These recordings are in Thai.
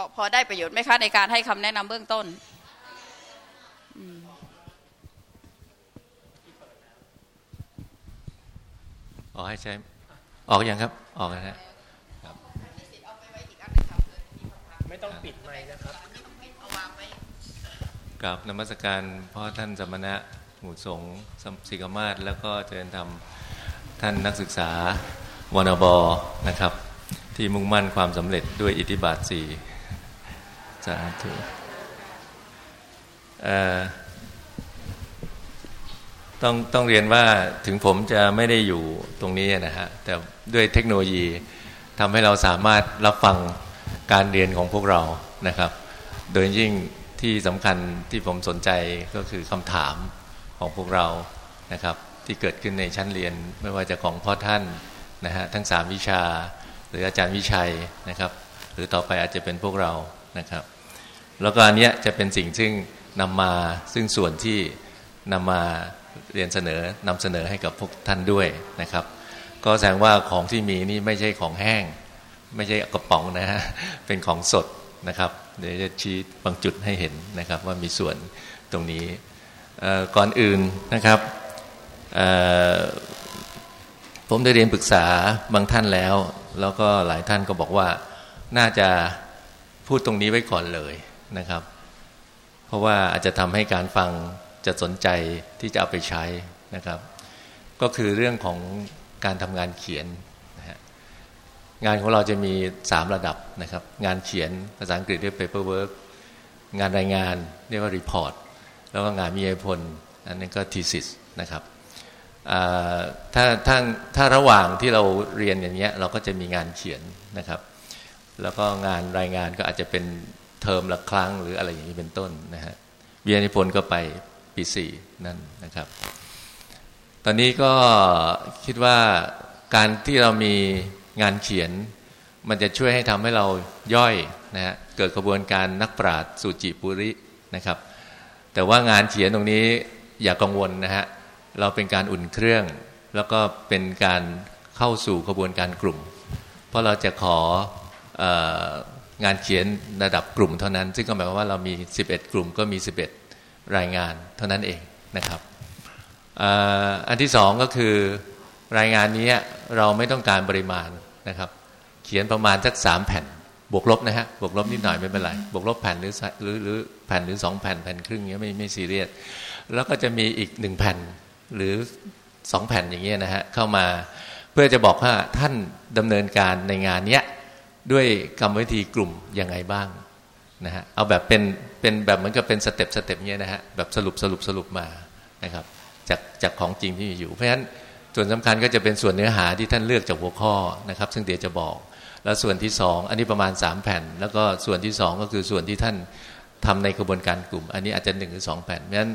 อพอได้ประโยชน์ไหมคะในการให้คำแนะนำเบื้องต้นออกให้ใช้ออกยังครับ ออกนะฮะไม่ต้องปิดไมค์นะครับกับนมัสการพ่อท่านสมณะหมู่สงฆ์สิกมาศแล้วก็เจริญธรรมท่านนักศึกษาวนบนะครับ ที่มุ่งมั่นความสำเร็จด้วยอิทธิบาทสี่สาธุต้องต้องเรียนว่าถึงผมจะไม่ได้อยู่ตรงนี้นะฮะ แต่ด้วยเทคโนโลยีทำให้เราสามารถรับฟังการเรียนของพวกเรานะครับ โดยยิ่งที่สำคัญที่ผมสนใจก็คือคำถามของพวกเรานะครับ ที่เกิดขึ้นในชั้นเรียนไม่ว่าจะของพ่อท่านนะฮะทั้งสามวิชา หรืออาจารย์วิชัยนะครับ หรือต่อไปอาจจะเป็นพวกเรานะครับ แล้วก็อันเนี้ยจะเป็นสิ่งซึ่งนำมาซึ่งส่วนที่นำมาเรียนเสนอนำเสนอให้กับพวกท่านด้วยนะครับ ก็แสดงว่าของที่มีนี่ไม่ใช่ของแห้ง ไม่ใช่กระป๋องนะฮะเป็นของสดนะครับ เดี๋ยวจะชี้บางจุดให้เห็นนะครับว่ามีส่วนตรงนี้ก่อนอื่นนะครับผมได้เรียนปรึกษาบางท่านแล้ว แล้วก็หลายท่านก็บอกว่าน่าจะพูดตรงนี้ไว้ก่อนเลย นะครับ เพราะว่าอาจจะทำให้การฟังจะสนใจที่จะเอาไปใช้นะครับ ก็คือเรื่องของการทำงานเขียนนะฮะงานของเราจะมี 3 ระดับนะครับ งานเขียนภาษาอังกฤษเรียก paperwork งานรายงานเรียกว่า report แล้วก็งานมีไอพลอันนี้ก็ thesis นะครับถ้าถ้าถ้าระหว่างที่เราเรียนอย่างเงี้ยเราก็จะมีงานเขียนนะครับ แล้วก็งานรายงานก็อาจจะเป็น เทอมละครั้งหรืออะไรอย่างนี้เป็นต้นนะฮะวิทยานิพนธ์ก็ไปปีสี่นั่นนะครับ ตอนนี้ก็คิดว่าการที่เรามีงานเขียน มันจะช่วยให้ทำให้เราย่อยนะฮะเกิดกระบวนการนักปราชญ์สุจิปุรินะครับ แต่ว่างานเขียนตรงนี้อย่ากังวลนะฮะเราเป็นการอุ่นเครื่อง แล้วก็เป็นการเข้าสู่กระบวนการกลุ่ม เพราะเราจะขอ งานเขียนระดับกลุ่มเท่านั้น ซึ่งก็หมายความว่าเรามี 11 กลุ่มก็มี 11 รายงานเท่านั้นเองนะครับอันที่สองก็คือรายงานนี้เราไม่ต้องการปริมาณนะครับ เขียนประมาณสักสามแผ่น บวกลบนะฮะบวกลบนิดหน่อยไม่เป็นไร บวกลบแผ่นหรือหรือหรือแผ่นหรือสองแผ่นแผ่นครึ่งเงี้ยไม่ไม่ซีเรียสแล้วก็จะมีอีกหนึ่งแผ่นหรือสองแผ่นอย่างเงี้ยนะฮะเข้ามาเพื่อจะบอกว่าท่านดำเนินการในงานเนี้ย ด้วยกรรมวิธีกลุ่มยังไงบ้างนะฮะเอาแบบเป็นเป็นแบบเหมือนกับเป็น step step เงี้ยนะฮะแบบสรุปสรุปสรุปมานะครับจากจากของจริงที่มีอยู่ เพราะฉะนั้นส่วนสำคัญก็จะเป็นส่วนเนื้อหาที่ท่านเลือกจากหัวข้อนะครับ ซึ่งเดี๋ยวจะบอก แล้วส่วนที่สองอันนี้ประมาณสามแผ่น แล้วก็ส่วนที่สองก็คือส่วนที่ท่านทำในกระบวนการกลุ่ม อันนี้อาจจะหนึ่งหรือสองแผ่นเพราะฉะนั้น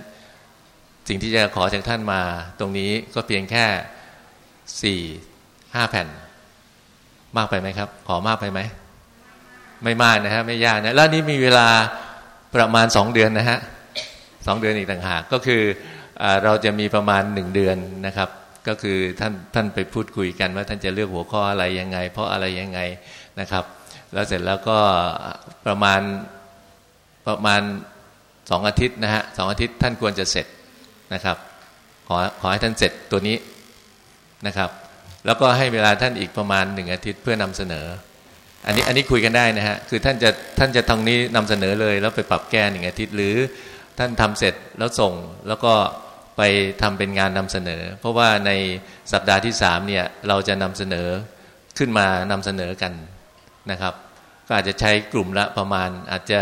สิ่งที่จะขอจากท่านมาตรงนี้ก็เพียงแค่สี่ห้าแผ่น มากไปไหมครับ ขอมากไปไหม ไม่มากนะฮะไม่ยากนะ แล้วนี้มีเวลาประมาณสองเดือนนะฮะสองเดือนอีกต่างหาก ก็คืออเราจะมีประมาณหนึ่งเดือนนะครับ ก็คือท่านท่านไปพูดคุยกันว่าท่านจะเลือกหัวข้ออะไรยังไง เพราะอะไรยังไงนะครับ แล้วเสร็จแล้วก็ประมาณประมาณสองอาทิตย์นะฮะสองอาทิตย์ท่านควรจะเสร็จนะครับ ขอขอให้ท่านเสร็จตัวนี้นะครับ แล้วก็ให้เวลาท่านอีกประมาณหนึ่งอาทิตย์เพื่อนำเสนอ อันนี้อันนี้คุยกันได้นะฮะคือท่านจะท่านจะทางนี้นำเสนอเลย แล้วไปปรับแก้หนึ่งอาทิตย์ หรือท่านทำเสร็จแล้วส่งแล้วก็ไปทำเป็นงานนำเสนอ เพราะว่าในสัปดาห์ที่สามเนี่ยเราจะนำเสนอขึ้นมานำเสนอกันนะครับ ก็อาจจะใช้กลุ่มละประมาณอาจจะ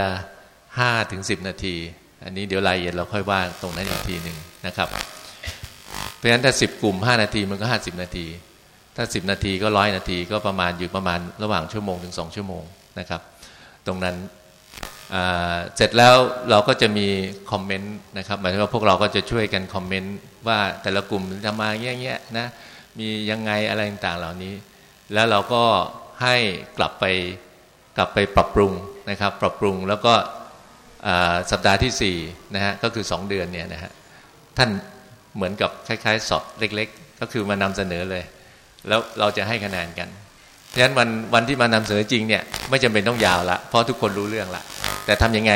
ห้าถึงสิบนาที อันนี้เดี๋ยวรายละเอียดเราค่อยว่าตรงนั้นอีกทีหนึ่งนะครับ เพราะฉะนั้นถ้าสิบกลุ่มห้านาทีมันก็ห้าสิบนาที ถ้าสิบนาทีก็ร้อยนาทีก็ประมาณอยู่ประมาณระหว่างชั่วโมงถึงสองชั่วโมงนะครับ ตรงนั้นเสร็จแล้วเราก็จะมีคอมเมนต์นะครับหมายถึงว่าพวกเราก็จะช่วยกันคอมเมนต์ว่าแต่ละกลุ่มจะมาเงี้ยๆนะมียังไงอะไรต่างๆเหล่านี้ แล้วเราก็ให้กลับไปกลับไปปรับปรุงนะครับ ปรับปรุงแล้วก็สัปดาห์ที่4นะฮะก็คือ 2 เดือนเนี่ยนะฮะท่านเหมือนกับคล้าย ๆ สอบเล็ก ๆ ก็คือมานำเสนอเลย แล้วเราจะให้คะแนนกันฉะนั้นวันวันที่มานำเสนอจริงเนี่ยไม่จำเป็นต้องยาวละเพราะทุกคนรู้เรื่องละแต่ทำยังไง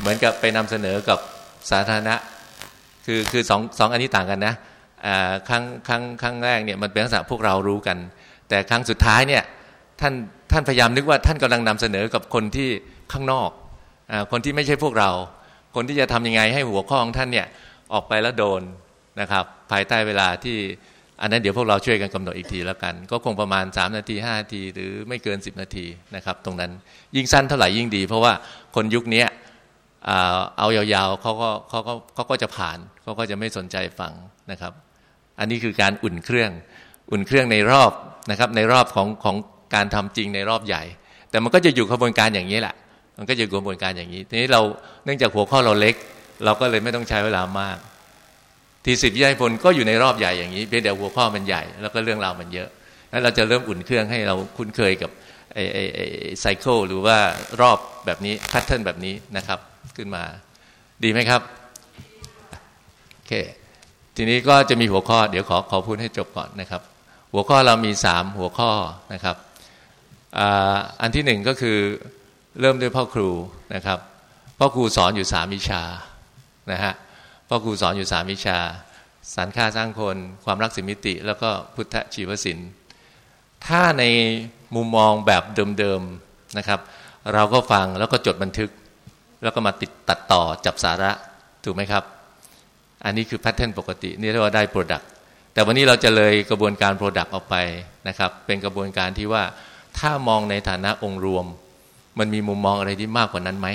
เหมือนกับไปนำเสนอกับสาธารณะ คือคือสองสองอันนี้ต่างกันนะครั้งครั้งครั้งแรกเนี่ยมันเป็นลักษณะพวกเรารู้กัน แต่ครั้งสุดท้ายเนี่ยท่านท่านพยายามนึกว่าท่านกำลังนำเสนอกับคนที่ข้างนอกอคนที่ไม่ใช่พวกเรา คนที่จะทำยังไงให้หัวข้อของท่านเนี่ยออกไปแล้วโดนนะครับ ภายใต้เวลาที่ อันนั้นเดี๋ยวพวกเราช่วยกันกำหนดอีกทีแล้วกัน ก็คงประมาณ 3 นาที 5 นาที หรือไม่เกิน 10 นาทีนะครับ ตรงนั้นยิ่งสั้นเท่าไหร่ยิ่งดี เพราะว่าคนยุคนี้เอายาวๆเขาก็เขาก็เขาก็จะผ่านเขาก็จะไม่สนใจฟังนะครับ อันนี้คือการอุ่นเครื่อง อุ่นเครื่องในรอบนะครับในรอบของของการทำจริงในรอบใหญ่ แต่มันก็จะอยู่กระบวนการอย่างนี้แหละ มันก็จะกระบวนการอย่างนี้ทีนี้เราเนื่องจากหัวข้อเราเล็ก เราก็เลยไม่ต้องใช้เวลามาก ทีสิทธิยายพลก็อยู่ในรอบใหญ่อย่างนี้เพียงแต่หัวข้อมันใหญ่ แล้วก็เรื่องราวมันเยอะนั้นเราจะเริ่มอุ่นเครื่องให้เราคุ้นเคยกับไอ้ไอ้ไอ้ไซเคิลหรือว่ารอบแบบนี้แพทเทิร์นแบบนี้นะครับขึ้นมา ดีไหมครับโอเคทีนี้ก็จะมีหัวข้อเดี๋ยวขอขอพูดให้จบก่อนนะครับ หัวข้อเรามีสามหัวข้อนะครับอันที่หนึ่งก็คือเริ่มด้วยพ่อครูนะครับพ่อครูสอนอยู่สามวิชานะฮะ พ่อครูสอนอยู่สามวิชา สารค่าสร้างคน ความรักสิมิติ แล้วก็พุทธชีวศิลป์ถ้าในมุมมองแบบเดิมๆนะครับ เราก็ฟังแล้วก็จดบันทึก แล้วก็มาติดตัดต่อจับสาระถูกไหมครับ อันนี้คือ pattern ปกติ นี่เรียกว่าได้ product แต่วันนี้เราจะเลยกระบวนการ product ออกไปนะครับ เป็นกระบวนการที่ว่าถ้ามองในฐานะองค์รวม มันมีมุมมองอะไรที่มากกว่านั้นไหม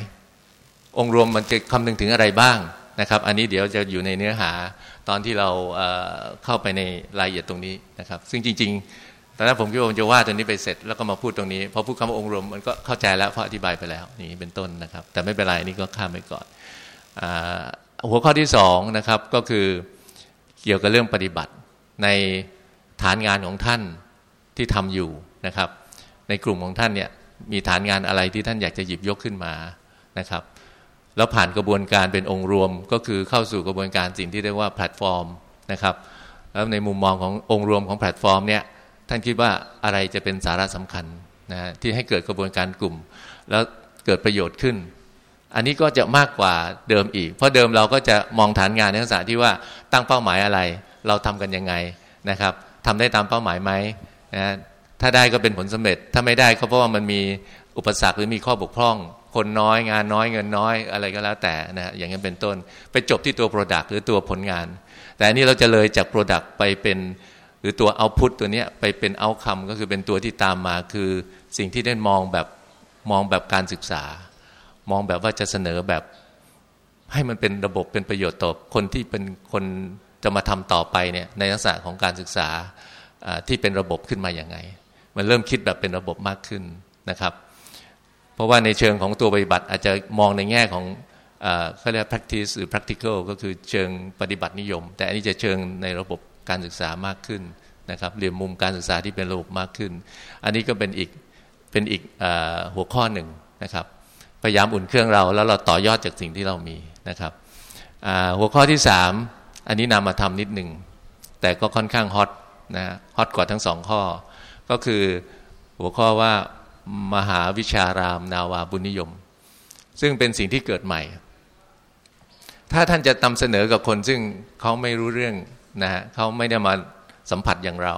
องค์รวมมันจะคำนึงถึงอะไรบ้าง นะครับ อันนี้เดี๋ยวจะอยู่ในเนื้อหาตอนที่เราเข้าไปในรายละเอียดตรงนี้นะครับ ซึ่งจริงๆตอนนั้นผมคิดว่าผมจะว่าตรงนี้ไปเสร็จแล้วก็มาพูดตรงนี้พอพูดคำองค์รวมมันก็เข้าใจแล้วเพราะอธิบายไปแล้วนี่เป็นต้นนะครับ แต่ไม่เป็นไรนี่ก็ข้ามไปก่อนหัวข้อที่สองนะครับก็คือเกี่ยวกับเรื่องปฏิบัติในฐานงานของท่านที่ทำอยู่นะครับ ในกลุ่มของท่านเนี่ยมีฐานงานอะไรที่ท่านอยากจะหยิบยกขึ้นมานะครับ แล้วผ่านกระบวนการเป็นองค์รวมก็คือเข้าสู่กระบวนการสิ่งที่เรียกว่าแพลตฟอร์มนะครับแล้วในมุมมองขององค์รวมของแพลตฟอร์มเนี่ยท่านคิดว่าอะไรจะเป็นสาระสำคัญนะฮะที่ให้เกิดกระบวนการกลุ่ม แล้วเกิดประโยชน์ขึ้น อันนี้ก็จะมากกว่าเดิมอีก เพราะเดิมเราก็จะมองฐานงานในลักษณะที่ว่าตั้งเป้าหมายอะไร เราทำกันยังไงนะครับทำได้ตามเป้าหมายไหมนะถ้าได้ก็เป็นผลสำเร็จถ้าไม่ได้ก็เพราะว่ามันมีอุปสรรคหรือมีข้อบกพร่อง คนน้อยงานน้อยเงินน้อยอะไรก็แล้วแต่นะอย่างนั้นเป็นต้น ไปจบที่ตัว Product หรือตัวผลงาน แต่อันนี้เราจะเลยจาก Product ไปเป็นหรือตัว Output ตัวนี้ไปเป็น Outcome ก็คือเป็นตัวที่ตามมาคือสิ่งที่ได้มองแบบมองแบบการศึกษา มองแบบว่าจะเสนอแบบให้มันเป็นระบบเป็นประโยชน์ต่อคนที่เป็นคนจะมาทำต่อไปเนี่ยในลักษณะของการศึกษาที่เป็นระบบขึ้นมาอย่างไง มันเริ่มคิดแบบเป็นระบบมากขึ้นนะครับ เพราะว่าในเชิงของตัวปฏิบัติอาจจะมองในแง่ของเขาเรียก practice หรือ practical ก็คือเชิงปฏิบัตินิยม แต่อันนี้จะเชิงในระบบการศึกษามากขึ้นนะครับเรียนมุมการศึกษาที่เป็นระบบมากขึ้น อันนี้ก็เป็นอีกเป็นอีกหัวข้อหนึ่งนะครับ พยายามอุ่นเครื่องเราแล้วเราต่อยอดจากสิ่งที่เรามีนะครับหัวข้อที่สามอันนี้นำมาทำนิดหนึ่งแต่ก็ค่อนข้างฮอตนะฮอตกว่าทั้งสองข้อ ก็คือหัวข้อว่า มหาวิชารามนาวาบุญนิยม ซึ่งเป็นสิ่งที่เกิดใหม่ ถ้าท่านจะนำเสนอกับคนซึ่งเขาไม่รู้เรื่องนะฮะเขาไม่ได้มาสัมผัสอย่างเรา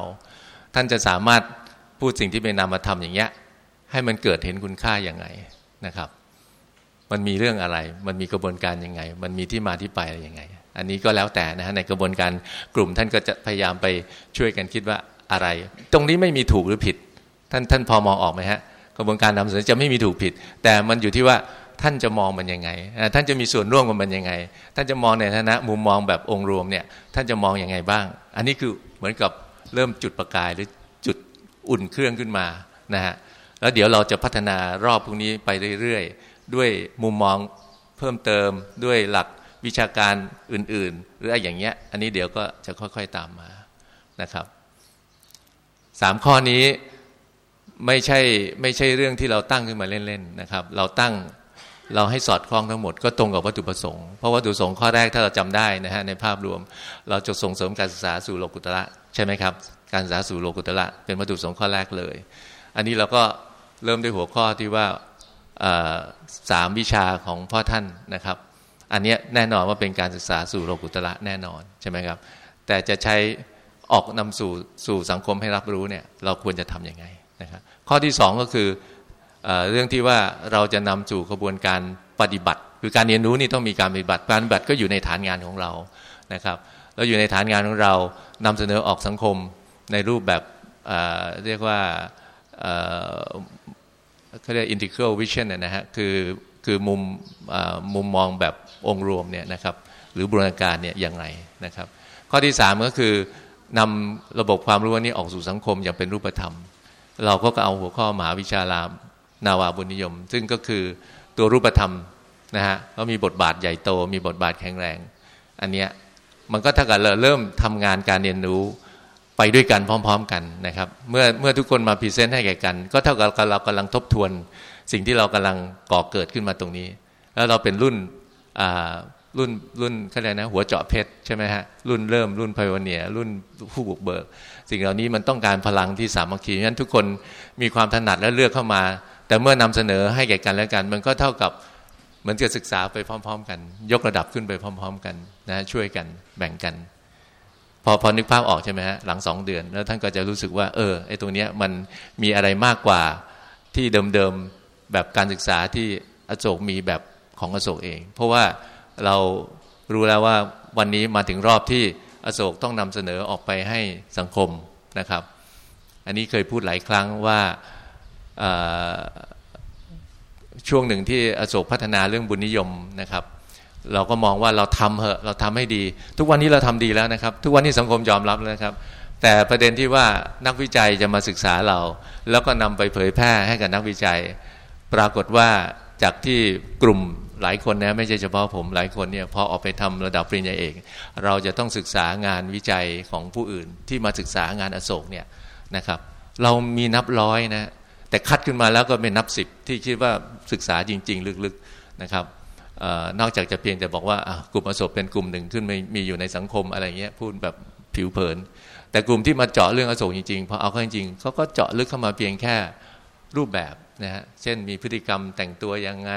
ท่านจะสามารถพูดสิ่งที่เป็นนามธรรมอย่างเงี้ย ให้มันเกิดเห็นคุณค่าอย่างไงนะครับ มันมีเรื่องอะไร มันมีกระบวนการยังไง มันมีที่มาที่ไปอะไรยังไง อันนี้ก็แล้วแต่นะฮะในกระบวนการกลุ่มท่านก็จะพยายามไปช่วยกันคิดว่าอะไร ตรงนี้ไม่มีถูกหรือผิด ท่านท่านพอมองออกไหมฮะ กระบวนการนำเสนอจะไม่มีถูกผิด แต่มันอยู่ที่ว่าท่านจะมองมันยังไง ท่านจะมีส่วนร่วมกับมันยังไง ท่านจะมองในฐานะมุมมองแบบองค์รวมเนี่ยท่านจะมองอยังไงบ้าง อันนี้คือเหมือนกับเริ่มจุดประกายหรือจุดอุ่นเครื่องขึ้นมานะฮะแล้วเดี๋ยวเราจะพัฒนารอบพวกนี้ไปเรื่อยๆ ด้วยมุมมองเพิ่มเติมด้วยหลักวิชาการอื่น ๆ หรืออะไรอย่างเงี้ย อันนี้เดี๋ยวก็จะค่อยๆตามมานะครับสามข้อนี้ ไม่ใช่ไม่ใช่เรื่องที่เราตั้งขึ้นมาเล่นๆนะครับ เราตั้งเราให้สอดคล้องทั้งหมดก็ตรงกับวัตถุประสงค์ เพราะวัตถุประสงค์ข้อแรกถ้าเราจำได้นะฮะในภาพรวม เราจะส่งเสริมการศึกษาสู่โลกุตระใช่ไหมครับ การศึกษาสู่โลกุตระเป็นวัตถุประสงค์ข้อแรกเลย อันนี้เราก็เริ่มด้วยหัวข้อที่ว่าสามวิชาของพ่อท่านนะครับ อันนี้แน่นอนว่าเป็นการศึกษาสู่โลกุตระแน่นอนใช่ไหมครับ แต่จะใช้ออกนำสู่สู่สังคมให้รับรู้เนี่ยเราควรจะทํำยังไง นะครับข้อที่สองก็คือเอเรื่องที่ว่าเราจะนำสู่กระบวนการปฏิบัติ คือการเรียนรู้นี่ต้องมีการปฏิบัติการปฏิบัติก็อยู่ในฐานงานของเรานะครับแล้วอยู่ในฐานงานของเรานำเสนอออกสังคมในรูปแบบเเรียกว่าเขาเรียก integral vision นะฮะคือคือมุมมุมมองแบบองค์รวมเนี่ยนะครับหรือบูรณาการเนี่ยอย่างไรนะครับ ข้อที่ 3 ก็คือนำระบบความรู้นี้ออกสู่สังคมอย่างเป็นรูปธรรม เราก็เอาหัวข้อมหาวิชารามนาวาบุญนิยม ซึ่งก็คือตัวรูปธรรมนะฮะก็มีบทบาทใหญ่โต มีบทบาทแข็งแรง อันเนี้ยมันก็ถ้าเกิดเราเริ่มทำงานการเรียนรู้ไปด้วยกันพร้อม ๆ กันนะครับ เมื่อเมื่อทุกคนมา present ให้แก่กัน ก็เท่ากับเรากำลังทบทวน สิ่งที่เรากำลังก่อเกิดขึ้นมาตรงนี้ แล้วเราเป็นรุ่น รุ่นรุ่นเขาเรียกนะ หัวเจาะเพชรใช่ไหมฮะรุ่นเริ่มรุ่น pioneer รุ่นผู้บุกเบิก สิ่งเหล่านี้มันต้องการพลังที่สามัคคีงั้นทุกคนมีความถนัดและเลือกเข้ามา แต่เมื่อนำเสนอให้แก่กันและกัน มันก็เท่ากับเหมือนจะศึกษาไปพร้อม ๆ กัน ยกระดับขึ้นไปพร้อม ๆ กันนะช่วยกันแบ่งกัน พอพอนึกภาพออกใช่ไหมฮะหลังสองเดือน แล้วท่านก็จะรู้สึกว่า เออไอ้ตรงเนี้ยมันมีอะไรมากกว่าที่เดิมๆแบบการศึกษาที่อโศกมีแบบของอโศกเอง เพราะว่า เรารู้แล้วว่าวันนี้มาถึงรอบที่อโศกต้องนำเสนอออกไปให้สังคมนะครับ อันนี้เคยพูดหลายครั้งว่าช่วงหนึ่งที่อโศกพัฒนาเรื่องบุญนิยมนะครับ เราก็มองว่าเราทำเหอะเราทำให้ดี ทุกวันนี้เราทำดีแล้วนะครับ ทุกวันนี้สังคมยอมรับแล้วครับ แต่ประเด็นที่ว่านักวิจัยจะมาศึกษาเรา แล้วก็นำไปเผยแพร่ให้กับนักวิจัย ปรากฏว่าจากที่กลุ่ม หลายคนนะไม่ใช่เฉพาะผมหลายคนเนี่ยพอออกไปทำระดับปริญญาเอก เราจะต้องศึกษางานวิจัยของผู้อื่นที่มาศึกษางานอโศกเนี่ยนะครับ เรามีนับร้อยนะแต่คัดขึ้นมาแล้วก็เป็นนับสิบที่คิดว่าศึกษาจริง ๆ ลึกๆนะครับนอกจากจะเพียงแต่บอกว่ากลุ่มอโศกเป็นกลุ่มหนึ่งขึ้นมีมีอยู่ในสังคมอะไรเงี้ยพูดแบบผิวเผิน แต่กลุ่มที่มาเจาะเรื่องอโศกจริงๆพอเอาเข้าจริงๆเขาก็เจาะลึกเข้ามาเพียงแค่รูปแบบ นะฮะเช่นมีพฤติกรรมแต่งตัวยังไง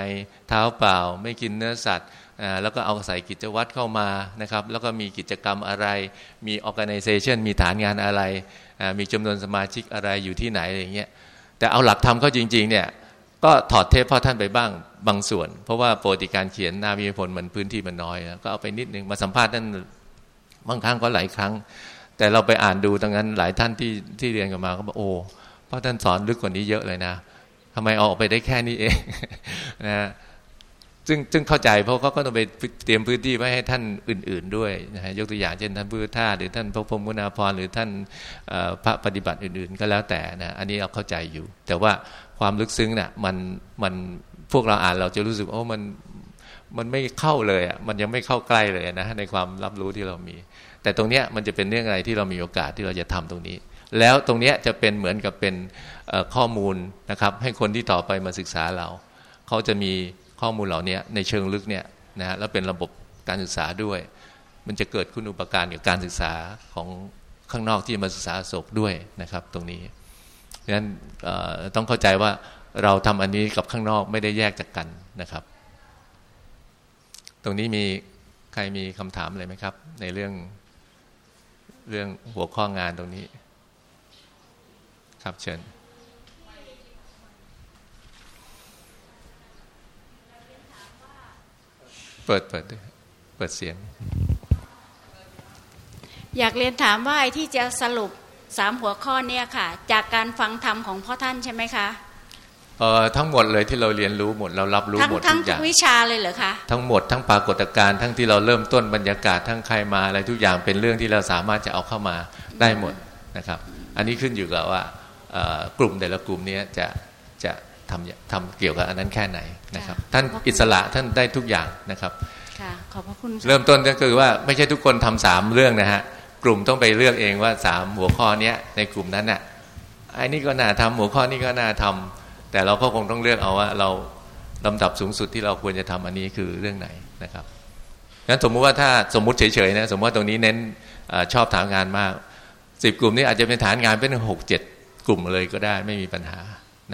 เท้าเปล่า ไม่กินเนื้อสัตว์แล้วก็เอาใส่กิจวัตรเข้ามานะครับ แล้วก็มีกิจกรรมอะไร มี organization มีฐานงานอะไร มีจำนวนสมาชิกอะไรอยู่ที่ไหนอะไรเงี้ยแต่เอาหลักธรรมเข้าจริงๆเนี่ยก็ถอดเทปพ่อท่านไปบ้างบางส่วน เพราะว่าโปรติการเขียนนามีผลเหมือนพื้นที่มันน้อยก็เอาไปนิดนึงมาสัมภาษณ์ท่านบางครั้งก็หลายครั้ง แต่เราไปอ่านดูตรงนั้นหลายท่านที่ที่เรียนกันมาก็บอกโอ้พ่อท่านสอนลึกกว่านี้เยอะเลยนะ ทำไมออกไปได้แค่นี้เองนะซึ่งซึ่งเข้าใจเพราะเขาก็ต้องไปเตรียมพื้นที่ไว้ให้ท่านอื่น ๆ ด้วยนะฮะยกตัวอย่างเช่นท่านพุทธทาหรือท่านพระพรหมุนาพรหรือท่านพระปฏิบัติอื่น ๆ ก็แล้วแต่นะอันนี้เราเข้าใจอยู่ แต่ว่าความลึกซึ้งน่ะมันมันพวกเราอ่านเราจะรู้สึกโอ้มันมันไม่เข้าเลยอะมันยังไม่เข้าใกล้เลยนะในความรับรู้ที่เรามี แต่ตรงเนี้ยมันจะเป็นเรื่องอะไรที่เรามีโอกาสที่เราจะทำตรงนี้ แล้วตรงนี้จะเป็นเหมือนกับเป็นข้อมูลนะครับ ให้คนที่ต่อไปมาศึกษาเรา เขาจะมีข้อมูลเหล่านี้ในเชิงลึกเนี่ยนะฮะแล้วเป็นระบบการศึกษาด้วย มันจะเกิดคุณอุปการกับการศึกษาของข้างนอกที่มาศึกษาศกด้วยนะครับ ตรงนี้ดังนั้นต้องเข้าใจว่าเราทำอันนี้กับข้างนอกไม่ได้แยกจากกันนะครับ ตรงนี้มีใครมีคำถามอะไรไหมครับ ในเรื่องเรื่องหัวข้องานตรงนี้ ครับเชิญเปิดเปิดเปิดเสียง อยากเรียนถามว่าไอ้ที่จะสรุปสามหัวข้อเนี่ยค่ะ จากการฟังธรรมของพ่อท่านใช่ไหมคะเอ่อทั้งหมดเลยที่เราเรียนรู้หมดเรารับรู้หมดทุกอย่างทั้งวิชาเลยเหรอคะทั้งหมดทั้งปรากฏการณ์ทั้งที่เราเริ่มต้นบรรยากาศทั้งใครมาอะไรทุกอย่างเป็นเรื่องที่เราสามารถจะเอาเข้ามาได้หมดนะครับ อันนี้ขึ้นอยู่กับว่า กลุ่มแต่ละกลุ่มนี้จะจะทำทำเกี่ยวกับอันนั้นแค่ไหนนะครับ ท่านอิสระท่านได้ทุกอย่างนะครับค่ะขอบพระคุณเริ่มต้นก็คือว่าไม่ใช่ทุกคนทำสามเรื่องนะฮะกลุ่มต้องไปเลือกเองว่าสามหัวข้อเนี้ยในกลุ่มนั้นน่ะไอ้นี่ก็น่าทำหัวข้อนี้ก็น่าทำแต่เราก็คงต้องเลือกเอาว่าเราลำดับสูงสุดที่เราควรจะทำอันนี้คือเรื่องไหนนะครับงั้นสมมุติว่าถ้าสมมุติเฉยๆนะสมมติว่าตรงนี้เน้นอชอบฐานงานมากสิบกลุ่มนี้อาจจะเป็นฐานงานเป็นหกเจ็ด กลุ่มเลยก็ได้ไม่มีปัญหา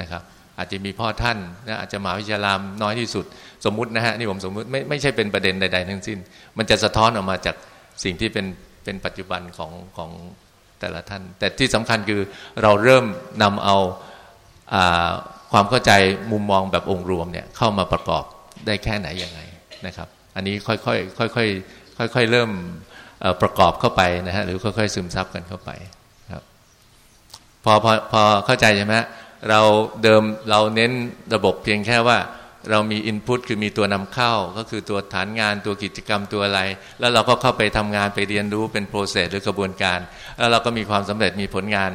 นะครับ อาจจะมีพ่อท่านนะอาจจะมหาวิทยาลามน้อยที่สุด สมมุตินะฮะนี่ผมสมมุติไม่ไม่ใช่เป็นประเด็นใด ๆ ทั้งสิ้น มันจะสะท้อนออกมาจากสิ่งที่เป็นเป็นปัจจุบันของของแต่ละท่าน แต่ที่สำคัญคือเราเริ่มนำเอาอาความเข้าใจมุมมองแบบองค์รวมเนี่ยเข้ามาประกอบได้แค่ไหนยังไงนะครับ อันนี้ค่อยๆค่อยๆค่อยๆเริ่มเอ่อประกอบเข้าไปนะฮะหรือค่อยๆซึมซับกันเข้าไป พอพอพอเข้าใจใช่ไหมเราเดิมเราเน้นระบบเพียงแค่ว่า เรามีอินพุตคือมีตัวนำเข้า ก็คือตัวฐานงานตัวกิจกรรมตัวอะไร แล้วเราก็เข้าไปทำงานไปเรียนรู้เป็นโปรเซสหรือกระบวนการ แล้วเราก็มีความสำเร็จมีผลงาน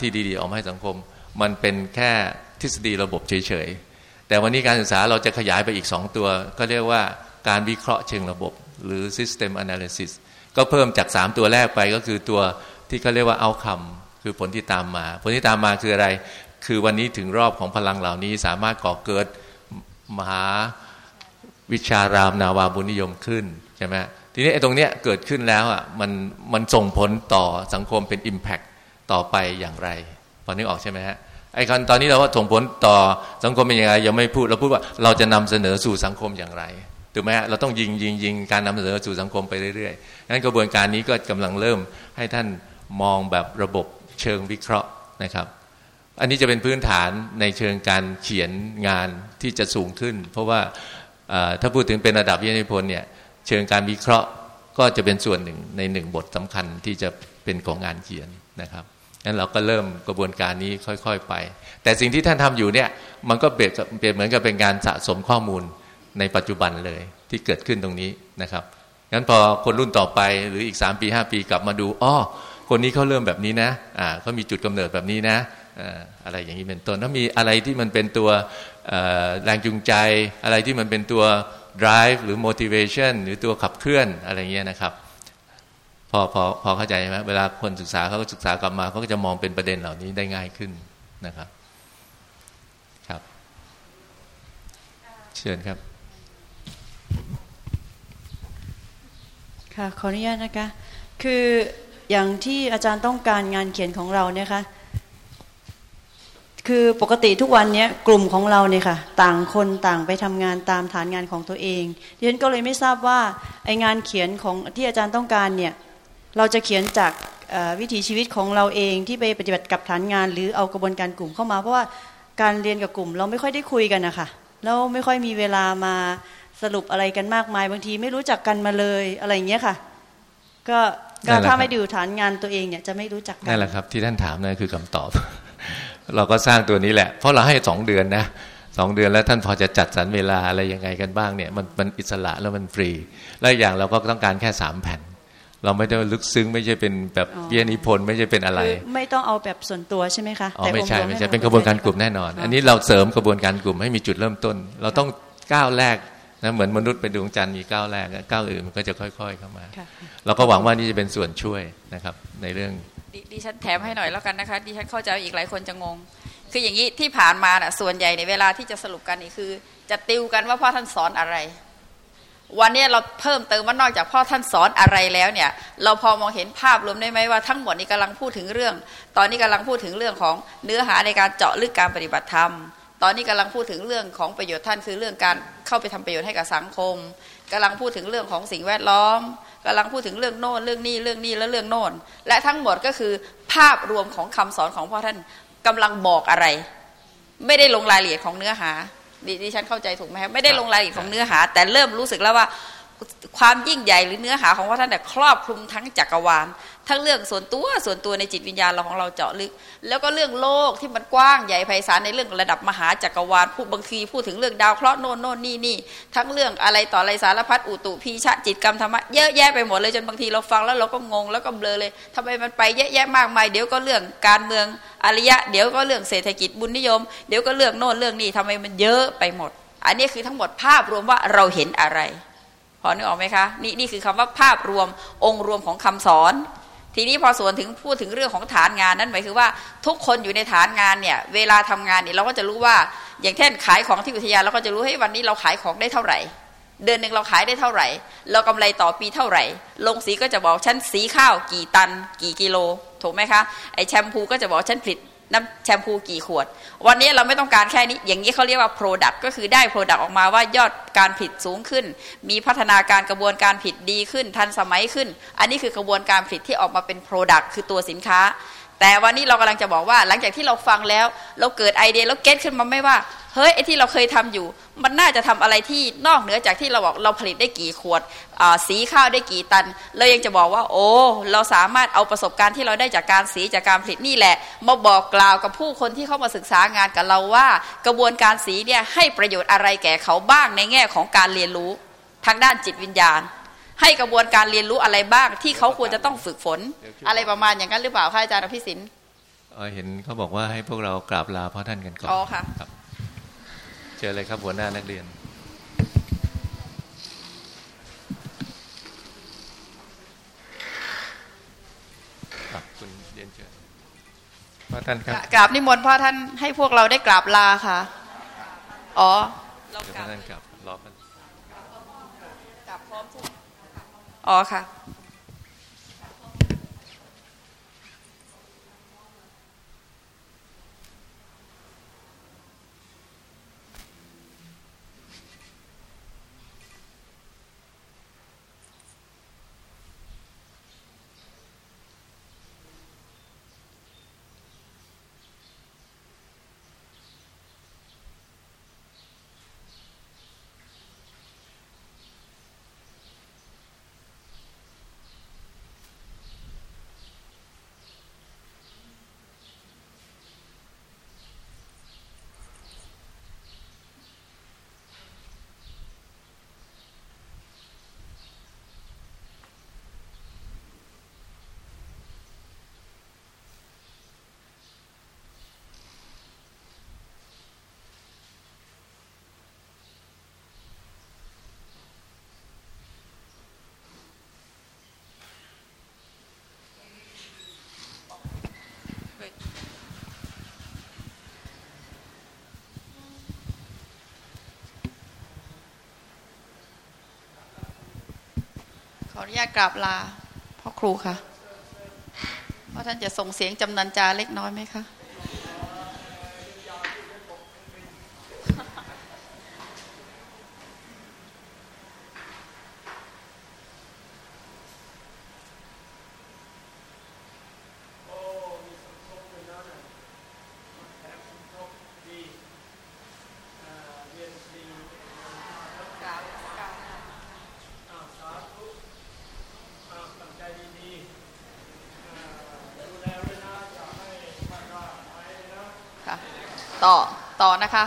ที่ดีๆออกมาให้สังคม มันเป็นแค่ทฤษฎีระบบเฉยๆ แต่วันนี้การศึกษาเราจะขยายไปอีก 2 ตัว ก็เรียกว่าการวิเคราะห์เชิงระบบ หรือ system analysis ก็เพิ่มจาก 3 ตัวแรกไปก็คือตัวที่เขาเรียกว่า outcome คือผลที่ตามมา ผลที่ตามมาคืออะไร คือวันนี้ถึงรอบของพลังเหล่านี้สามารถก่อเกิดมหาวิชารามนาวาบุญนิยมขึ้นใช่ไหมทีนี้ไอ้ตรงเนี้ยเกิดขึ้นแล้วอะมันมันส่งผลต่อสังคมเป็น Impact ต่อไปอย่างไรพอนึกออกใช่ไหมฮะไอ้คันตอนนี้เราว่าส่งผลต่อสังคมเป็นยังไงยังไม่พูดเราพูดว่าเราจะนำเสนอสู่สังคมอย่างไรถูกไหมฮะเราต้องยิงยิงยิงการนำเสนอสู่สังคมไปเรื่อยๆงั้นกระบวนการนี้ก็กำลังเริ่มให้ท่านมองแบบระบบ เชิงวิเคราะห์นะครับ อันนี้จะเป็นพื้นฐานในเชิงการเขียนงานที่จะสูงขึ้น เพราะว่าถ้าพูดถึงเป็นระดับวิทยานิพนธ์เนี่ยเชิงการวิเคราะห์ก็จะเป็นส่วนหนึ่งในหนึ่งบทสำคัญที่จะเป็นของงานเขียนนะครับงั้นเราก็เริ่มกระบวนการนี้ค่อย ๆ ไป แต่สิ่งที่ท่านทำอยู่เนี่ยมันก็เปรียบเปรียบเหมือนกับเป็นการสะสมข้อมูลในปัจจุบันเลยที่เกิดขึ้นตรงนี้นะครับงั้นพอคนรุ่นต่อไปหรืออีก 3 ปี 5 ปีกลับมาดูอ้อ คนนี้เขาเริ่มแบบนี้นะอ่าเขามีจุดกำเนิดแบบนี้นะอะไรอย่างนี้เป็นต้นถ้ามีอะไรที่มันเป็นตัวแรงจูงใจ อะไรที่มันเป็นตัว drive หรือ motivation หรือตัวขับเคลื่อนอะไรเงี้ยนะครับ พอพอพอเข้าใจไหมเวลาคนศึกษาเขาก็ศึกษากลับมาเขาก็จะมองเป็นประเด็นเหล่านี้ได้ง่ายขึ้นนะครับ ครับ เชิญครับ ค่ะขออนุญาตนะคะ คือ อย่างที่อาจารย์ต้องการงานเขียนของเราเนี่ยค่ะคือปกติทุกวันนี้กลุ่มของเราเนี่ยค่ะ ต่างคนต่างไปทำงานตามฐานงานของตัวเองดิฉันก็เลยไม่ทราบว่าไองานเขียนของที่อาจารย์ต้องการเนี่ยเราจะเขียนจากวิถีชีวิตของเราเองที่ไปปฏิบัติกับฐานงาน หรือเอากระบวนการกลุ่มเข้ามา เพราะว่าการเรียนกับกลุ่มเราไม่ค่อยได้คุยกันนะคะแล้วไม่ค่อยมีเวลามาสรุปอะไรกันมากมาย บางทีไม่รู้จักกันมาเลยอะไรอย่างเงี้ยค่ะ ก็ก็นั่นแหละถ้าครับไม่ดูฐานงานตัวเองเนี่ยจะไม่รู้จักกันั่นแหละครับ ที่ท่านถามนั่นคือคำตอบ เราก็สร้างตัวนี้แหละ เพราะเราให้สองเดือนนะสองเดือนแล้วท่านพอจะจัดสรรเวลาอะไรยังไงกันบ้างเนี่ยมันมันอิสระแล้วมันฟรี และอีกอย่างเราก็ต้องการแค่สามแผ่น เราไม่ได้ลึกซึ้งไม่ใช่เป็นแบบเวียนิพนธ์ไม่ใช่เป็นอะไรคือไม่ต้องเอาแบบส่วนตัวใช่ไหมคะอ๋อแต่ไม่ใช่องค์วไม่ใช่ให้เป็นกระบวนการกลุ่มแน่นอนค่ะอันนี้เราเสริมกระบวนการกลุ่มให้มีจุดเริ่มต้น เราต้องก้าวแรก นะเหมือนมนุษย์เป็นดวงจันทร์มีก้าวแรกก้าวอื่นมันก็จะค่อย ๆ เข้ามาค่ะเราก็หวังว่านี่จะเป็นส่วนช่วยนะครับ ในเรื่องดดิฉันแถมให้หน่อยแล้วกันนะคะดิฉันเข้าใจว่าอีกหลายคนจะงง คืออย่างนี้ที่ผ่านมาน่ะส่วนใหญ่ในเวลาที่จะสรุปกันนี่คือ จะติวกันว่าพ่อท่านสอนอะไร วันนี้เราเพิ่มเติมว่านอกจากพ่อท่านสอนอะไรแล้วเนี่ย เราพอมองเห็นภาพรวมได้ไหมว่าทั้งหมดนี้กำลังพูดถึงเรื่อง ตอนนี้กำลังพูดถึงเรื่องของเนื้อหาในการเจาะลึกการปฏิบัติธรรม ตอนนี้กำลังพูดถึงเรื่องของประโยชน์ท่านคือเรื่องการ เข้าไปทำประโยชน์ให้กับสังคมกำลังพูดถึงเรื่องของสิ่งแวดล้อมกำลังพูดถึงเรื่องโน่นเรื่องนี้เรื่องนี้และเรื่องโน่น และทั้งหมดก็คือภาพรวมของคำสอนของพ่อท่านกำลังบอกอะไร ไม่ได้ลงรายละเอียดของเนื้อหาดิฉันเข้าใจถูกไหมครับไม่ได้ลงรายละเอียดของเนื้อหา แต่เริ่มรู้สึกแล้วว่า ความยิ่งใหญ่หรือเนื้อหาของพระท่านเนี่ยครอบคลุมทั้งจักรวาล ทั้งเรื่องส่วนตัวส่วนตัวในจิตวิญญาณเราของเราเจาะลึก แล้วก็เรื่องโลกที่มันกว้างใหญ่ไพศาลในเรื่องระดับมหาจักรวาลพูดบางทีพูดถึงเรื่องดาวเคราะห์โน่นโน่นนี่นี่ทั้งเรื่องอะไรต่ออะไรสารพัดอุตุพีชะจิตกรรมธรรมะเยอะแยะไปหมดเลยจนบางทีเราฟังแล้วเราก็งงแล้วก็เบลอเลยทำไมมันไปเยอะแยะมากมายเดี๋ยวก็เรื่องการเมืองอารยะ เดี๋ยวก็เรื่องเศรษฐกิจบุญนิยม เดี๋ยวก็เรื่องโน่นเรื่องนี้ทำไมมันเยอะไปหมด อันนี้คือทั้งหมดภาพรวมว่าเราเห็นอะไร พอนึกออกไหมคะนี่นี่คือคำว่าภาพรวมองค์รวมของคำสอน ทีนี้พอส่วนถึงพูดถึงเรื่องของฐานงานนั่นหมายคือว่าทุกคนอยู่ในฐานงานเนี่ยเวลาทำงานเนี่ยเราก็จะรู้ว่าอย่างเช่นขายของที่อุทยานเราก็จะรู้ให้ยวันนี้เราขายของได้เท่าไหร่ เดือนหนึ่งเราขายได้เท่าไหร่ เรากำไรต่อปีเท่าไหร่ ลงสีก็จะบอกฉันสีข้าวกี่ตัน กี่กิโลถูกไหมคะไอแชมพูก็จะบอกฉันผลิต น้ำแชมพูกี่ขวด วันนี้เราไม่ต้องการแค่นี้ อย่างนี้เขาเรียกว่า Product ก็คือได้ Product ออกมาว่ายอดการผลิตสูงขึ้น มีพัฒนาการกระบวนการผลิตดีขึ้น ทันสมัยขึ้น อันนี้คือกระบวนการผลิตที่ออกมาเป็น Product คือตัวสินค้า แต่วันนี้เรากำลังจะบอกว่า หลังจากที่เราฟังแล้ว เราเกิดไอเดียแล้วเก็ตขึ้นมาไม่ว่า เฮ้ยไอที่เราเคยทำอยู่ มันน่าจะทำอะไรที่นอกเหนือจากที่เราบอกเราผลิตได้กี่ขวดสีข้าวได้กี่ตัน เรายังจะบอกว่า โอ้ เราสามารถเอาประสบการณ์ที่เราได้จากการสีจากการผลิตนี่แหละ มาบอกกล่าวกับผู้คนที่เข้ามาศึกษางานกับเราว่า กระบวนการสีเนี่ยให้ประโยชน์อะไรแก่เขาบ้างในแง่ของการเรียนรู้ทางด้านจิตวิญญาณ ให้กระบวนการเรียนรู้อะไรบ้าง ที่เขาควรจะต้องฝึกฝน อะไรประมาณอย่างนั้นหรือเปล่าคะอาจารย์อภิสินเห็นเขาบอกว่าให้พวกเรากราบลาพ่อท่านกันก่อนอ๋อค่ะเจอเลยครับหัวหน้านักเรียนคุณเรียนเชิญพ่อท่านครับกราบนิมนต์พ่อท่านให้พวกเราได้กราบลาค่ะ อ๋อเรากราบ อ๋อ ขออนุญาตกราบลาพ่อครูค่ะว่าท่านจะส่งเสียงจำนันจาเล็กน้อยไหมคะต่อต่อ นะคะ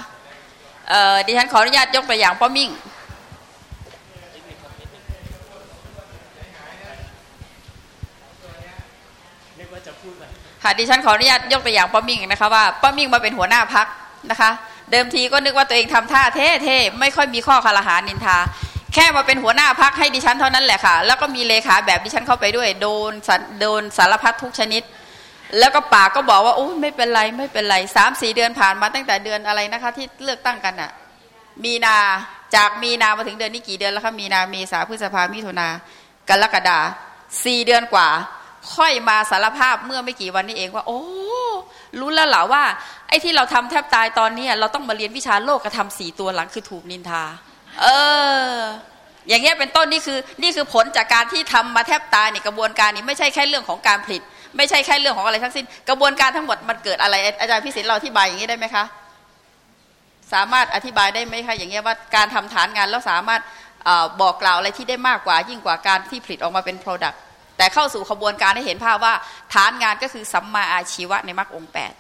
เอ่อดิฉันขออนุญาตยกตัวอย่างป้อมิ่ง ค่ะดิฉันขออนุญาตยกตัวอย่างป้อมิ่งนะคะว่าป้อมิ่งมาเป็นหัวหน้าพักนะคะ เดิมทีก็นึกว่าตัวเองทำท่าเท่ๆไม่ค่อยมีข้อคารหานินทา แค่มาเป็นหัวหน้าพักให้ดิฉันเท่านั้นแหละค่ะ แล้วก็มีเลขาแบบดิฉันเข้าไปด้วย โดนโดนสารพัดทุกชนิด แล้วก็ปากก็บอกว่าโอ้ไม่เป็นไรไม่เป็นไรสามสี่เดือนผ่านมาตั้งแต่เดือนอะไรนะคะ ที่เลือกตั้งกันอะมีนาจากมีนามาถึงเดือนนี้กี่เดือนแล้วคะมีนาเมษาพฤษภามิถุนากรกฎาสี่เดือนกว่า ค่อยมาสารภาพเมื่อไม่กี่วันนี้เองว่า โอ้รู้แล้วเหรอว่า ไอ้ที่เราทำแทบตายตอนนี้เราต้องมาเรียนวิชาโลกกระทำสี่ตัวหลังคือถูกนินทา เออ อย่างเงี้ยเป็นต้นนี่คือ นี่คือผลจากการที่ทำมาแทบตายในกระบวนการนี้ไม่ใช่แค่เรื่องของการผลิต ไม่ใช่แค่เรื่องของอะไรทั้งสิ้น กระบวนการทั้งหมดมันเกิดอะไร อาจารย์พิสิทธิ์เราอธิบายอย่างนี้ได้ไหมคะ สามารถอธิบายได้ไหมคะอย่างเงี้ยว่าการทำฐานงานแล้วสามารถบอกกล่าวอะไรที่ได้มากกว่า ยิ่งกว่าการที่ผลิตออกมาเป็น Product แต่เข้าสู่ขบวนการให้เห็นภาพว่าฐานงานก็คือสัมมาอาชีวะในมรรคองแปด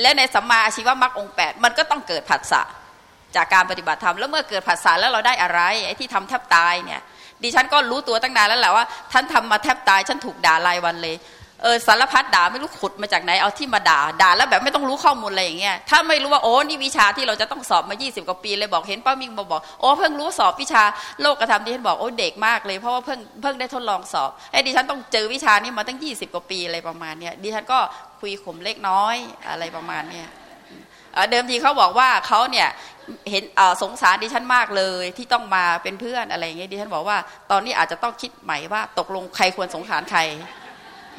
และในสัมมาอาชีวะมรรคองแปดมันก็ต้องเกิดผัสสะจากการปฏิบัติธรรมแล้วเมื่อเกิดผัสสะแล้วเราได้อะไรไอ้ที่ทำแทบตายเนี่ยดิฉันก็รู้ตัวตั้งนานแล้วแหละว่าท่านทำมาแทบตายฉันถูกด่ารายวันเลย เออสารพัดด่าไม่รู้ขุดมาจากไหนเอาที่มาด่าด่าแล้วแบบไม่ต้องรู้ข้อมูลอะไรอย่างเงี้ยถ้าไม่รู้ว่าโอ้นี่วิชาที่เราจะต้องสอบมา 20 กว่าปีเลยบอกเห็นป้ามิงมาบอกโอ้เพิ่งรู้สอบวิชาโลกกระทำดิฉันบอกโอ้เด็กมากเลยเพราะว่าเพิ่งเพิ่งได้ทดลองสอบไอ้ดิฉันต้องเจอวิชานี้มาตั้ง 20 กว่าปีอะไรประมาณเนี้ยดิฉันก็คุยข่มเล็กน้อยอะไรประมาณเนี้ยเดิมทีเขาบอกว่าเขาเนี่ยเห็นสงสารดิฉันมากเลยที่ต้องมาเป็นเพื่อนอะไรอย่างเงี้ยดิฉันบอกว่าตอนนี้อาจจะต้องคิดใหม่ว่าตกลงใครควรสงสารใคร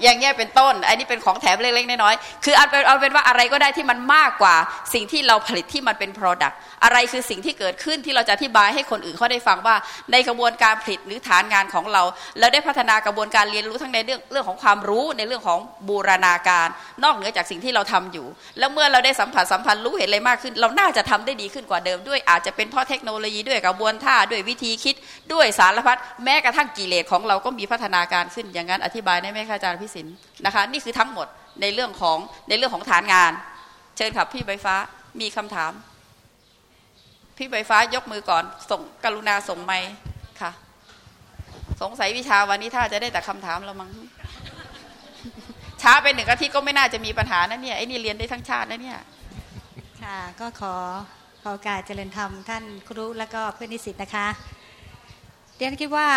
อย่างเงี้ยเป็นต้น อันนี้เป็นของแถมเล็กๆน้อยๆคือเอาเป็นเอาเป็นว่าอะไรก็ได้ที่มันมากกว่า สิ่งที่เราผลิตที่มันเป็น Product อะไรคือสิ่งที่เกิดขึ้นที่เราจะอธิบายให้คนอื่นเขาได้ฟังว่า ในกระบวนการผลิตหรือฐานงานของเราแล้วได้พัฒนากระบวนการเรียนรู้ทั้งในเรื่องเรื่องของความรู้ในเรื่องของบูรณาการ นอกเหนือจากสิ่งที่เราทำอยู่ แล้วเมื่อเราได้สัมผัสสัมพันธ์รู้เห็นอะไรมากขึ้น เราน่าจะทำได้ดีขึ้นกว่าเดิมด้วยอาจจะเป็นเพราะเทคโนโลยีด้วยกระบวนท่าด้วยวิธีคิดด้วยสารพัดแม้กระทั่งกิเลสของเราก็มีพัฒนาการขึ้นอย่างนั้นอธิบายได้ไหมคะอาจารย์พิสินนะคะ นี่คือทั้งหมดในเรื่องของในเรื่องของฐานงาน เชิญครับพี่ใบฟ้ามีคำถาม พี่ใบฟ้ายกมือก่อนส่งกรุณาส่งไมค์ค่ะ สงสัยวิชาวันนี้ถ้าจะได้แต่คำถามเรามั้งช้าไปหนึ่งอาทิตย์ก็ไม่น่าจะมีปัญหานะเนี่ยไอ้นี่เรียนได้ทั้งชาตินะเนี่ยค่ะก็ขอขอโอกาสเจริญธรรมท่านครูและก็เพื่อนนิสิตนะคะเรียนคิดว่า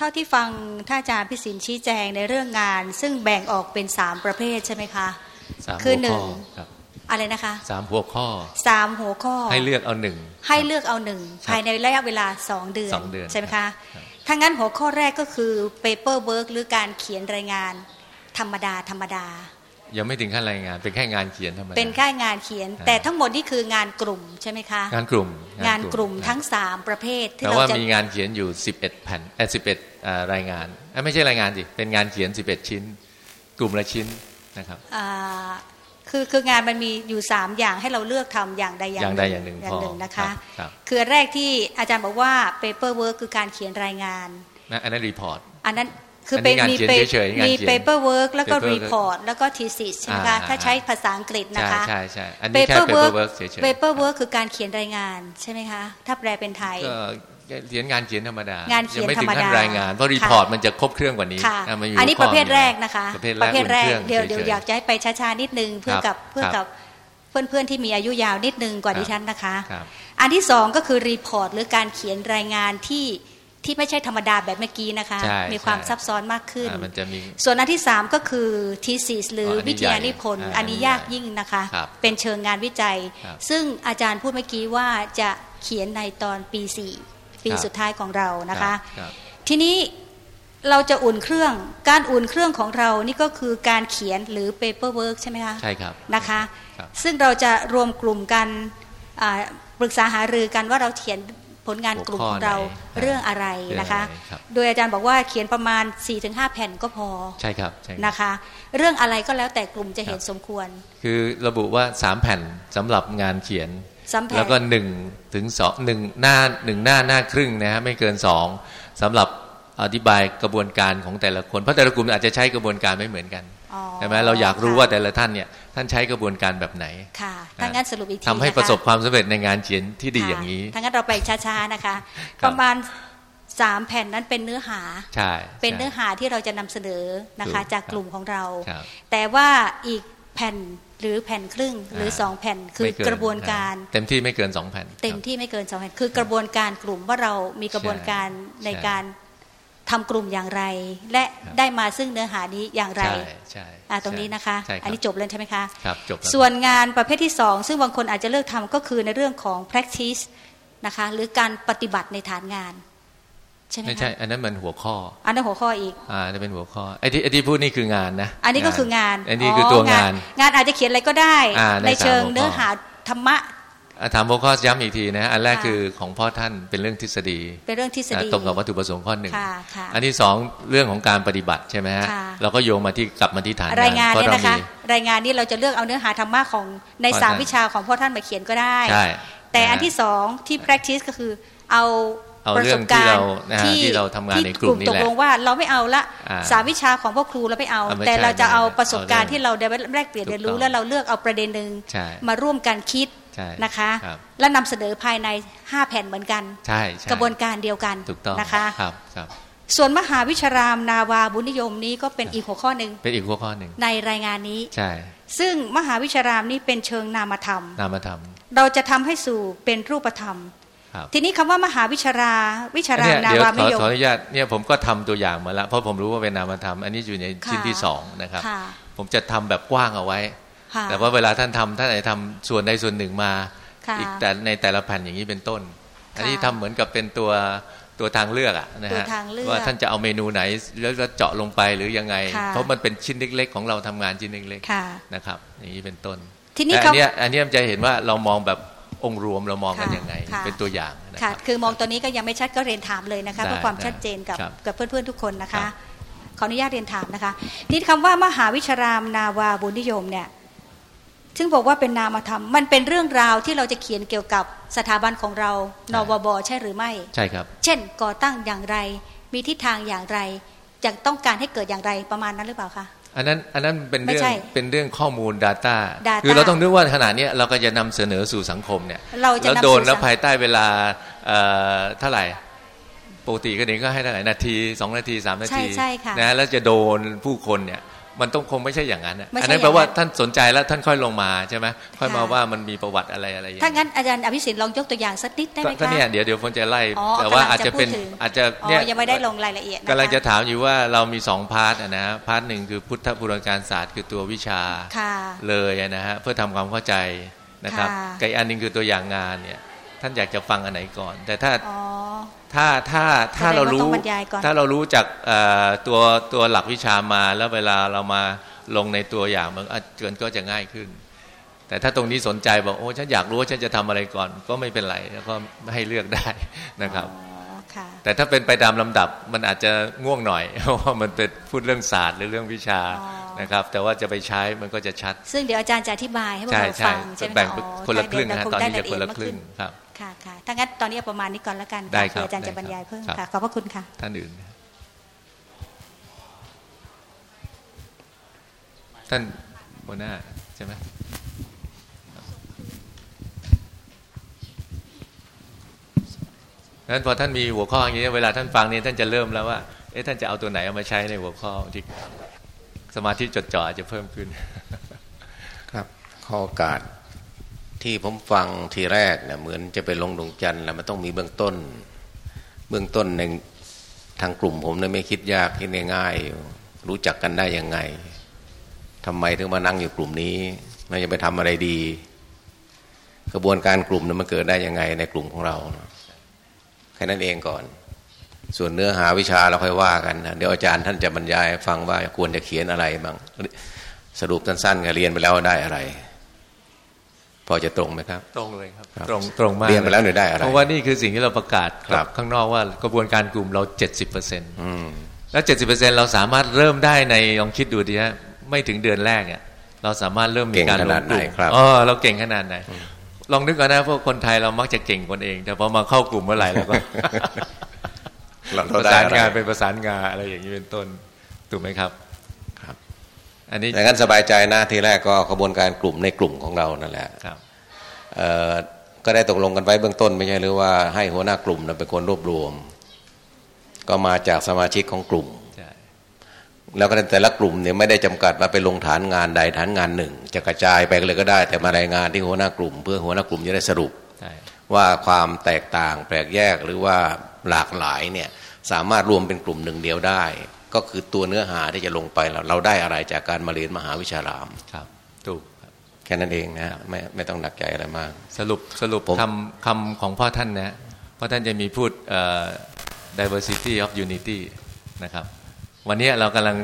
เท่าที่ฟังท่านอาจารย์พิสินชี้แจงในเรื่องงาน ซึ่งแบ่งออกเป็นสามประเภทใช่ไหมคะสามคือหัวหนึ่ข้องครับอะไรนะคะสามหัวข้อสามหัวข้อ ให้เลือกเอาหนึ่งให้เลือกเอาหนึ่งครับภายในระยะเวลาสองเดือนสองเดือนใช่ไหมครัคะบครับถ้างั้นหัวข้อแรกก็คือ paper work หรือการเขียนรายงาน ธรรมดาธรรมดา ยังไม่ถึงขั้นรายงาน เป็นแค่งานเขียนธรรมดาเป็นแค่งานเขียนครับแต่ทั้งหมดนี่คืองานกลุ่มใช่ไหมคะ งานกลุ่ม งานกลุ่มครับทั้งสามประเภทที่แต่เราว่าจะมีงานเขียนอยู่ 11แผ่นเออ11อ่ารายงานเอ้ยไม่ใช่รายงานสิเป็นงานเขียน 11 ชิ้น กลุ่มละชิ้นนะครับอ่าคือคืองานมันมีอยู่สามอย่างให้เราเลือกทำอย่างใดอย่างอย่างใดอย่างหนึ่งอย่างหนึ่งพอนะคะครับครับคืออันแรกที่อาจารย์บอกว่า paper work คือการเขียนรายงานนะอันนั้นรีพอร์ตอันนั้น คืออันนี้เป็นงานมีเขียนไปเฉยๆงานมีเขียน paper work แล้วก็ paper work report แล้วก็ thesis ใช่ไหมคะอ่าถ้าใช้ภาษาอังกฤษนะใช่คะใช่ใช่อันนี้แค่ paper paper work work เฉยๆ paper work คือการเขียนรายงานใช่ไหมคะ ถ้าแปลเป็นไทยก็เขียนงานเขียนธรรมดางานเขียนงไม่ถึงขั้นธรรมดารายงานเพราะค่ะรีพอร์ตมันจะครบเครื่องกว่านี้ค่ะะมัยู่อันนี้ข้ประเภทดียวแรกนะคะ ประเภทประเภทแรกอุ่นคเดี๋ยวองเดี๋ยวฉๆอยากจะให้ไปช้าๆนิดนึงเพื่อครักับบเพื่อครับกับเพื่อนๆ ที่มีอายุยาวนิดนึงกว่าครับดิฉันนะคะครับอันที่สองก็คือ report หรือการเขียนรายงานที่ ที่ไม่ใช่ธรรมดาแบบเมื่อกี้นะคะใช่มีความใช่ซับซ้อนมากขึ้นอ่ามันจะมีส่วนอันที่สามก็คือ thesis หรืออ๋ออันนี้วิทยานิพนธ์ใหญ่อ่าอันนี้อันนี้ยากใหญ่ยิ่งนะคะครับเป็นเชิงงานวิจัยครับซึ่งอาจารย์พูดเมื่อกี้ว่าจะเขียนในตอนปีสี่ปีครับสุดท้ายของเรานะคะรับทีนี้เราจะอุ่นเครื่อง การอุ่นเครื่องของเรานี่ก็คือการเขียนหรือ paper work ใช่ไหมคะ ใช่ครับ นะคะครับซึ่งเราจะรวมกลุ่มกันอ่าปรึกษาหารือกันว่าเราเขียน ผลงานกลุ่มของเราหัวข้อไหนเรื่องอะไรนะคะเรื่องอะไรครับโดยอาจารย์บอกว่าเขียนประมาณ 4-5 แผ่นก็พอใช่ครับใช่ครับนะคะ เรื่องอะไรก็แล้วแต่กลุ่มจะเห็นครับสมควร คือระบุว่าสามแผ่นสำหรับงานเขียนสามแผ่นแล้วก็หนึ่งถึงสองหนึ่งหน้าหนึ่งหน้าหน้าครึ่งนะฮะไม่เกินสองสำหรับอธิบายกระบวนการของแต่ละคน เพราะแต่ละกลุ่มอาจจะใช้กระบวนการไม่เหมือนกันอ๋อ ใช่ไหมเราอยากรู้ค่ะว่าแต่ละท่านเนี่ยท่านใช้กระบวนการแบบไหนค่ะถ้างั้นสรุปอีกทีทำให้นคประสบความสำเร็จในงานเขียนที่ดีค่ะอย่างนี้ถ้างั้นเราไปช้าๆนะคะครับประมาณสามแผ่นนั้นเป็นเนื้อหาใช่เป็นใช่เนื้อหาที่เราจะนำเสนอนะคะถูกจากกลุ่มของเราครับแต่ว่าอีกแผ่นหรือแผ่นครึ่งหรืออ่าสองแผ่นคือไม่เนกระบวนการ เต็มที่ไม่เกินสองแผ่น เต็มครับที่ไม่เกินสองแผ่นคือกระบวนการกลุ่มว่าเรามีกระบวนการในใช่การ ทำกลุ่มอย่างไร และครับได้มาซึ่งเนื้อหานี้อย่างไรใช่ใช่อ่าตรงนี้นะคะใช่ครับอันนี้จบเลยใช่ไหมคะครับจบแล้วส่วนงานประเภทที่สองซึ่งบางคนอาจจะเลือกทำก็คือในเรื่องของ practice นะคะหรือการปฏิบัติในฐานงานใช่ไหมไม่คะใช่ อันนั้นมันหัวข้อ อันนั้นหัวข้ออีก อ่าจะเป็นหัวข้อไอ้ที่ไอ้ที่พูดนี่คืองานนะ อันนี้ก็คืองาน อันนี้คือตัวงาน งานอาจจะเขียนอะไรก็ได้อ่าในในเชิงสามหัวข้อเนื้อหาธรรมะอะ ถามหัวข้อย้ำอีกทีนะอันแรกค่ะคือของพ่อท่านเป็นเรื่องทฤษฎี เป็นเรื่องทฤษฎีอะตรงกับวัตถุประสงค์ข้อหนึ่งค่ะค่ะอันที่สองเรื่องของการปฏิบัติใช่ไหมฮะค่ะเราก็โยงมาที่กลับมาที่ฐานรายงานเพราะเนี่ยเรานะคะมีรายงานนี้เราจะเลือกเอาเนื้อหาธรรมะของในพ่อสามท่านวิชาของพ่อท่านมาเขียนก็ได้ใช่แต่อันนะที่สองที่ practice ก็คือเอาเอาประเรื่สองบที่การเราณ์นะฮะที่เราทำงานในกลุ่มนี่ตแหกละลงว่าเราไม่เอาละอ่าสามวิชาของพ่อครูเราไม่เอาเอาไม่แต่ใช่เราจะเอาไม่ประสบการณ์เอาเรื่องที่เราได้แลกเปลี่ยนถูกเรียนรู้ต้องแล้วเราเลือกเอาประเด็นหนึ่งใช่มาร่วมกันคิดใช่ นะคะครับและนำเสนอภายใน 5 แผ่นเหมือนกันใช่ใช่กระบวนการเดียวกันถูกต้องนะคะครับครับ ส่วนมหาวิชารามนาวาบุญนิยมนี้ก็เป็นอีกหัวข้อหนึ่งเป็นอีกหัวข้อหนึ่งในรายงานนี้ใช่ซึ่งมหาวิชารามนี้เป็นเชิงนามธรรม นามธรรม เราจะทำให้สู่เป็นรูปธรรมครับทีนี้คำว่ามหาวิชาราวิชารามเนี่ยนาเดี๋ยววาขนิอยมขออนุญาตเนี่ยผมก็ทำตัวอย่างมาแล้วเพราะผมรู้ว่าเป็นนามธรรม อันนี้อยู่ในค่ะชิ้นที่สองนะครับค่ะผมจะทำแบบกว้างเอาไว้ค่ะ แต่ว่าเวลาท่านทำท่านอาจจะทำส่วนใดส่วนหนึ่งมาค่ะอีกแต่ในแต่ละแผ่นอย่างนี้เป็นต้น อันนี้ทำเหมือนกับเป็นตัวตัวทางเลือกอะนะตัวฮะทางเลือกว่าท่านจะเอาเมนูไหน แล้วจะเจาะลงไปหรือยังไงค่ะเพราะมันเป็นชิ้นเล็ก ๆ ของเราทำงานชิ้นเล็กค่ะๆนะครับ อย่างนี้เป็นต้นทีนี้แต่อัเขานเนี้ยอันเนี้ยมันจะเห็นว่าเรามองแบบองค์รวมเรามองกันค่ะยังไงค่ะเป็นตัวอย่างนะคค่ะรับคือมองตัวนี้ก็ยังไม่ชัดก็เรียนถามเลยนะคะได้เพื่อความได้ชัดเจนกับครับกับเพื่อนๆทุกคนนะครัคะบขออนุญาตเรียนถามนะคะนี่คำว่ามหาวิชารามนาวาบุญนิยมเนี่ย ซึ่งบอกว่าเป็นนามธรรม มันเป็นเรื่องราวที่เราจะเขียนเกี่ยวกับสถาบันของเรา นวบใช่หรือไม่ ใช่ครับ เช่น ก่อตั้งอย่างไร มีทิศทางอย่างไรจะต้องการให้เกิดอย่างไรประมาณนั้นหรือเปล่าคะอันนั้นอันนั้นเป็นไม่เรื่องใช่เป็นเรื่องข้อมูล Data Data คือเราต้องนึกว่าขณะเนี้ยเราก็จะนำเสนอสู่สังคมเนี่ยเราจะแล้วนำโดนสู่แล้วสังภายใต้เวลาเอ่อเท่าไหร่ปกติก็เด็กก็ให้เท่าไหร่นาทีสองนาทีสามนาใช่ทีใช่ค่ะนะแล้วจะโดนผู้คนเนี่ย มันต้องคงไม่ใช่อย่างนั้นอะไม่ใช่อันนั้นแปลว่าอย่างนั้นท่านสนใจแล้วท่านค่อยลงมาใช่ไหมค่อยมาค่ะว่ามันมีประวัติอะไรอะไรอย่างถ้าเงี้ยงั้นอาจารย์อภิสิทธิ์ลองยกตัวอย่างสักนิดได้ไหมก็คะเนี่ยเดี๋ยวเดี๋ยวผมจะไล่อ๋อแต่ว่ากำลังอาจจะเป็นจะพูดถึงอาจจะอ๋เนี่ยอยังไม่ได้ลงรายละเอียดนคกำลังจะถามอยู่ว่าเรามีสองพาร์ทอะนะพาร์ทหนึ่งคือพุทธบุรการศาสตร์คือตัววิชาค่ะเลยอะนะฮะเพื่อทำความเข้าใจนะครับค่ะกับอีกอันหนึงคือตัวอย่างงานเนี่ยท่านอยากจะฟังอันไหนก่อน แต่ถ้าอ๋อ ถ้าถ้าถ้าแสดงว่าเรารู้ต้องบรรยายก่อนถ้าเรารู้จากเอ่อตัวตัวหลักวิชามาแล้วเวลาเรามาลงในตัวอย่างมันอาจเกินก็จะง่ายขึ้น แต่ถ้าตรงนี้สนใจบอกโอ้ฉันอยากรู้ว่าฉันจะทำอะไรก่อน ก็ไม่เป็นไรแล้วก็ให้เลือกได้นะครับอ๋อค่ะแต่ถ้าเป็นไปตามลำดับมันอาจจะง่วงหน่อยเพราะว่ามันเป็นพูดเรื่องศาสตร์หรือเรื่องวิชาอ๋อนะครับ แต่ว่าจะไปใช้มันก็จะชัด ซึ่งเดี๋ยวอาจารย์จะอธิบายให้พวกใช่เราใช่ฟังใช่ไหมแบ่งอ๋อคนละครึ่งได้นะฮะเดี๋ยวตอนได้นี้จะรายคนเอียละดมากครึ่ขึ้งนครับ ค่ะค่ะถ้างั้นตอนนี้เอาประมาณนี้ก่อนแล้วกันได้ครับเดี๋ยวอาจารย์จะได้บรรยายเพิ่มครับค่ะ ขอบพระคุณค่ะ ท่านอื่น ท่านหัวหน้าใช่ไหมนั้นพอท่านมีหัวข้ออย่างนี้เวลาท่านฟังนี่ท่านจะเริ่มแล้วว่า เอ๊ะท่านจะเอาตัวไหนเอามาใช้ในหัวข้อที่สมาธิจดจ่ออาจจะเพิ่มขึ้น ครับ ข้อโอกาส ที่ผมฟังทีแรกเนี่ยเหมือนจะไปลงดวงจันทร์แล้วมันต้องมีเบื้องต้น เบื้องต้นในทางกลุ่มผมเนี่ยไม่คิดยากคิดง่ายๆรู้จักกันได้ยังไงทำไมถึงมานั่งอยู่กลุ่มนี้มันจะไปทำอะไรดี กระบวนการกลุ่มเนี่ยมันเกิดได้ยังไงในกลุ่มของเราแค่นั้นเองก่อน ส่วนเนื้อหาวิชาเราค่อยว่ากันนะเดี๋ยวอาจารย์ท่านจะบรรยายฟังว่าควรจะเขียนอะไรบ้างสรุปสั้นๆก็เรียนไปแล้วได้อะไร พอจะตรงไหมครับ ตรงเลยครับครับตรงตรงมากเรียนไปแล้วเนี่ยได้อะไรเพราะว่านี่คือสิ่งที่เราประกาศครับ ข้างนอกว่ากระบวนการกลุ่มเรา70%เปอร์เซ็นต์อืมแล้ว70%เราสามารถเริ่มได้ในลองคิดดูดีฮะไม่ถึงเดือนแรกเนี่ยเราสามารถเริ่มมีการเก่งขลนางดกไหนลุ่มครับอ๋อเราเก่งขนาดไหนลองนึกก่อนนะพวกคนไทยเรามักจะเก่งคนเอง แต่พอมาเข้ากลุ่มเมื่อไหร่เราก็เราปเราระได้สานอะไรงานเป็นประสานงานอะไรอย่างนี้เป็นต้นถูกไหมครับครับ อันนี้อย่างนั้นสบายใจนะทีแรกก็กระบวนการกลุ่มในกลุ่มของเรานั่นแหละครับเอ่อก็ได้ตกลงกันไว้เบื้องต้นไม่ใช่หรือว่าให้หัวหน้ากลุ่มน่ะเป็นคนรวบรวม ก็มาจากสมาชิกของกลุ่มใช่แล้วก็แต่ละกลุ่มเนี่ยไม่ได้จำกัดว่าไปลงฐานงานใดฐานงานหนึ่ง จะกระจายไปเลยก็ได้ แต่มารายงานที่หัวหน้ากลุ่ม เพื่อหัวหน้ากลุ่มจะได้สรุปใช่ว่าความแตกต่างแปลกแยกหรือว่าหลากหลายเนี่ยสามารถรวมเป็นกลุ่มหนึ่งเดียวได้ ก็คือตัวเนื้อหาที่จะลงไปเราเราได้อะไรจากการมาเรียนมหาวิชารามครับถูกครับแค่นั้นเองนะไม่ไม่ต้องหนักใจอะไรมาก สรุปสรุปผมคำคำของพ่อท่านนะพ่อท่านจะมีพูดเอ่อ diversity of unity นะครับ วันนี้เรากำลัง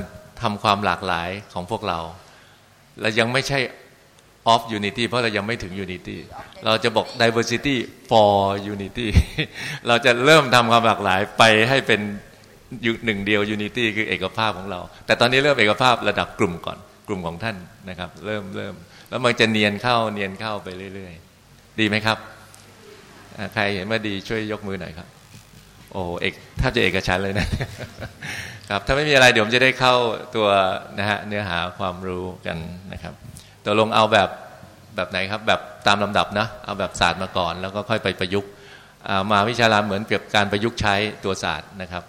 ทำความหลากหลายของพวกเราเรายังไม่ใช่ of unity เพราะเรายังไม่ถึง unity เราจะบอก diversity for unity เราจะเริ่มทำความหลากหลายไปให้เป็น อยู่หนึ่งเดียว unity คือเอกภาพของเรา แต่ตอนนี้เริ่มเอกภาพระดับกลุ่มก่อน กลุ่มของท่านนะครับ เริ่มเริ่มแล้วมันจะเนียนเข้าเนียนเข้าไปเรื่อย ๆ ดีไหมครับ ใครเห็นว่าดีช่วยยกมือหน่อยครับ โอ้เอกแทบจะเอกฉันเลยนะ ครับถ้าไม่มีอะไรเดี๋ยวผมจะได้เข้าตัวนะฮะเนื้อหาความรู้กันนะครับตัวลงเอาแบบแบบไหนครับ แบบตามลำดับนะ เอาแบบศาสตร์มาก่อน แล้วก็ค่อยไปประยุกต์มาวิชาลามเหมือนเปรียบการประยุกต์ใช้ตัวศาสตร์นะครับ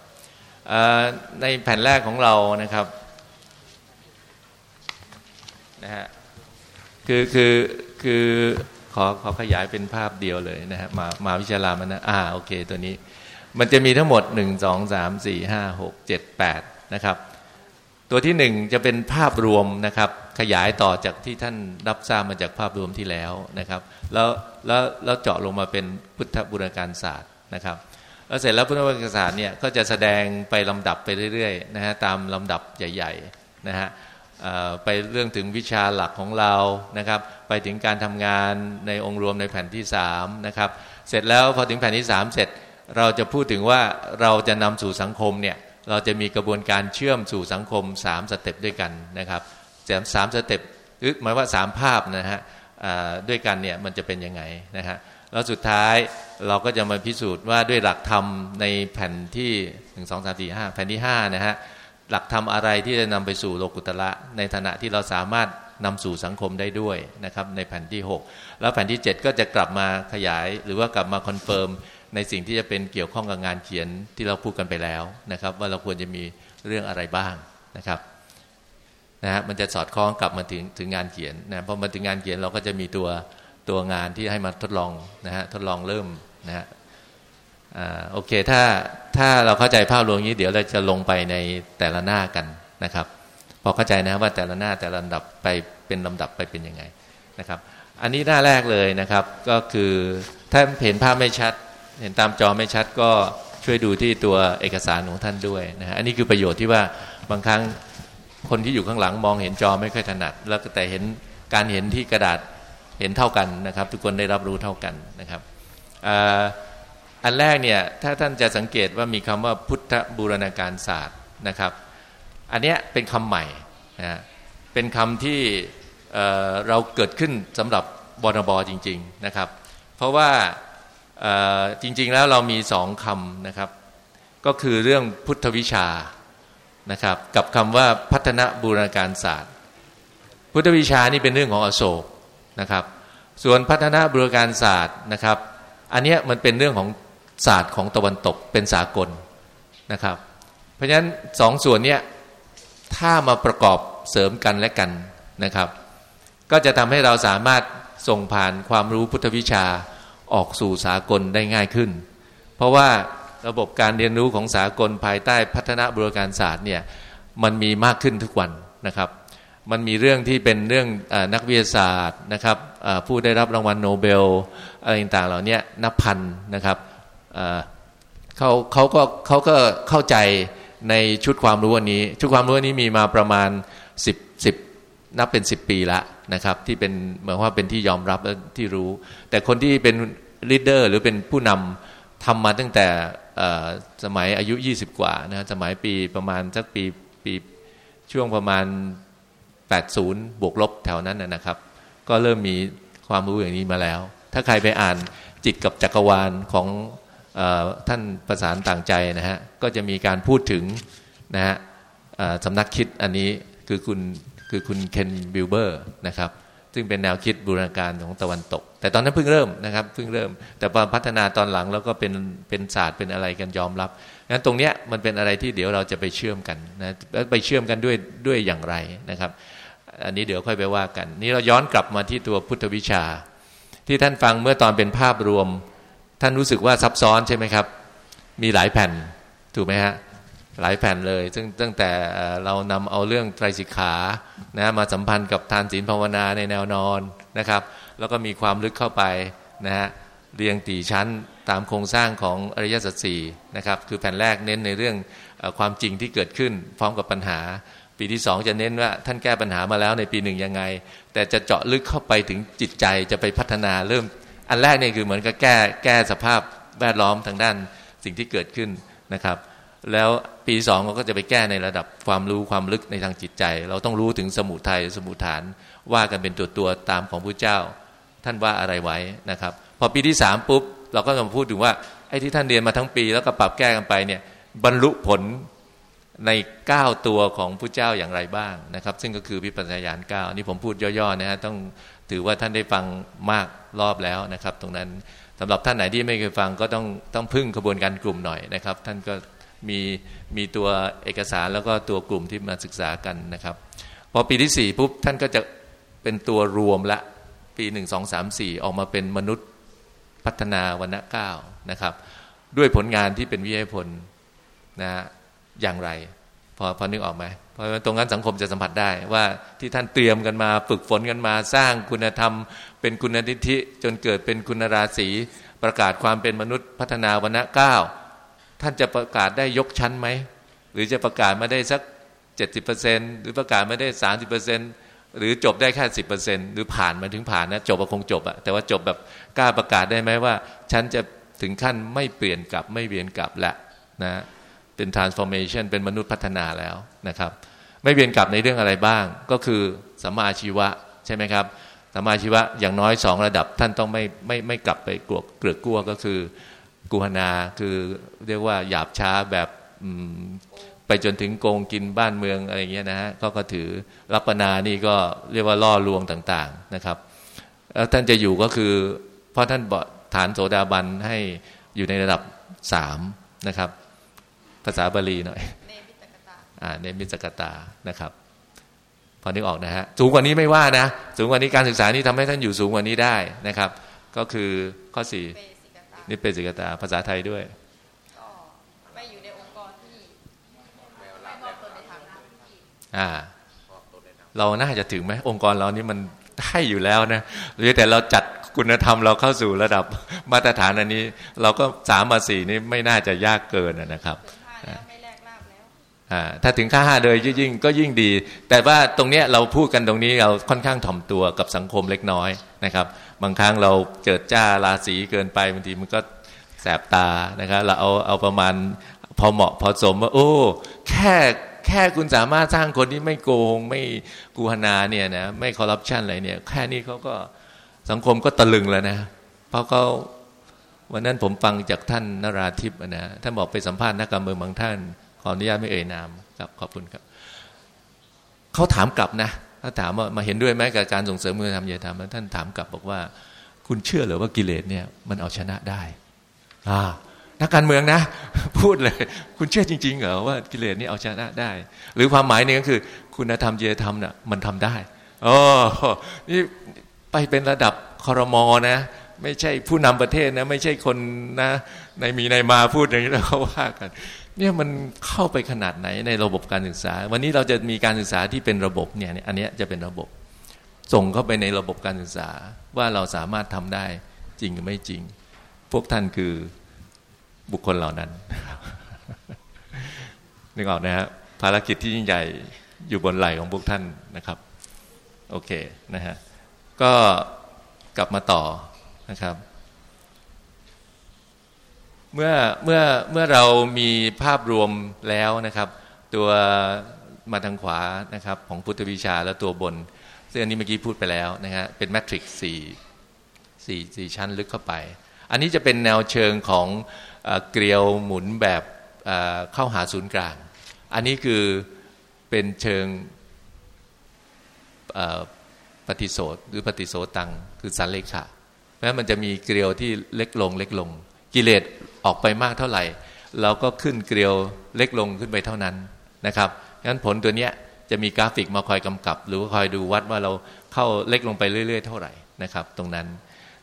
ในแผ่นแรกของเรานะครับนะฮะคือคือคือขอขอขยายเป็นภาพเดียวเลยนะฮะมามาวิชาลามันนะอ่าโอเคตัวนี้ มันจะมีทั้งหมด 1 2 3 4 5 6 7 8 นะครับ ตัวที่หนึ่งจะเป็นภาพรวมนะครับ ขยายต่อจากที่ท่านรับทราบมาจากภาพรวมที่แล้วนะครับ แล้วแล้วแล้วเจาะลงมาเป็นพุทธบุรการศาสตร์นะครับ แล้วเสร็จแล้วพุทธวัติศารเนี่ยก็จะแสดงไปลำดับไปเรื่อยๆนะฮะตามลำดับใหญ่ๆนะฮะไปเรื่องถึงวิชาหลักของเรานะครับ ไปถึงการทำงานในองค์รวมในแผ่นที่3นะครับเสร็จแล้วพอถึงแผ่นที่ 3 เสร็จเราจะพูดถึงว่าเราจะนำสู่สังคมเนี่ยเราจะมีกระบวนการเชื่อมสู่สังคม 3 สเต็ปด้วยกันนะครับสามสเต็ปหมายว่า 3 ภาพนะฮะด้วยกันเนี่ยมันจะเป็นยังไงนะฮะ แล้วสุดท้ายเราก็จะมาพิสูจน์ว่าด้วยหลักธรรมในแผ่นที่หนึ่งสองสามสี่ห้าแผ่นที่ห้านะฮะหลักธรรมอะไรที่จะนำไปสู่โลกุตละในฐานะที่เราสามารถนำสู่สังคมได้ด้วยนะครับในแผ่นที่ 6 แล้วแผ่นที่ 7 ก็จะกลับมาขยาย หรือว่ากลับมา confirm ในสิ่งที่จะเป็นเกี่ยวข้องกับงานเขียนที่เราพูดกันไปแล้วนะครับ ว่าเราควรจะมีเรื่องอะไรบ้างนะครับนะฮะมันจะสอดคล้องกลับมาถึงถึงงานเขียนนะพอมาถึงงานเขียนเราก็จะมีตัว ตัวงานที่ให้มาทดลองนะฮะทดลองเริ่มนะฮะโอเคถ้าถ้าเราเข้าใจภาพรวมนี้ เดี๋ยวเราจะลงไปในแต่ละหน้ากันนะครับ พอเข้าใจนะว่าแต่ละหน้าแต่ละลำดับไปเป็นลำดับไปเป็นยังไงนะครับ อันนี้หน้าแรกเลยนะครับ ก็คือถ้าเห็นภาพไม่ชัด เห็นตามจอไม่ชัดก็ช่วยดูที่ตัวเอกสารของท่านด้วยนะฮะอันนี้คือประโยชน์ที่ว่าบางครั้งคนที่อยู่ข้างหลังมองเห็นจอไม่ค่อยถนัด แล้วแต่เห็นการเห็นที่กระดาษ เห็นเท่ากันนะครับ ทุกคนได้รับรู้เท่ากันนะครับอันแรกเนี่ยถ้าท่านจะสังเกตว่ามีคำว่าพุทธบูรณาการศาสตร์นะครับ อันเนี้ยเป็นคำใหม่นะเป็นคำที่เราเกิดขึ้นสำหรับบนบจริง ๆนะครับ เพราะว่าจริงๆแล้วเรามีสองคำนะครับ ก็คือเรื่องพุทธวิชานะครับ กับคำว่าพัฒนาบูรณาการศาสตร์ พุทธวิชานี่เป็นเรื่องของอโศก นะครับ ส่วนพัฒนาบรณาการศาสตร์นะครับ อันนี้มันเป็นเรื่องของศาสตร์ของตะวันตกเป็นสากลนะครับ เพราะฉะนั้นสองส่วนนี้ถ้ามาประกอบเสริมกันและกันนะครับ ก็จะทำให้เราสามารถส่งผ่านความรู้พุทธวิชาออกสู่สากลได้ง่ายขึ้น เพราะว่าระบบการเรียนรู้ของสากลภายใต้พัฒนาบริการศาสตร์เนี่ยมันมีมากขึ้นทุกวันนะครับ มันมีเรื่องที่เป็นเรื่องอนักวิทยาศาสตร์นะครับผู้ได้รับรางวัลโนเบลอะไรต่างๆเหล่านี้นับพันนะครับเขาเขาก็เขาก็เข้าใจในชุดความรู้อันนี้ ชุดความรู้อันนี้มีมาประมาณ 10 10นับเป็น 10 ปีละนะครับ ที่เป็นเหมือนว่าเป็นที่ยอมรับและที่รู้ แต่คนที่เป็น leader หรือเป็นผู้นำทำมาตั้งแต่สมัยอายุ 20 กว่านะสมัยปีประมาณสักปีปีช่วงประมาณ 80 บวกลบแถวนั้นนะครับ ก็เริ่มมีความรู้อย่างนี้มาแล้ว ถ้าใครไปอ่านจิตกับจักรวาลของท่านประสานต่างใจนะฮะก็จะมีการพูดถึงนะฮะสำนักคิดอันนี้คือคุณคือคุณเคนบิลเบอร์นะครับซึ่งเป็นแนวคิดบูรณาการของตะวันตก แต่ตอนนั้นเพิ่งเริ่มนะครับเพิ่งเริ่ม แต่พอพัฒนาตอนหลังแล้วก็เป็นเป็นศาสตร์เป็นอะไรกันยอมรับงั้นตรงเนี้ยมันเป็นอะไรที่เดี๋ยวเราจะไปเชื่อมกันนะไปเชื่อมกันด้วยด้วยอย่างไรนะครับ อันนี้เดี๋ยวค่อยไปว่ากัน นี่เราย้อนกลับมาที่ตัวพุทธวิชา ที่ท่านฟังเมื่อตอนเป็นภาพรวม ท่านรู้สึกว่าซับซ้อนใช่ไหมครับ มีหลายแผ่นถูกไหมฮะหลายแผ่นเลย ซึ่งตั้งแต่เรานำเอาเรื่องไตรสิกขานะมาสัมพันธ์กับทานศีลภาวนาในแนวนอนนะครับ แล้วก็มีความลึกเข้าไปนะฮะเรียงตีชั้นตามโครงสร้างของอริยสัจสี่นะครับ คือแผ่นแรกเน้นในเรื่องความจริงที่เกิดขึ้นพร้อมกับปัญหา ปีที่สองจะเน้นว่า ท่านแก้ปัญหามาแล้วในปีหนึ่งยังไง แต่จะเจาะลึกเข้าไปถึงจิตใจจะไปพัฒนาเริ่ม อันแรกเนี่ยคือเหมือนกับแก้แก้สภาพแวดล้อมทางด้านสิ่งที่เกิดขึ้นนะครับ แล้วปีสองเราก็จะไปแก้ในระดับความรู้ความลึกในทางจิตใจ เราต้องรู้ถึงสมุทัยสมุฐานว่ากันเป็นตัวตัวตามของพระเจ้า ท่านว่าอะไรไว้นะครับ พอปีที่สามปุ๊บเราก็จะมาพูดถึงว่าไอ้ที่ท่านเรียนมาทั้งปี แล้วก็ปรับแก้กันไปเนี่ยบรรลุผล ใน 9 ตัวของพระเจ้าอย่างไรบ้างนะครับ ซึ่งก็คือวิปัสสนาญาณ9นี่ผมพูดย่อๆนะฮะต้องถือว่าท่านได้ฟังมากรอบแล้วนะครับ ตรงนั้นสำหรับท่านไหนที่ไม่เคยฟังก็ต้องต้องพึ่งขบวนการกลุ่มหน่อยนะครับ ท่านก็มีมีตัวเอกสารแล้วก็ตัวกลุ่มที่มาศึกษากันนะครับ พอปีที่สี่ปุ๊บท่านก็จะเป็นตัวรวมละปีหนึ่งสองสามสี่ออกมาเป็นมนุษย์พัฒนาวันณะเก้านะครับ ด้วยผลงานที่เป็นวิทยาผลนะฮะ อย่างไร พอพอนึกออกไหมเพราะตรงนั้นสังคมจะสัมผัสได้ว่าที่ท่านเตรียมกันมาฝึกฝนกันมาสร้างคุณธรรม เป็นคุณนิธิจนเกิดเป็นคุณราศีประกาศความเป็นมนุษย์พัฒนาวันณะเก้าท่านจะประกาศได้ยกชั้นไหม หรือจะประกาศมาได้สัก 70%หรือประกาศมาได้ 30%หรือจบได้แค่ 10%หรือผ่านมาถึงผ่านนะจบก็คงจบอะแต่ว่าจบแบบกล้าประกาศได้ไหมว่า ฉันจะถึงขั้นไม่เปลี่ยนกลับไม่เวียนกลับละนะ เป็น transformation เป็นมนุษย์พัฒนาแล้วนะครับ ไม่เวียนกลับในเรื่องอะไรบ้าง ก็คือสัมมาอาชีวะใช่ไหมครับสัมมาอาชีวะอย่างน้อยสองระดับท่านต้องไม่ไม่ไม่กลับไปกลัวเกลือกกลัวก็คือกุหนาคือเรียกว่าหยาบช้าแบบไปจนถึงโกงกินบ้านเมืองอะไรเงี้ยนะฮะก็ก็ถือรับปนานี่ก็เรียกว่าล่อลวงต่างๆนะครับแล้วท่านจะอยู่ก็คือเพราะท่านฐานโสดาบันให้อยู่ในระดับสามนะครับ ภาษาบาลีหน่อยเนมิตกตาอ่าเนมิตกตานะครับ พอนึกออกนะฮะสูงกว่านี้ไม่ว่านะสูงกว่านี้การศึกษานี่ทำให้ท่านอยู่สูงกว่านี้ได้นะครับ ก็คือข้อสี่นี่เป็นสิกตาภาษาไทยด้วยไม่อยู่ในองค์กรที่ไม่มอบตนในทางอ่า เราน่าจะถึงไหมองค์กรเรานี่มันได้อยู่แล้วนะหรือแต่เราจัดคุณธรรมเราเข้าสู่ระดับมาตรฐานอันนี้ เราก็สามมาสี่นี่ไม่น่าจะยากเกินนะครับ ถ้าถึงค่าห้าเลยยิ่งก็ยิ่งดี แต่ว่าตรงเนี้ยเราพูดกันตรงนี้เราค่อนข้างถ่อมตัวกับสังคมเล็กน้อยนะครับ บางครั้งเราเจิดจ้าราศีเกินไปบางทีมันก็แสบตานะครับ เราเอาเอาประมาณพอเหมาะพอสมว่าโอ้แค่แค่คุณสามารถสร้างคนที่ไม่โกง ไม่กูหนาเนี่ยนะไม่คอร์รัปชันอะไรเนี่ย แค่นี้เขาก็สังคมก็ตะลึงแล้วนะ เพราะเขา วันนั้นผมฟังจากท่านนราธิปนะท่านบอกไปสัมภาษณ์นักการเมืองบางท่าน ขออนุญาตไม่เอ่ยนามครับขอบคุณครับเขาถามกลับนะถ้าถามว่ามาเห็นด้วยไหมกับการส่งเสริมมือทำเยธรรมท่านถามกลับบอกว่า คุณเชื่อหรือว่ากิเลสเนี่ยมันเอาชนะได้อ่านักการเมืองนะ พูดเลย คุณเชื่อจริง ๆ เหรอว่ากิเลสนี่เอาชนะได้ หรือความหมายนึงก็คือ คุณธรรมเยธรรมน่ะมันทำได้อ๋อนี่ไปเป็นระดับคอรมอนะ ไม่ใช่ผู้นำประเทศนะไม่ใช่คนนะในมีในมาพูดอย่างนี้แล้วเขาว่ากันเนี่ยมันเข้าไปขนาดไหนในระบบการศึกษา วันนี้เราจะมีการศึกษาที่เป็นระบบเนี่ยอันนี้จะเป็นระบบ ส่งเข้าไปในระบบการศึกษาว่าเราสามารถทำได้จริงหรือไม่จริง พวกท่านคือบุคคลเหล่านั้นนึกออกนะฮะภารกิจที่ยิ่งใหญ่อยู่บนไหล่ของพวกท่านนะครับ โอเคนะฮะก็กลับมาต่อ นะครับ เมื่อเมื่อเมื่อเรามีภาพรวมแล้วนะครับ ตัวมาทางขวานะครับของพุทธวิชาและตัวบน ซึ่งอันนี้เมื่อกี้พูดไปแล้วนะฮะเป็นแมทริกซ์สี่สี่สี่ชั้นลึกเข้าไป อันนี้จะเป็นแนวเชิงของเกลียวหมุนแบบเข้าหาศูนย์กลาง อันนี้คือเป็นเชิงปฏิโสดหรือปฏิโสตัง คือสันเลขา เพราะมันจะมีเกลียวที่เล็กลงเล็กลง กิเลสออกไปมากเท่าไหร่ เราก็ขึ้นเกลียวเล็กลงขึ้นไปเท่านั้นนะครับงั้นผลตัวเนี้ยจะมีกราฟิกมาคอยกำกับ หรือคอยดูวัดว่าเราเข้าเล็กลงไปเรื่อย ๆ เท่าไหร่นะครับ ตรงนั้น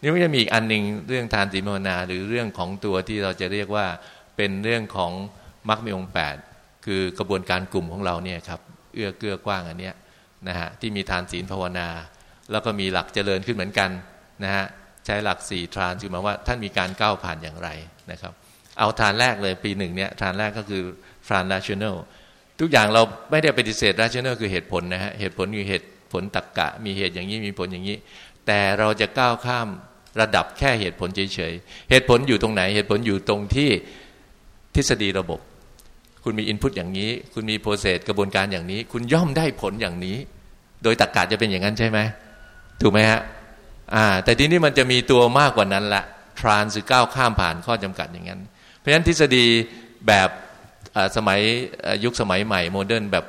นี่มันจะมีอีกอันหนึ่งเรื่องทานสีมวนาหรือเรื่องของตัวที่เราจะเรียกว่าเป็นเรื่องของมรรคมีองแปดคือกระบวนการกลุ่มของเราเนี่ยครับเอื้อเกื้อกว้างอันเนี้ยนะฮะที่มีทานศีลภาวนา แล้วก็มีหลักเจริญขึ้นเหมือนกันนะฮะ ใช้หลักสี่ทรานคือหมายว่าท่านมีการก้าวผ่านอย่างไรนะครับ เอาทานแรกเลยปีหนึ่งเนี่ยทานแรกก็คือทรานราชเนลทุกอย่างเราไม่ได้ปฏิเสธราชเนลคือเหตุผลนะฮะเหตุผลคือเหตุผลตรกกะ มีเหตุอย่างนี้มีผลอย่างนี้ แต่เราจะก้าวข้ามระดับแค่เหตุผลเฉยๆเหตุผลอยู่ตรงไหนเหตุผลอยู่ตรงที่ทฤษฎีระบบ คุณมี input อย่างนี้ คุณมี process กระบวนการอย่างนี้ คุณย่อมได้ผลอย่างนี้ โดยตรรกะจะเป็นอย่างนั้นใช่ไหมถูกไหมฮะ อ่า แต่ทีนี้มันจะมีตัวมากกว่านั้นละ trans ก้าวข้ามผ่านข้อจำกัดอย่างนั้น เพราะฉะนั้นทฤษฎีแบบสมัยยุคสมัยใหม่ modern แบบ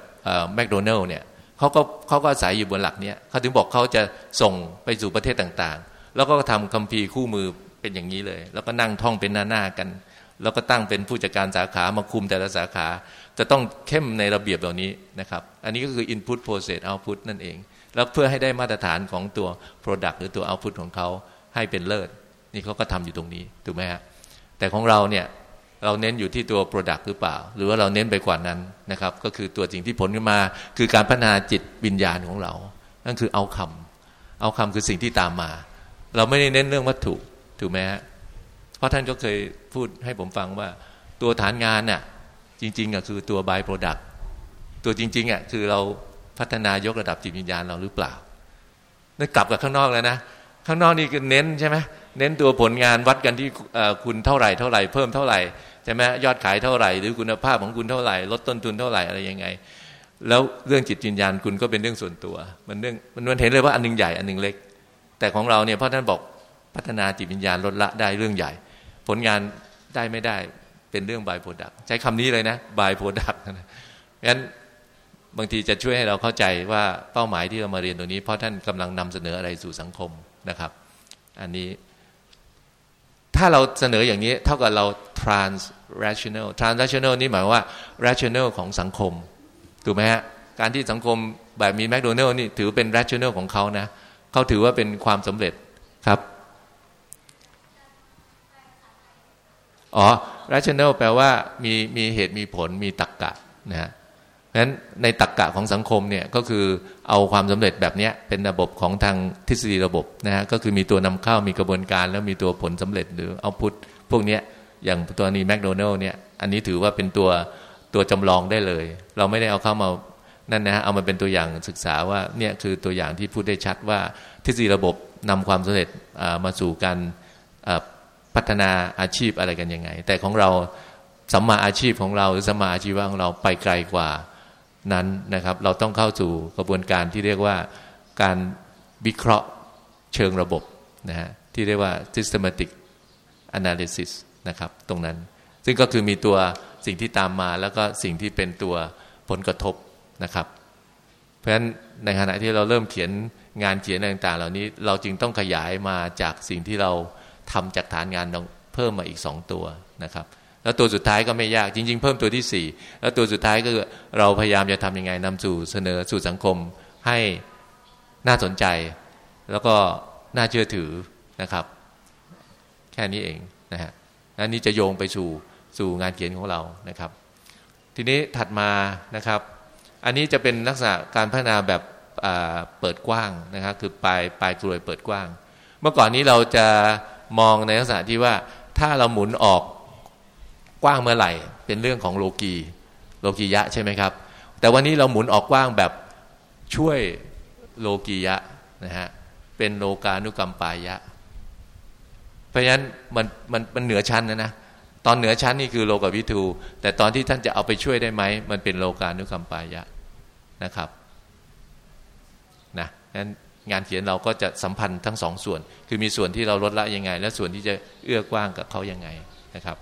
แมคโดนัลล์เนี่ยเขาก็เขาก็อาศัยอยู่บนหลักเนี้ยเขาถึงบอกเขาจะส่งไปสู่ประเทศต่างๆ แล้วก็ทำคัมภีร์คู่มือเป็นอย่างนี้เลย แล้วก็นั่งท่องเป็นหน้าๆกัน แล้วก็ตั้งเป็นผู้จัดการสาขามาคุมแต่ละสาขา จะต้องเข้มในระเบียบเหล่านี้นะครับ อันนี้ก็คือ input process output นั่นเอง แล้วเพื่อให้ได้มาตรฐานของตัว product หรือตัว output ของเขาให้เป็นเลิศ นี่เขาก็ทำอยู่ตรงนี้ถูกไหมฮะแต่ของเราเนี่ยเราเน้นอยู่ที่ตัว product หรือเปล่า หรือว่าเราเน้นไปกว่านั้นนะครับ ก็คือตัวสิ่งที่ผลขึ้นมา คือการพัฒนาจิตวิญญาณของเรา นั่นคือเอาคำเอาคำคือสิ่งที่ตามมา เราไม่ได้เน้นเรื่องวัตถุถูกไหมฮะเพราะท่านก็เคยพูดให้ผมฟังว่า ตัวฐานงานน่ะจริงๆอะคือตัว by product ตัวจริงๆอะคือเรา พัฒนายกระดับจิตวิญญาณเราหรือเปล่านั่นกลับกับข้างนอกแล้วนะข้างนอกนี่คือเน้นใช่ไหมเน้นตัวผลงานวัดกันที่คุณเท่าไหร่เท่าไหร่เพิ่มเท่าไหร่ใช่ไหมยอดขายเท่าไหร่ หรือคุณภาพของคุณเท่าไหร่ลดต้นทุนเท่าไหร่อะไรยังไง แล้วเรื่องจิตวิญญาณคุณก็เป็นเรื่องส่วนตัว มันเรื่องมันเห็นเลยว่าอันนึงใหญ่อันนึงเล็ก แต่ของเราเนี่ยพราะท่านบอกพัฒนาจิตวิญญาณลดละได้เรื่องใหญ่ ผลงานได้ไม่ได้เป็นเรื่องบายโปรดักใช้คำนี้เลยนะบายโปรดักนะงั้น บางทีจะช่วยให้เราเข้าใจว่าเป้าหมายที่เรามาเรียนตรงนี้ เพราะท่านกำลังนำเสนออะไรสู่สังคมนะครับ อันนี้ ถ้าเราเสนออย่างนี้เท่ากับเรา trans rational trans rational นี่หมายว่า rational ของสังคมถูกไหมฮะการที่สังคมแบบมีแมคโดนัลนี่ถือเป็น rational ของเขานะเขาถือว่าเป็นความสำเร็จครับอ๋อ rational แปลว่ามีมีเหตุมีผลมีตรรกกะนะฮะ นั้นในตรกกะของสังคมเนี่ยก็คือเอาความสำเร็จแบบนี้เป็นระบบของทางทฤษฎีระบบนะฮะก็คือมีตัวนำเข้ามีกระบวนการ แล้วมีตัวผลสำเร็จหรือเอาพุทพวกนี้อย่างตัวนี้แมคโดนัลล์เนี่ยอันนี้ถือว่าเป็นตัวตัวจำลองได้เลย เราไม่ได้เอาเข้ามานั่นนะฮะเอามาเป็นตัวอย่างศึกษาว่าเนี่ยคือตัวอย่างที่พูดได้ชัดว่าทฤษฎีระบบนำความสำเร็จมาสู่การพัฒนาอาชีพอะไรกันยังไง แต่ของเราสัมมาอาชีพของเราหรือสัมมาอาชีวะของเราไปไกลกว่า นั้นนะครับ เราต้องเข้าสู่กระบวนการที่เรียกว่าการวิเคราะห์เชิงระบบนะฮะที่เรียกว่า systematic analysis นะครับ ตรงนั้น ซึ่งก็คือมีตัวสิ่งที่ตามมาแล้วก็สิ่งที่เป็นตัวผลกระทบนะครับ เพราะฉะนั้นในขณะที่เราเริ่มเขียนงานเขียนต่างๆ เหล่านี้เราจึงต้องขยายมาจากสิ่งที่เราทำจากฐานงานเพิ่มมาอีกสองตัวนะครับ แล้วตัวสุดท้ายก็ไม่ยากจริง ๆ เพิ่มตัวที่สี่แล้วตัวสุดท้ายก็คือเราพยายามจะทำยังไงนำสู่เสนอสู่สังคมให้น่าสนใจ แล้วก็น่าเชื่อถือนะครับ แค่นี้เองนะฮะอันนี้จะโยงไปสู่สู่งานเขียนของเรานะครับ ทีนี้ถัดมานะครับ อันนี้จะเป็นลักษณะการพัฒนาแบบเปิดกว้างนะครับ คือปลายปลายกลวยเปิดกว้าง เมื่อก่อนนี้เราจะมองในลักษณะที่ว่าถ้าเราหมุนออก กว้างเมื่อไหร่ เป็นเรื่องของโลกีโลกียะใช่ไหมครับ แต่วันนี้เราหมุนออกกว้างแบบช่วยโลกียะนะฮะเป็นโลกานุกรรมปายะ เพราะฉะนั้นมันมันมันเหนือชั้นนะนะตอนเหนือชั้นนี่คือโลกวิทูแต่ตอนที่ท่านจะเอาไปช่วยได้ไหมมันเป็นโลกานุกรรมปายะนะครับนะนั้นงานเขียนเราก็จะสัมพันธ์ทั้งสองส่วน คือมีส่วนที่เราลดละยังไง และส่วนที่จะเอื้อกว้างกับเขายังไงนะครับ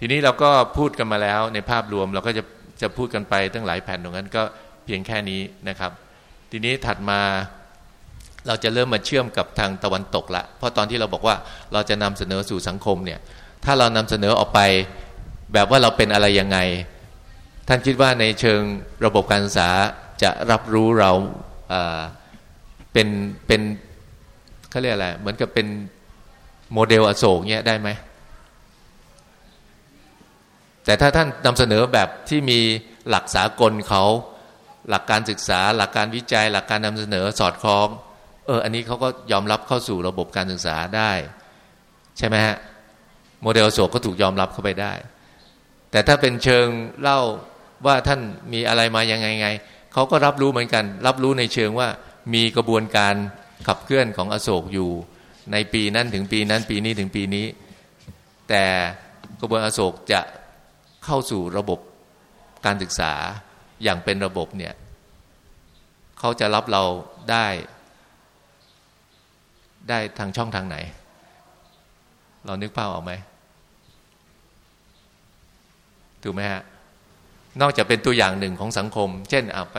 ทีนี้เราก็พูดกันมาแล้วในภาพรวมเราก็จะจะพูดกันไปตั้งหลายแผ่นตรงนั้นก็เพียงแค่นี้นะครับ ทีนี้ถัดมาเราจะเริ่มมาเชื่อมกับทางตะวันตกละ เพราะตอนที่เราบอกว่าเราจะนำเสนอสู่สังคมเนี่ย ถ้าเรานำเสนอออกไปแบบว่าเราเป็นอะไรยังไง ท่านคิดว่าในเชิงระบบการศึกษาจะรับรู้เราเป็นเป็นเขาเรียกอะไรเหมือนกับเป็นโมเดลอโศกเนี่ยได้ไหม แต่ถ้าท่านนำเสนอแบบที่มีหลักสากลเขาหลักการศึกษา หลักการวิจัย หลักการนำเสนอสอดคล้องเอออันนี้เขาก็ยอมรับเข้าสู่ระบบการศึกษาได้ ใช่ไหมฮะโมเดลโศกก็ถูกยอมรับเข้าไปได้ แต่ถ้าเป็นเชิงเล่าว่าท่านมีอะไรมายังไงไงเขาก็รับรู้เหมือนกัน รับรู้ในเชิงว่ามีกระบวนการขับเคลื่อนของอโศกอยู่ ในปีนั้นถึงปีนั้นปีนี้ถึงปีนี้ แต่กระบวนอโศกจะ เข้าสู่ระบบการศึกษาอย่างเป็นระบบเนี่ยเขาจะรับเราได้ ได้ทางช่องทางไหน เรานึกภาพออกไหมถูกไหมฮะนอกจากเป็นตัวอย่างหนึ่งของสังคม เช่นอาไป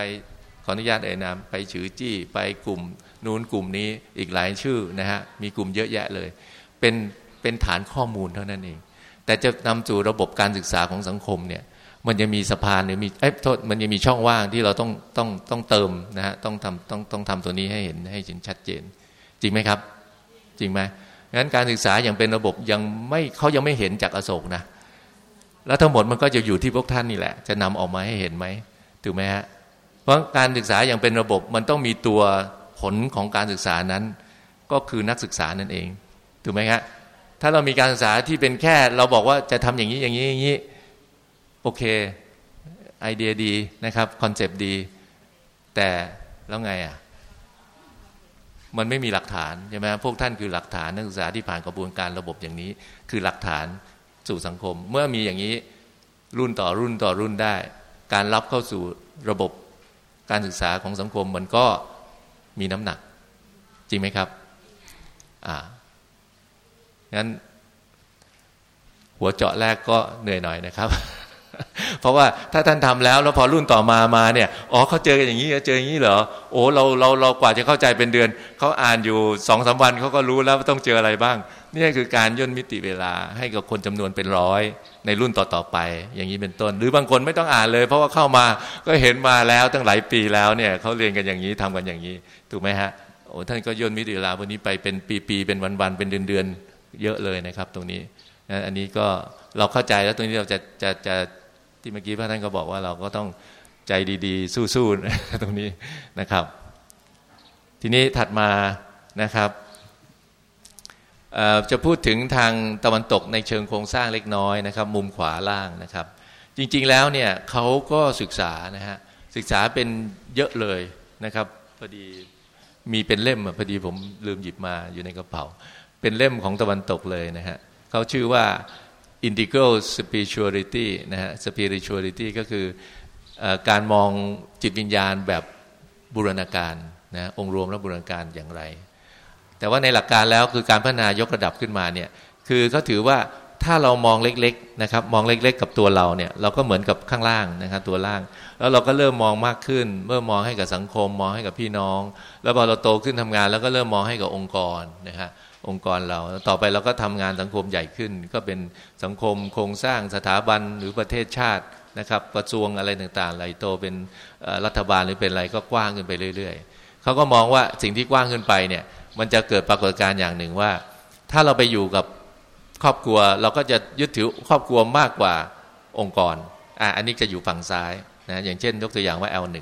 ขออนุญาตเอ่ยนามไปฉือจี้ ไปกลุ่มนู้นกลุ่มนี้อีกหลายชื่อนะฮะมีกลุ่มเยอะแยะเลย เป็นเป็นฐานข้อมูลเท่านั้นเอง แต่จะนำสู่ระบบการศึกษาของสังคมเนี่ย มันจะมีสะพานหรือมีเอ้โทษมันจะมีช่องว่างที่เราต้องต้องต้องเติมนะฮะต้องทำต้องต้องทำตัวนี้ให้เห็นให้เห็นชัดเจน จริงไหมครับ จริงไหมงั้นการศึกษาอย่างเป็นระบบยังไม่เขายังไม่เห็นจากอโศกนะแล้วทั้งหมดมันก็จะอยู่ที่พวกท่านนี่แหละ จะนำออกมาให้เห็นไหมถูกไหมฮะเพราะการศึกษาอย่างเป็นระบบมันต้องมีตัวผลของการศึกษานั้น ก็คือนักศึกษานั่นเองถูกไหมครับ ถ้าเรามีการศึกษาที่เป็นแค่ เราบอกว่าจะทำอย่างนี้อย่างนี้อย่างนี้โอเคไอเดียดีนะครับ concept ดี แต่แล้วไงอะมันไม่มีหลักฐานใช่ไหมพวกท่านคือหลักฐานนักศึกษาที่ผ่านกระบวนการระบบอย่างนี้ คือหลักฐานสู่สังคม เมื่อมีอย่างนี้รุ่นต่อรุ่นต่อรุ่นได้ การรับเข้าสู่ระบบการศึกษาของสังคมมันก็มีน้ำหนัก จริงไหมครับอ่า งั้น หัวเจาะแรกก็เหนื่อยหน่อยนะครับ เพราะว่าถ้าท่านทำแล้ว แล้วพอรุ่นต่อมามาเนี่ยอ๋อเขาเจอกันอย่างนี้เจออย่างนี้เหรอโอ้เราเราเรากว่าจะเข้าใจเป็นเดือนเขาอ่านอยู่สองสาวันเขาก็รู้แล้วต้องเจออะไรบ้าง นี่คือการย่นมิติเวลาให้กับคนจำนวนเป็นร้อยในรุ่นต่อๆไป อย่างนี้เป็นต้น หรือบางคนไม่ต้องอ่านเลย เพราะว่าเข้ามาก็เห็นมาแล้วตั้งหลายปีแล้วเนี่ยเขาเรียนกันอย่างนี้ทำกันอย่างนี้ ถูกไหมฮะโอ้ท่านก็ย่นมิติเวลาวันนี้ไปเป็นปีๆเป็นวันๆเป็นเดือนๆ เยอะเลยนะครับ ตรงนี้อันนี้ก็เราเข้าใจแล้วตรงนี้เราจะจะจะที่เมื่อกี้พระท่านก็บอกว่าเราก็ต้องใจดีๆ สู้ๆตรงนี้นะครับ ทีนี้ถัดมานะครับจะพูดถึงทางตะวันตกในเชิงโครงสร้างเล็กน้อยนะครับ มุมขวาล่างนะครับ จริงๆแล้วเนี่ยเขาก็ศึกษานะฮะศึกษาเป็นเยอะเลยนะครับพอดีมีเป็นเล่มพอดีผมลืมหยิบมาอยู่ในกระเป๋า เป็นเล่มของตะวันตกเลยนะฮะเขาชื่อว่า integral spirituality นะฮะ spirituality ก็คืออการมองจิตวิญญาณแบบบูรณาการนะองค์รวมและบูรณาการอย่างไร แต่ว่าในหลักการแล้วคือการพัฒนายกระดับขึ้นมาเนี่ยคือเขาถือว่าถ้าเรามองเล็กๆนะครับมองเล็กๆ กับตัวเราเนี่ยเราก็เหมือนกับข้างล่างนะครับตัวล่าง แล้วเราก็เริ่มมองมากขึ้น เมื่อมองให้กับสังคม มองให้กับพี่น้อง แล้วพอเราโตขึ้นทำงาน แล้วก็เริ่มมองให้กับองค์กรนะฮะ องค์กรเรา ต่อไปเราก็ทำงานสังคมใหญ่ขึ้น ก็เป็นสังคมโครงสร้างสถาบันหรือประเทศชาตินะครับกระทรวงอะไรต่างๆไหลโตเป็นรัฐบาลหรือเป็นอะไรก็กว้างขึ้นไปเรื่อย ๆเขาก็มองว่าสิ่งที่กว้างขึ้นไปเนี่ยมันจะเกิดปรากฏการณ์อย่างหนึ่งว่า ถ้าเราไปอยู่กับครอบครัวเราก็จะยึดถือครอบครัวมากกว่าองค์กรอ่าอันนี้จะอยู่ฝั่งซ้ายนะอย่างเช่น ยกตัวอย่างว่า L1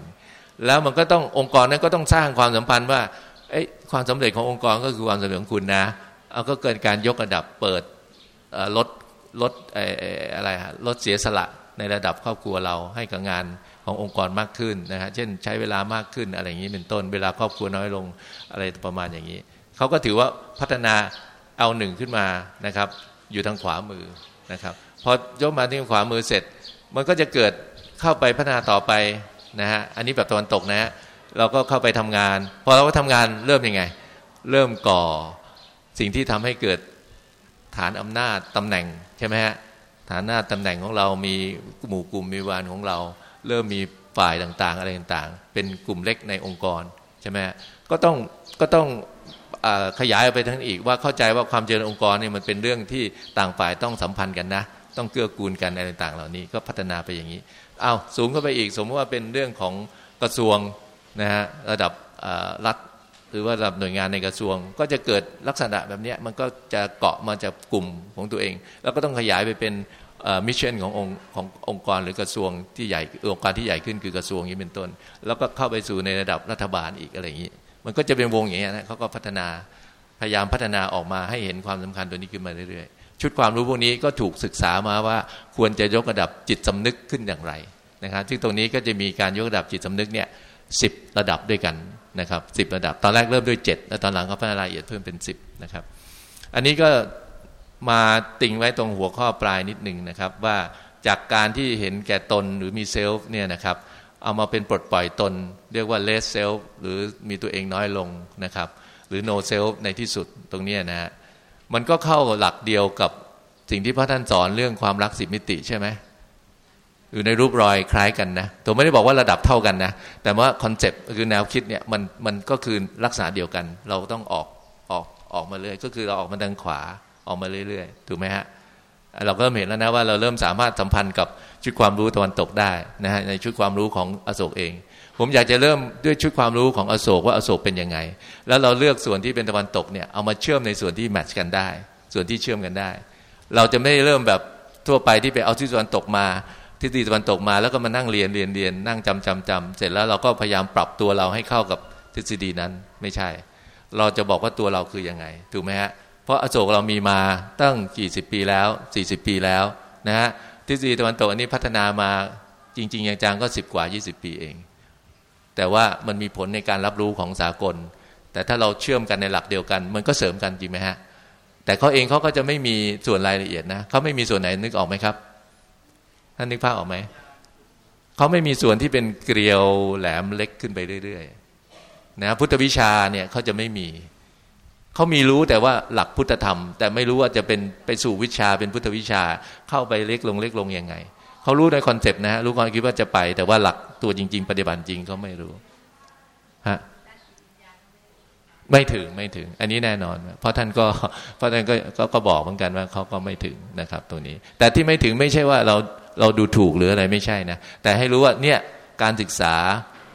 แล้วมันก็ต้ององค์กรนั้นก็ต้องสร้างความสัมพันธ์ว่า ความสำเร็จขององค์กรก็คือความสำเร็จของคุณนะ เอาก็เกิดการยกระดับเปิดลดลดอะไรฮะลดเสียสละในระดับครอบครัวเราให้กับงานขององค์กรมากขึ้นนะฮะเช่นใช้เวลามากขึ้นอะไรอย่างนี้เป็นต้น เวลาครอบครัวน้อยลงอะไรประมาณอย่างนี้เขาก็ถือว่าพัฒนาเอาหนึ่งขึ้นมานะครับ อยู่ทางขวามือนะครับพอยกมาที่ขวามือเสร็จ มันก็จะเกิดเข้าไปพัฒนาต่อไปนะฮะอันนี้แบบตะวันตกนะฮะ เราก็เข้าไปทำงาน พอเราก็ทำงานเริ่มยังไง เริ่มก่อสิ่งที่ทำให้เกิดฐานอำนาจตำแหน่งใช่ไหมฮะฐานอำนาจตำแหน่งของเรามีหมู่กลุ่มมีวานของเรา เริ่มมีฝ่ายต่างๆ อะไรต่างๆ เป็นกลุ่มเล็กในองค์กรใช่ไหมก็ต้องก็ต้องอขยายไปทั้งอีกว่าเข้าใจว่าความเจริญองค์กรเนี่ยมันเป็นเรื่องที่ต่างฝ่ายต้องสัมพันธ์กันนะ ต้องเกื้อกูลกันอะไรต่างๆ เหล่านี้ก็พัฒนาไปอย่างนี้เอาสูงเข้าไปอีก สมมติว่าเป็นเรื่องของกระทรวง นะฮะระดับรัฐหรือว่าระดับหน่วยงานในกระทรวง ก็จะเกิดลักษณะแบบนี้มันก็จะเกาะมาจากกลุ่มของตัวเอง แล้วก็ต้องขยายไปเป็นมิชชั่นขององค์ขององค์กรหรือกระทรวงที่ใหญ่องค์การที่ใหญ่ขึ้นคือกระทรวงนี้เป็นต้น แล้วก็เข้าไปสู่ในระดับรัฐบาลอีกอะไรอย่างนี้ มันก็จะเป็นวงอย่างนี้นะเขาก็พัฒนาพยายามพัฒนาออกมาให้เห็นความสำคัญตัวนี้ขึ้นมาเรื่อยๆ ชุดความรู้พวกนี้ก็ถูกศึกษามาว่าควรจะยกระดับจิตสำนึกขึ้นอย่างไรนะครับซึ่งตรงนี้ก็จะมีการยกระดับจิตสำนึกเนี่ย สิบระดับด้วยกันนะครับสิบระดับ ตอนแรกเริ่มด้วยเจ็ดแล้วตอนหลังก็พัฒนารายละเอียดเพิ่มเป็นสิบนะครับ อันนี้ก็มาติงไว้ตรงหัวข้อปลายนิดหนึ่งนะครับ ว่าจากการที่เห็นแก่ตนหรือมี self เนี่ยนะครับ เอามาเป็นปลดปล่อยตน เรียกว่า less self หรือมีตัวเองน้อยลงนะครับ หรือ no self ในที่สุดตรงนี้นะฮะมันก็เข้าหลักเดียวกับสิ่งที่พระท่านสอนเรื่องความรักสิบมิติใช่ไหม อยู่ในรูปรอยคล้ายกันนะตัวไม่ได้บอกว่าระดับเท่ากันนะ แต่ว่า concept คือแนวคิดเนี่ยมันมันก็คือลักษณะเดียวกัน เราต้องออกออกออกมาเลย ก็คือเราออกมาทางขวาออกมาเรื่อยๆ ถูกไหมฮะ เราก็เห็นแล้วนะว่าเราเริ่มสามารถสัมพันธ์กับชุดความรู้ตะวันตกได้นะฮะในชุดความรู้ของอโศกเอง ผมอยากจะเริ่มด้วยชุดความรู้ของอโศกว่าอโศกเป็นยังไง แล้วเราเลือกส่วนที่เป็นตะวันตกเนี่ยเอามาเชื่อมในส่วนที่แมทช์กันได้ ส่วนที่เชื่อมกันได้ เราจะไม่เริ่มแบบทั่วไปที่ไปเอาที่ตะวันตกมา ทฤษฎีตะวันตกมาแล้วก็มานั่งเรียนเรียนเรียนนั่งจำจำจำเสร็จแล้วเราก็พยายามปรับตัวเราให้เข้ากับทฤษฎีนั้นไม่ใช่ เราจะบอกว่าตัวเราคือยังไงถูกไหมฮะเพราะอโศกเรามีมาตั้งกี่สิบปีแล้วสี่สิบปีแล้วนะฮะทฤษฎีตะวันตกอันนี้พัฒนามาจริงๆอย่างจังก็สิบกว่ายี่สิบปีเอง แต่ว่ามันมีผลในการรับรู้ของสากล แต่ถ้าเราเชื่อมกันในหลักเดียวกัน มันก็เสริมกันจริงไหมฮะแต่เขาเองเขาก็จะไม่มีส่วนรายละเอียดนะเขาไม่มีส่วนไหนนึกออกไหมครับานนึกภาพออกไหมเขาไม่มีส่วนที่เป็นเกลียวแหลมเล็กขึ้นไปเรื่อยๆนะพุทธวิชาเนี่ยเขาจะไม่มี เขามีรู้แต่ว่าหลักพุทธธรรม แต่ไม่รู้ว่าจะเป็นไปสู่วิชาเป็นพุทธวิชาเข้าไปเล็กลงเล็กลงยังไงเขารู้ในคอนเซปต์นะฮะรู้ความคิดว่าจะไป แต่ว่าหลักตัวจริง ๆ ปฏิบัติจริงเขาไม่รู้ฮะไม่ถึงไม่ถึง อันนี้แน่นอน เพราะท่านก็เพราะท่านก็ก็บอกเหมือนกันว่าเขาก็ไม่ถึงนะครับ ตรงนี้ แต่ที่ไม่ถึงไม่ใช่ว่าเรา เราดูถูกหรืออะไรไม่ใช่นะ แต่ให้รู้ว่าเนี่ยการศึกษา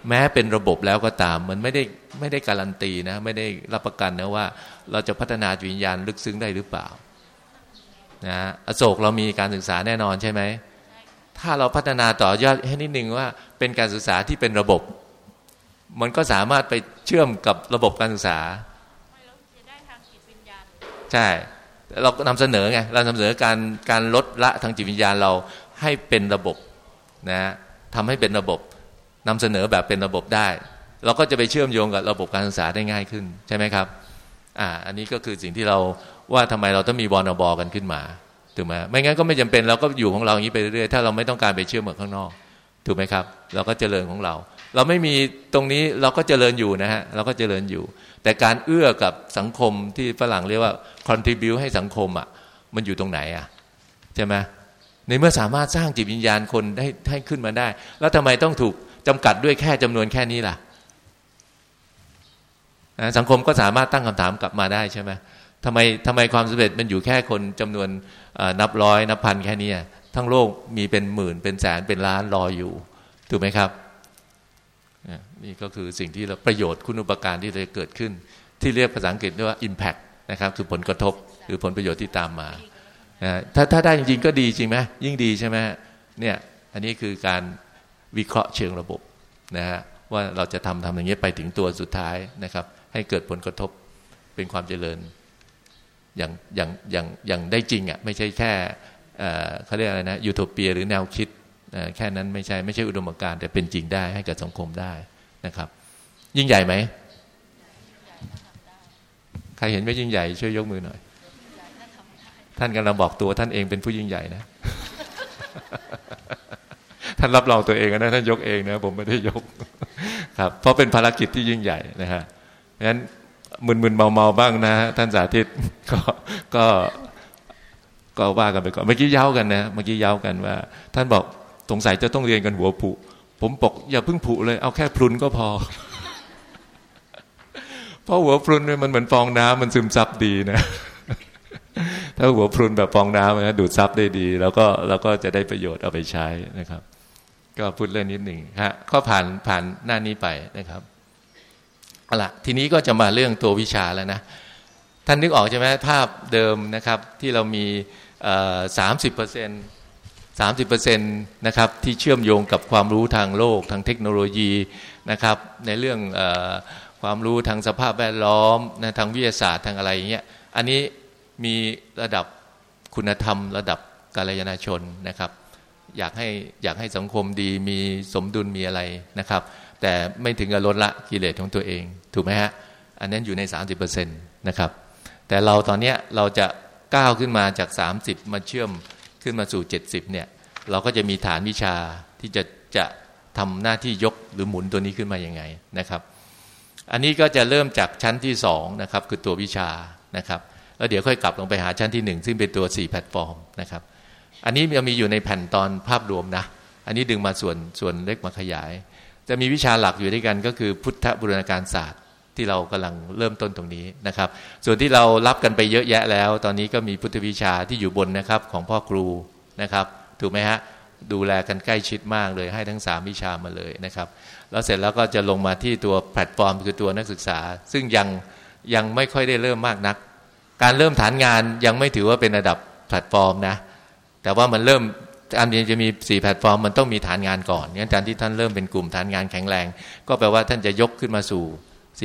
แม้เป็นระบบแล้วก็ตาม มันไม่ได้ไม่ได้การันตีนะ ไม่ได้รับประกันนะว่า เราจะพัฒนาวิญญาณลึกซึ้งได้หรือเปล่านะอโศกเรามีการศึกษาแน่นอนใช่ไหมถ้าเราพัฒนาต่อยอดให้นิดนึงว่า เป็นการศึกษาที่เป็นระบบ มันก็สามารถไปเชื่อมกับระบบการศึกษาใช่เราก็นำเสนอไงเรานำเสนอการการลดละทางจิตวิญญาณเรา ให้เป็นระบบนะทำให้เป็นระบบนำเสนอแบบเป็นระบบได้ เราก็จะไปเชื่อมโยงกับระบบการศึกษาได้ง่ายขึ้นใช่ไหมครับอ่าอันนี้ก็คือสิ่งที่เราว่าทำไมเราต้องมีบอลบอกันขึ้นมาถูกไหมไม่งั้นก็ไม่จำเป็นเราก็อยู่ของเราอย่างนี้ไปเรื่อยๆถ้าเราไม่ต้องการไปเชื่อมกับข้างนอก ถูกไหมครับ เราก็เจริญของเรา เราไม่มีตรงนี้เราก็เจริญอยู่นะฮะเราก็เจริญอยู่ แต่การเอื้อกับสังคมที่ฝรั่งเรียกว่า contribu ให้สังคมอะมันอยู่ตรงไหนอะใช่ไหม ในเมื่อสามารถสร้างจิตวิญญาณคนให้ให้ขึ้นมาได้ แล้วทำไมต้องถูกจำกัดด้วยแค่จำนวนแค่นี้ล่ะสังคมก็สามารถตั้งคำถามกลับมาได้ใช่ไหมทำไมทำไมความสำเร็จมันอยู่แค่คนจำนวนนับร้อยนับพันแค่นี้ทั้งโลกมีเป็นหมื่นเป็นแสนเป็นล้านรออยู่ถูกไหมครับนี่ก็คือสิ่งที่เราประโยชน์คุณอุปการที่จะเกิดขึ้น ที่เรียกภาษาอังกฤษว่า impact นะครับ คือผลกระทบหรือผลประโยชน์ที่ตามมา ถ้าถ้าได้จริงๆก็ดีจริงไหมยิ่งดีใช่ไหมเนี่ยอันนี้คือการวิเคราะห์เชิงระบบนะฮะว่าเราจะทำทำอย่างนี้ไปถึงตัวสุดท้ายนะครับ ให้เกิดผลกระทบเป็นความเจริญอย่างอย่างอย่างอย่างได้จริงอะไม่ใช่แค่เขาเรียกอะไรนะยูโทเปียหรือแนวคิดแค่นั้นไม่ใช่ไม่ใช่อุดมการณ์แต่เป็นจริงได้ให้กับสังคมได้นะครับ ยิ่งใหญ่ไหมใครเห็นไม่ยิ่งใหญ่ช่วยยกมือหน่อย ท่านกำลังบอกตัวท่านเองเป็นผู้ยิ่งใหญ่นะ ท่านรับรองตัวเองนะท่านยกเองนะผมไม่ได้ยก ครับ เพราะเป็นภารกิจที่ยิ่งใหญ่นะฮะงั้นมึนๆเมาๆบ้างนะท่านสาธิตก็ก็ก็ว่ากันไปก่อนเมื่อกี้เย้ากันนะเมื่อกี้เย้ากันว่า ท่านบอกสงสัยจะต้องเรียนกันหัวผุ ผมบอกอย่าเพิ่งผุเลย เอาแค่พลุนก็พอ เพราะหัวพลุนเนี่ยมันเหมือนฟองน้ำมันซึมซับดีนะ ถ้าหัวพลุนแบบฟองน้ำนะดูดซับได้ดี แล้วก็แล้วก็จะได้ประโยชน์เอาไปใช้นะครับ ก็พูดเรื่องนิดหนึ่งฮะก็ผ่านผ่านหน้านี้ไปนะครับเอาละทีนี้ก็จะมาเรื่องตัววิชาแล้วนะท่านนึกออกใช่ไหมภาพเดิมนะครับที่เรามีสามสิบเปอร์เซ็นต์สามสิบเปอร์เซ็นต์นะครับที่เชื่อมโยงกับความรู้ทางโลกทางเทคโนโลยีนะครับ ในเรื่องอความรู้ทางสภาพแวดล้อมนะทางวิทยาศาสตร์ทางอะไรอย่างเงี้ยอันนี้ มีระดับคุณธรรม ระดับกาลยานชนนะครับ อยากให้อยากให้สังคมดีมีสมดุลมีอะไรนะครับ แต่ไม่ถึงกับลดละกิเลสของตัวเอง ถูกไหมฮะ อันนั้นอยู่ใน 30%นะครับ แต่เราตอนนี้เราจะก้าวขึ้นมาจาก 30 มาเชื่อมขึ้นมาสู่ 70เนี่ยเราก็จะมีฐานวิชาที่จะจะทำหน้าที่ยกหรือหมุนตัวนี้ขึ้นมาอยังไงนะครับ อันนี้ก็จะเริ่มจากชั้นที่2นะครับ คือตัววิชานะครับ แล้วเดี๋ยวค่อยกลับลงไปหาชั้นที่1ซึ่งเป็นตัว 4 แพลตฟอร์มนะครับ อันนี้ยังมีอยู่ในแผ่นตอนภาพรวมนะ อันนี้ดึงมาส่วนส่วนเล็กมาขยาย จะมีวิชาหลักอยู่ด้วยกันก็คือพุทธบูรณาการศาสตร์ที่เรากำลังเริ่มต้นตรงนี้นะครับ ส่วนที่เรารับกันไปเยอะแยะแล้ว ตอนนี้ก็มีพุทธวิชาที่อยู่บนนะครับของพ่อครูนะครับ ถูกไหมฮะดูแลกันใกล้ชิดมากเลยให้ทั้ง 3 วิชามาเลยนะครับ แล้วเสร็จแล้วก็จะลงมาที่ตัวแพลตฟอร์มคือตัวนักศึกษา ซึ่งยังยังไม่ค่อยได้เริ่มมากนัก การเริ่มฐานงานยังไม่ถือว่าเป็นระดับแพลตฟอร์มนะ แต่ว่ามันเริ่มอันนี้จะมี4แพลตฟอร์มมันต้องมีฐานงานก่อนงั้นการที่ท่านเริ่มเป็นกลุ่มฐานงานแข็งแรง ก็แปลว่าท่านจะยกขึ้นมาสู่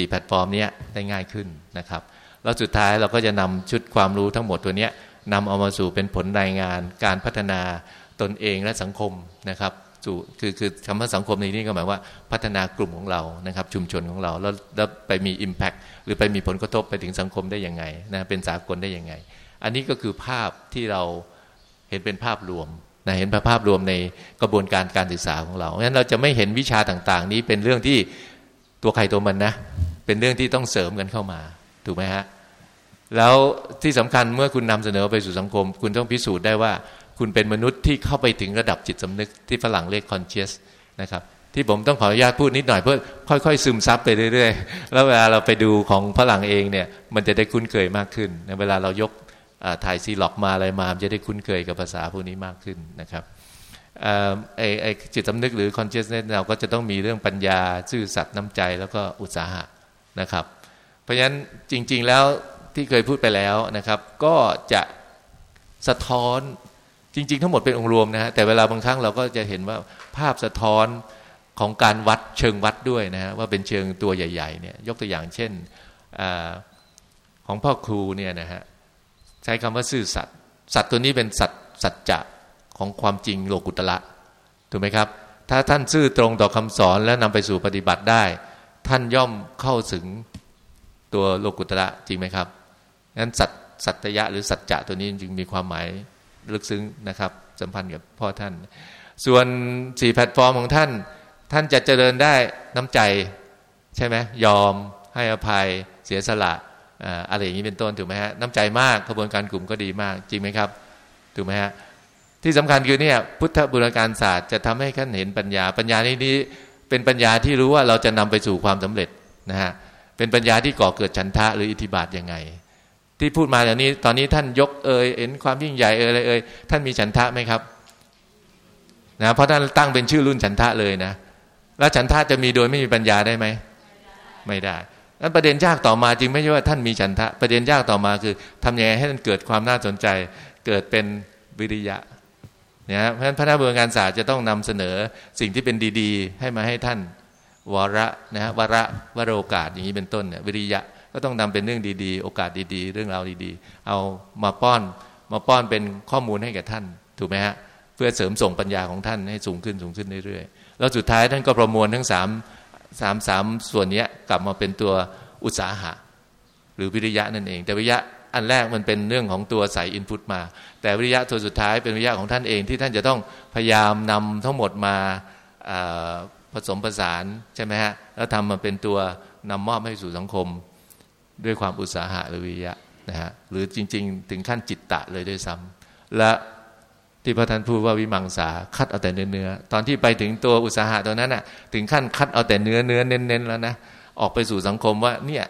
4แพลตฟอร์มนี้ได้ง่ายขึ้นนะครับ แล้วสุดท้ายเราก็จะนำชุดความรู้ทั้งหมดตัวนี้นำเอามาสู่เป็นผลรายงาน การพัฒนาตนเองและสังคมนะครับ สู่คือคือคำว่าสังคมในนี้ก็หมายว่าพัฒนากลุ่มของเรานะครับ ชุมชนของเราแล้วแล้วไปมี Impact หรือไปมีผลกระทบไปถึงสังคมได้ยังไงนะเป็นสากลได้ยังไง อันนี้ก็คือภาพที่เราเห็นเป็นภาพรวมนะเห็นภาพรวมในกระบวนการการศึกษาของเราเพราะฉะนั้นเราจะไม่เห็นวิชาต่างๆ นี้เป็นเรื่องที่ตัวใครตัวมันนะ เป็นเรื่องที่ต้องเสริมกันเข้ามาถูกไหมฮะแล้วที่สำคัญเมื่อคุณนำเสนอไปสู่สังคม คุณต้องพิสูจน์ได้ว่า คุณเป็นมนุษย์ที่เข้าไปถึงระดับจิตสำนึกที่ฝรั่งเรียก conscious นะครับที่ผมต้องขออนุญาตพูดนิดหน่อยเพื่อค่อย ๆ ซึมซับไปเรื่อยๆ แล้วเวลาเราไปดูของฝรั่งเองเนี่ยมันจะได้คุ้นเคยมากขึ้นเวลาเรายกถ่ายซีล็อกมาอะไรมาจะได้คุ้นเคยกับภาษาพวกนี้มากขึ้นนะครับไอไอจิตสำนึกหรือ consciousness เราก็จะต้องมีเรื่องปัญญาซื่อสัตย์น้ำใจแล้วก็อุตสาหะนะครับ เพราะฉะนั้นจริง ๆแล้วที่เคยพูดไปแล้วนะครับ ก็จะสะท้อน จริง ๆ ทั้งหมดเป็นองค์รวมนะฮะแต่เวลาบางครั้งเราก็จะเห็นว่าภาพสะท้อนของการวัดเชิงวัดด้วยนะฮะว่าเป็นเชิงตัวใหญ่ๆเนี่ยยกตัวอย่างเช่นอของพ่อครูเนี่ยนะฮะใช้คำว่าซื่อสัตย์สัตว์ตัวนี้เป็นสัตสัจจะของความจริงโลกุตละถูกไหมครับ ถ้าท่านซื่อตรงต่อคำสอนแล้วนำไปสู่ปฏิบัติได้ ท่านย่อมเข้าถึงตัวโลกุตระจริงไหมครับงั้นสัตสัตยะหรือสัจจะตัวนี้จึงมีความหมาย ลึกซึ้งนะครับ สัมพันธ์กับพ่อท่าน ส่วนสี่แพลตฟอร์มของท่าน ท่านจะเจริญได้น้ำใจใช่ไหมยอมให้อภัยเสียสละอะไรอย่างนี้เป็นต้นถูกไหมฮะน้ำใจมากกระบวนการกลุ่มก็ดีมาก จริงไหมครับถูกไหมฮะที่สำคัญคือเนี่ยพุทธบุรการศาสตร์จะทำให้ท่านเห็นปัญญา ปัญญานี้นี้เป็นปัญญาที่รู้ว่าเราจะนำไปสู่ความสำเร็จนะฮะเป็นปัญญาที่ก่อเกิดฉันทะหรืออิทธิบาทยังไง ที่พูดมาอย่างนี้ ตอนนี้ท่านยกเอ่ยเห็นความยิ่งใหญ่เอ่ยอะไรเอ่ยท่านมีฉันทะไหมครับนะเพราะท่านตั้งเป็นชื่อรุ่นฉันทะเลยนะ แล้วฉันทะจะมีโดยไม่มีปัญญาได้ไหมไม่ได้นั้นประเด็นยากต่อมาจริงไม่ใช่ว่าท่านมีฉันทะ ประเด็นยากต่อมาคือทำยังไงให้ท่านเกิดความน่าสนใจ เกิดเป็นวิริยะเนี่ยเพราะฉะนั้นพระนาบุญการศาสตร์จะต้องนำเสนอสิ่งที่เป็นดี ๆ ให้มาให้ท่านวระนะฮะวระวรโอกาสอย่างนี้เป็นต้นเนี่ยวิริยะ ก็ต้องนำเป็นเรื่องดีๆ โอกาสดีๆ เรื่องราวดีๆ เอามาป้อนมาป้อนเป็นข้อมูลให้แก่ท่าน ถูกไหมฮะเพื่อเสริมส่งปัญญาของท่านให้สูงขึ้นสูงขึ้นเรื่อยๆแล้วสุดท้ายท่านก็ประมวลทั้งสามสามสามส่วนนี้กลับมาเป็นตัวอุตสาหะ หรือวิริยะนั่นเอง แต่วิริยะอันแรกมันเป็นเรื่องของตัวใส่อินพุตมา แต่วิริยะตัวสุดท้ายเป็นวิริยะของท่านเองที่ท่านจะต้องพยายามนำทั้งหมดมาผสมผสานใช่ไหมฮะแล้วทำมาเป็นตัวนำมอบให้สู่สังคม ด้วยความอุตสาหะหรือวิยะนะฮะหรือจริง ๆ ถึงขั้นจิตตะเลยด้วยซ้ำและที่พระท่านพูดว่าวิมังสาคัดเอาแต่เนื้อเนื้อตอนที่ไปถึงตัวอุตสาหะตัวนั้นน่ะ ถึงขั้นคัดเอาแต่เนื้อเนื้อเน้นๆแล้วนะออกไปสู่สังคมว่าเนี่ย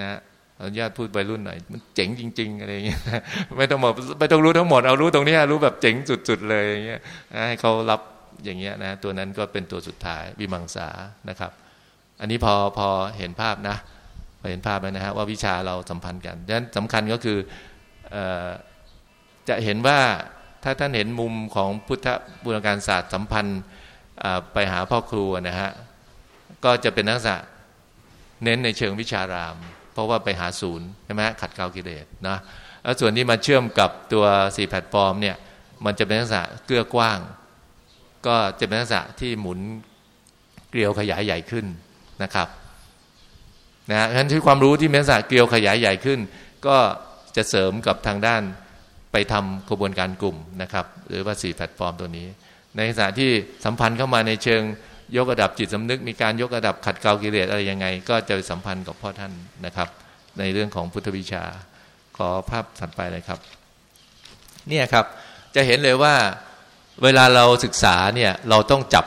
นะอนุญาตพูดไปรุ่นหน่อยมันเจ๋งจริง ๆ อะไรเงี้ยไม่ต้องบอกไม่ต้องรู้ทั้งหมดเอารู้ตรงนี้รู้แบบเจ๋งสุด ๆ เลยอย่างเงี้ยให้เขารับอย่างเงี้ยนะตัวนั้นก็เป็นตัวสุดท้ายวิมังสานะครับ อันนี้พอพอเห็นภาพนะ เห็นภาพแล้วนะฮะว่าวิชาเราสัมพันธ์กันดังนั้นสำคัญก็คือจะเห็นว่าถ้าท่านเห็นมุมของพุทธบุรการศาสตร์สัมพันธ์ไปหาพ่อครูนะฮะก็จะเป็นนักษาเน้นในเชิงวิชาราม เพราะว่าไปหาศูนย์ใช่ไหมขัดเกลากิเลสนะแล้วส่วนที่มาเชื่อมกับตัวสี่แพลตฟอร์มเนี่ยมันจะเป็นลักษณะเกลือกว้าง ก็จะเป็นลักษณะที่หมุนเกลียวขยายใหญ่ขึ้นนะครับ นะฮะฉะนั้นที่ความรู้ที่เป็นลักษณะเกลียวขยายใหญ่ขึ้น ก็จะเสริมกับทางด้านไปทำกระบวนการกลุ่มนะครับ หรือว่าสี่แพลตฟอร์มตัวนี้ ในขณะที่สัมพันธ์เข้ามาในเชิงยกระดับจิตสำนึก มีการยกระดับขัดเกลากิเลสอะไรยังไง ก็จะสัมพันธ์กับพ่อท่านนะครับ ในเรื่องของพุทธวิชา ขอภาพถัดไปเลยครับ เนี่ยครับจะเห็นเลยว่าเวลาเราศึกษาเนี่ยเราต้องจับ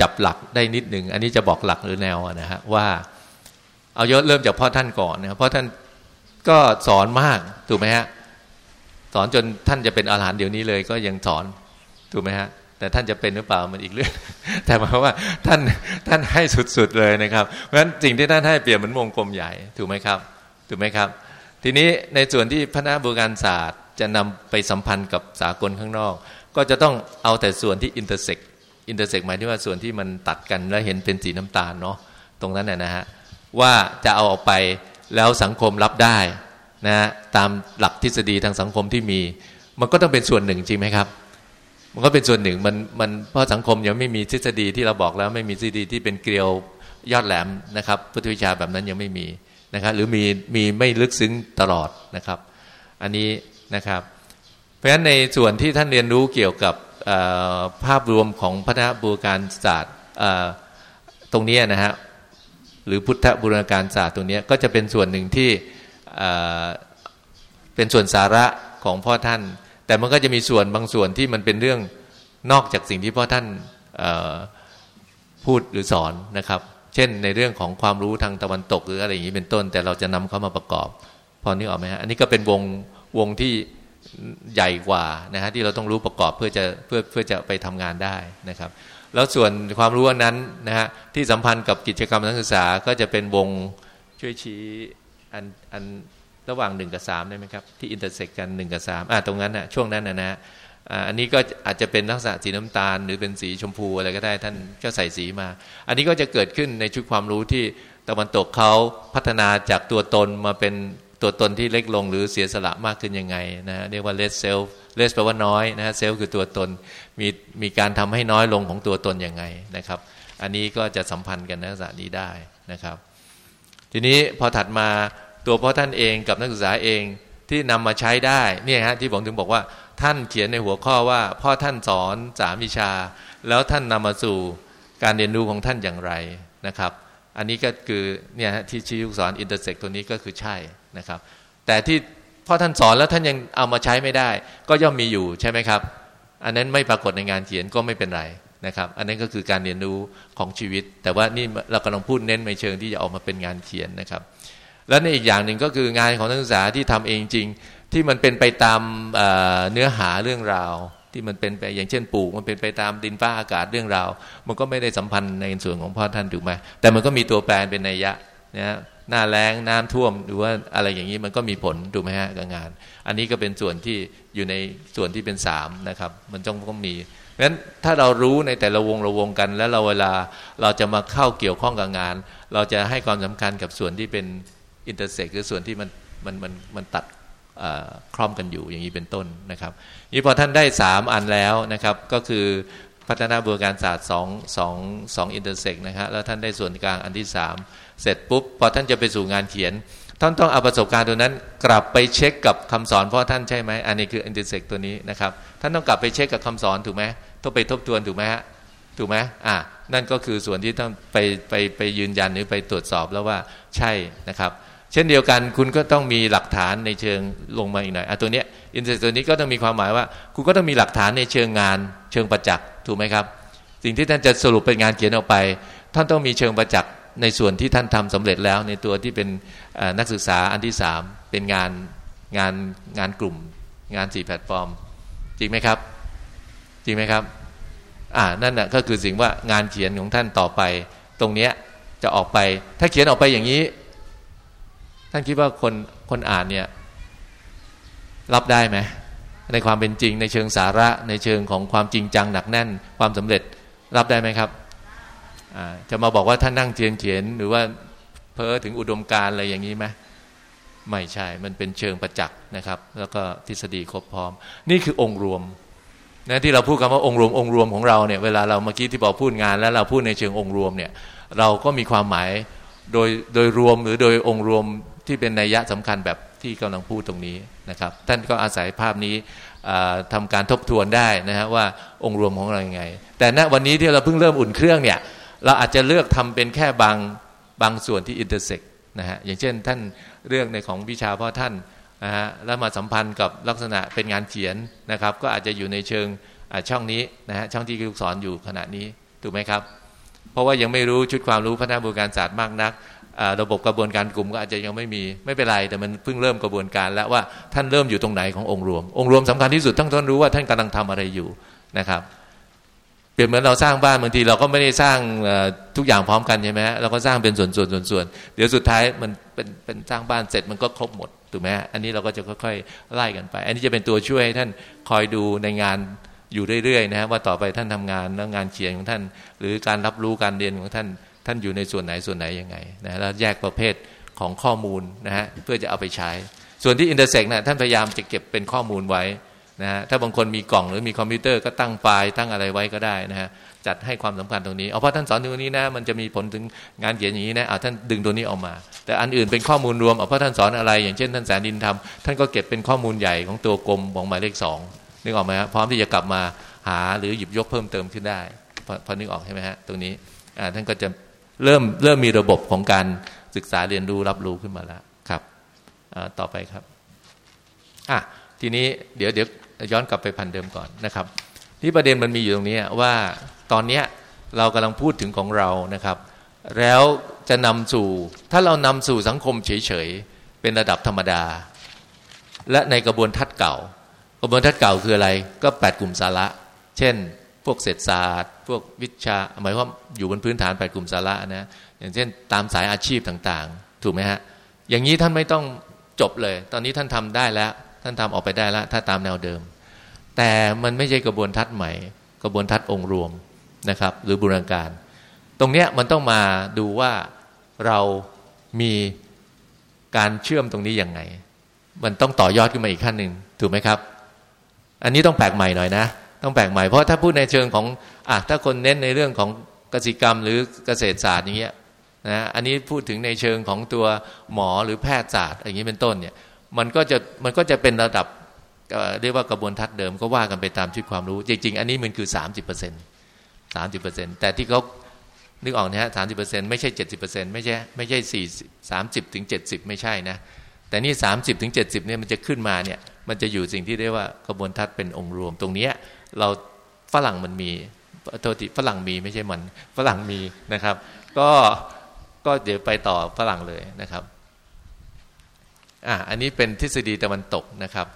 จับหลักได้นิดหนึ่งอันนี้จะบอกหลักหรือแนวนะฮะว่า เอายศเริ่มจากพ่อท่านก่อนนะครับพ่อท่านก็สอนมากถูกไหมฮะสอนจนท่านจะเป็นอรหันต์เดี๋ยวนี้เลยก็ยังสอนถูกไหมฮะแต่ท่านจะเป็นหรือเปล่ามันอีกเรื่อง แต่หมายว่าท่านท่านให้สุดๆเลยนะครับเพราะฉะนั้นสิ่งที่ท่านให้เปรียบเหมือนวงกลมใหญ่ถูกไหมครับถูกไหมครับ ทีนี้ในส่วนที่พุทธบูรณาการศาสตร์จะนำไปสัมพันธ์กับสากลข้างนอก ก็จะต้องเอาแต่ส่วนที่ intersect intersect หมายถึงว่าส่วนที่มันตัดกันแล้วเห็นเป็นสีน้ำตาลเนาะตรงนั้นเนี่ยนะฮะ ว่าจะเอาออกไปแล้วสังคมรับได้นะตามหลักทฤษฎีทางสังคมที่มี มันก็ต้องเป็นส่วนหนึ่งจริงไหมครับ มันก็เป็นส่วนหนึ่งมันมันเพราะสังคมยังไม่มีทฤษฎีที่เราบอกแล้วไม่มีทฤษฎีที่เป็นเกลียวยอดแหลมนะครับพุทธวิชาแบบนั้นยังไม่มีนะครับ หรือมีมีไม่ลึกซึ้งตลอดนะครับ อันนี้นะครับ เพราะฉะนั้นในส่วนที่ท่านเรียนรู้เกี่ยวกับภาพรวมของพัฒนาบูการศาสตร์ตรงนี้นะฮะ หรือพุทธบูรณาการศาสตร์ตรงนี้ก็จะเป็นส่วนหนึ่งที่เป็นส่วนสาระของพ่อท่าน แต่มันก็จะมีส่วนบางส่วนที่มันเป็นเรื่องนอกจากสิ่งที่พ่อท่านพูดหรือสอนนะครับ เช่นในเรื่องของความรู้ทางตะวันตกหรืออะไรอย่างนี้เป็นต้น แต่เราจะนำเข้ามาประกอบ พอนึกออกไหมฮะอันนี้ก็เป็นวงวงที่ใหญ่กว่านะฮะที่เราต้องรู้ประกอบเพื่อจะเพื่อเพื่อจะไปทำงานได้นะครับ แล้วส่วนความรู้นั้นนะฮะที่สัมพันธ์กับกิจกรรมนักศึกษาก็จะเป็นวงช่วยชี้อันอันระหว่างหนึ่งกับสามได้ไหมครับ ที่อินเตอร์เซ็กกันหนึ่งกับสามอ่าตรงนั้นนะช่วงนั้นนะนะอันนี้ก็อาจจะเป็นลักษณะสีน้ำตาล หรือเป็นสีชมพูอะไรก็ได้ท่านก็ใส่สีมา อันนี้ก็จะเกิดขึ้นในชุดความรู้ที่ตะวันตกเขาพัฒนาจากตัวตนมาเป็นตัวตนที่เล็กลงหรือเสียสละมากขึ้นยังไงนะเรียกว่า less self less แปลว่าน้อยนะ self คือตัวตนมีมีการทำให้น้อยลงของตัวตนยังไงนะครับ อันนี้ก็จะสัมพันธ์กันในลักษณะนี้ได้นะครับ ทีนี้พอถัดมาตัวพ่อท่านเองกับนักศึกษาเองที่นำมาใช้ได้เนี่ยฮะที่ผมถึงบอกว่าท่านเขียนในหัวข้อว่า พ่อท่านสอนสามวิชา แล้วท่านนำมาสู่การเรียนรู้ของท่านอย่างไรนะครับ อันนี้ก็คือเนี่ยที่ชี้ลูกศรอินเตอร์เซ็กตัวนี้ก็คือใช่นะครับ แต่ที่ พ่อท่านสอนแล้วท่านยังเอามาใช้ไม่ได้ ก็ย่อมมีอยู่ใช่ไหมครับ อันนั้นไม่ปรากฏในงานเขียนก็ไม่เป็นไรนะครับ อันนั้นก็คือการเรียนรู้ของชีวิต แต่ว่านี่เรากำลังพูดเน้นในเชิงที่จะออกมาเป็นงานเขียนนะครับ แล้วในอีกอย่างหนึ่งก็คืองานของนักศึกษาที่ทำเองจริงที่มันเป็นไปตามเนื้อหาเรื่องราว ที่มันเป็นไปอย่างเช่นปลูก มันเป็นไปตามดินฟ้าอากาศเรื่องราว มันก็ไม่ได้สัมพันธ์ในส่วนของพ่อท่านถูกไหมแต่มันก็มีตัวแปรเป็นนัยยะนะ หน้าแรงน้ำท่วมหรือว่าอะไรอย่างนี้มันก็มีผลถูกไหมฮะกับงาน อันนี้ก็เป็นส่วนที่อยู่ในส่วนที่เป็นสามนะครับ มันต้องต้องมีเพราะฉะนั้นถ้าเรารู้ในแต่ละวงละวงกัน แล้วเราเวลาเราจะมาเข้าเกี่ยวข้องกับงาน เราจะให้ความสำคัญกับส่วนที่เป็นอินเตอร์เซ็กคือส่วนที่มันมันมันมันตัดคล่อมกันอยู่อย่างนี้เป็นต้นนะครับนี่พอท่านได้สามอันแล้วนะครับ ก็คือ พุทธบูรณาการศาสตร์สองสองสอง intersect นะครับแล้วท่านได้ส่วนกลางอันที่สามเสร็จปุ๊บพอท่านจะไปสู่งานเขียน ท่านต้องเอาประสบการณ์ตัวนั้น กลับไปเช็คกับคำสอนพ่อท่านใช่ไหมอันนี้คือ intersect ตัวนี้นะครับท่านต้องกลับไปเช็คกับคำสอนถูกไหมต้องไปทบทวนถูกไหมฮะถูกไหมอ่านั่นก็คือส่วนที่ต้องไปไปไปยืนยันหรือไปตรวจสอบแล้วว่าใช่นะครับ เช่นเดียวกันคุณก็ต้องมีหลักฐานในเชิงลงมาอีกหน่อยอะตัวเนี้ยintersect ตัวนี้ก็ต้องมีความหมายว่า คุณก็ต้องมีหลักฐานในเชิงงาน เชิงประจักษ์ ถูกไหมครับ สิ่งที่ท่านจะสรุปเป็นงานเขียนออกไป ท่านต้องมีเชิงประจักษ์ในส่วนที่ท่านทำสำเร็จแล้ว ในตัวที่เป็นนักศึกษาอันที่สามเป็นงานงานงานกลุ่ม งานสี่แพลตฟอร์ม จริงไหมครับ จริงไหมครับอ่านั่นแหละก็คือสิ่งว่างานเขียนของท่านต่อไป ตรงเนี้ยจะออกไป ถ้าเขียนออกไปอย่างนี้ ท่านคิดว่าคนคนอ่านเนี่ย รับได้ไหม ในความเป็นจริง ในเชิงสาระในเชิงของความจริงจังหนักแน่น ความสำเร็จรับได้ไหมครับจะมาบอกว่าท่านนั่งเทียนเขียนหรือว่าเพ้อถึงอุดมการอะไรอย่างนี้ไหมไม่ใช่ มันเป็นเชิงประจักษ์นะครับ แล้วก็ทฤษฎีครบพร้อม นี่คือองค์รวมนะที่เราพูดคำว่าองค์รวมองค์รวมของเราเนี่ยเวลาเราเมื่อกี้ที่บอกพูดงาน แล้วเราพูดในเชิงองค์รวมเนี่ยเราก็มีความหมายโดยโดยรวมหรือโดยองค์รวมที่เป็นนัยยะสำคัญแบบ ที่กำลังพูดตรงนี้นะครับ ท่านก็อาศัยภาพนี้ทำการทบทวนได้นะฮะว่าองค์รวมของเราอย่างไง แต่ณวันนี้ที่เราเพิ่งเริ่มอุ่นเครื่องเนี่ยเราอาจจะเลือกทำเป็นแค่บางบางส่วนที่ intersect นะฮะอย่างเช่นท่านเรื่องในของวิชาพ่อท่านนะฮะแล้วมาสัมพันธ์กับลักษณะเป็นงานเขียนนะครับ ก็อาจจะอยู่ในเชิงช่องนี้นะฮะช่องที่ลูกศรออยู่ขณะนี้ถูกไหมครับ เพราะว่ายังไม่รู้ชุดความรู้พัฒนาบริการศาสตร์มากนัก ระบบกระบวนการกลุ่มก็อาจจะยังไม่มีไม่เป็นไร แต่มันเพิ่งเริ่มกระบวนการ แล้วว่าท่านเริ่มอยู่ตรงไหนขององค์รวม องค์รวมสำคัญที่สุดทั้งท่านรู้ว่าท่านกำลังทำอะไรอยู่นะครับ เปรียบเหมือนเราสร้างบ้านบางทีเราก็ไม่ได้สร้างทุกอย่างพร้อมกันใช่ไหมเราก็สร้างเป็นส่วนส่วนส่วนส่วนเดี๋ยวสุดท้ายมันเป็นเป็นสร้างบ้านเสร็จมันก็ครบหมดถูกไหมอันนี้เราก็จะค่อยๆไล่กันไป อันนี้จะเป็นตัวช่วยให้ท่านคอยดูในงานอยู่เรื่อยๆนะฮะว่าต่อไปท่านทำงานแล้วงานเขียนของท่าน หรือการรับรู้การเรียนของท่าน ท่านอยู่ในส่วนไหนส่วนไหนยังไงนะแล้วแยกประเภทของข้อมูลนะฮะเพื่อจะเอาไปใช้ ส่วนที่ intersect นะท่านพยายามจะเก็บเป็นข้อมูลไว้นะฮะถ้าบางคนมีกล่องหรือมีคอมพิวเตอร์ก็ตั้งไฟล์ตั้งอะไรไว้ก็ได้นะฮะจัดให้ความสำคัญตรงนี้เอาเพราะท่านสอนตรงนี้นะมันจะมีผลถึงงานเขียนอย่างนี้นะเอาท่านดึงตัวนี้ออกมา แต่อันอื่นเป็นข้อมูลรวมเอาเพราะท่านสอนอะไร อย่างเช่นท่านแสนดินทำท่านก็เก็บเป็นข้อมูลใหญ่ของตัวกลมของหมายเลขสองนึกออกไหมฮะพร้อมที่จะกลับมาหาหรือหยิบยกเพิ่มเติมขึ้นได้พอพอนึกออกใช่ไหมฮะตรงนี้ท่านก็จะ เริ่มเริ่มมีระบบของการศึกษาเรียนรู้รับรู้ขึ้นมาแล้วครับต่อไปครับอะทีนี้เดี๋ยวเดี๋ยวย้อนกลับไปพันเดิมก่อนนะครับ ที่ประเด็นมันมีอยู่ตรงนี้ว่าตอนเนี้ยเรากำลังพูดถึงของเรานะครับ แล้วจะนำสู่ถ้าเรานำสู่สังคมเฉยๆเป็นระดับธรรมดา และในกระบวนทัศน์เก่า กระบวนทัศน์เก่าคืออะไรก็แปดกลุ่มสาระ เช่น พวกเศรษฐศาสตร์ พวกวิชาหมายว่าอยู่บนพื้นฐานแปดกลุ่มสาระนะอย่างเช่น ตามสายอาชีพต่างๆ ถูกไหมฮะ อย่างนี้ท่านไม่ต้องจบเลย ตอนนี้ท่านทำได้แล้ว ท่านทำออกไปได้แล้ว ถ้าตามแนวเดิม แต่มันไม่ใช่กระบวนทัศน์ใหม่ กระบวนทัศน์องค์รวมนะครับ หรือบูรณาการ ตรงเนี้ยมันต้องมาดูว่าเรามีการเชื่อมตรงนี้ยังไง มันต้องต่อยอดขึ้นมาอีกขั้นหนึ่งถูกไหมครับ อันนี้ต้องแปลกใหม่หน่อยนะ ต้องแปลกใหม่เพราะถ้าพูดในเชิงของอะถ้าคนเน้นในเรื่องของกสิกรรมหรือเกษตรศาสตร์อย่างเงี้ยนะอันนี้พูดถึงในเชิงของตัวหมอหรือแพทยศาสตร์อย่างนี้เป็นต้นเนี่ยมันก็จะมันก็จะเป็นระดับเรียกว่ากระบวนทัศน์เดิมก็ว่ากันไปตามชุดความรู้ จริง ๆ อันนี้มันคือ 30% 30%แต่ที่เขานึกออกนะฮะสามสิบเปอร์เซ็นต์ไม่ใช่เจ็ดสิบเปอร์เซ็นต์ไม่ใช่ไม่ใช่สี่สามสิบถึงเจ็ดสิบไม่ใช่นะ แต่นี่สามสิบถึงเจ็ดสิบเนี่ยมันจะขึ้นมาเนี่ยมันจะอยู่สิ่งที่เรียกว่ากระบวนทัศน์เป็นองค์รวมตรงนี้ เราฝรั่งมันมีโทษทีฝรั่งมีไม่ใช่มัน ฝรั่งมีนะครับ ก็ก็เดี๋ยวไปต่อฝรั่งเลยนะครับอะอันนี้เป็นทฤษฎีตะวันตกนะครับ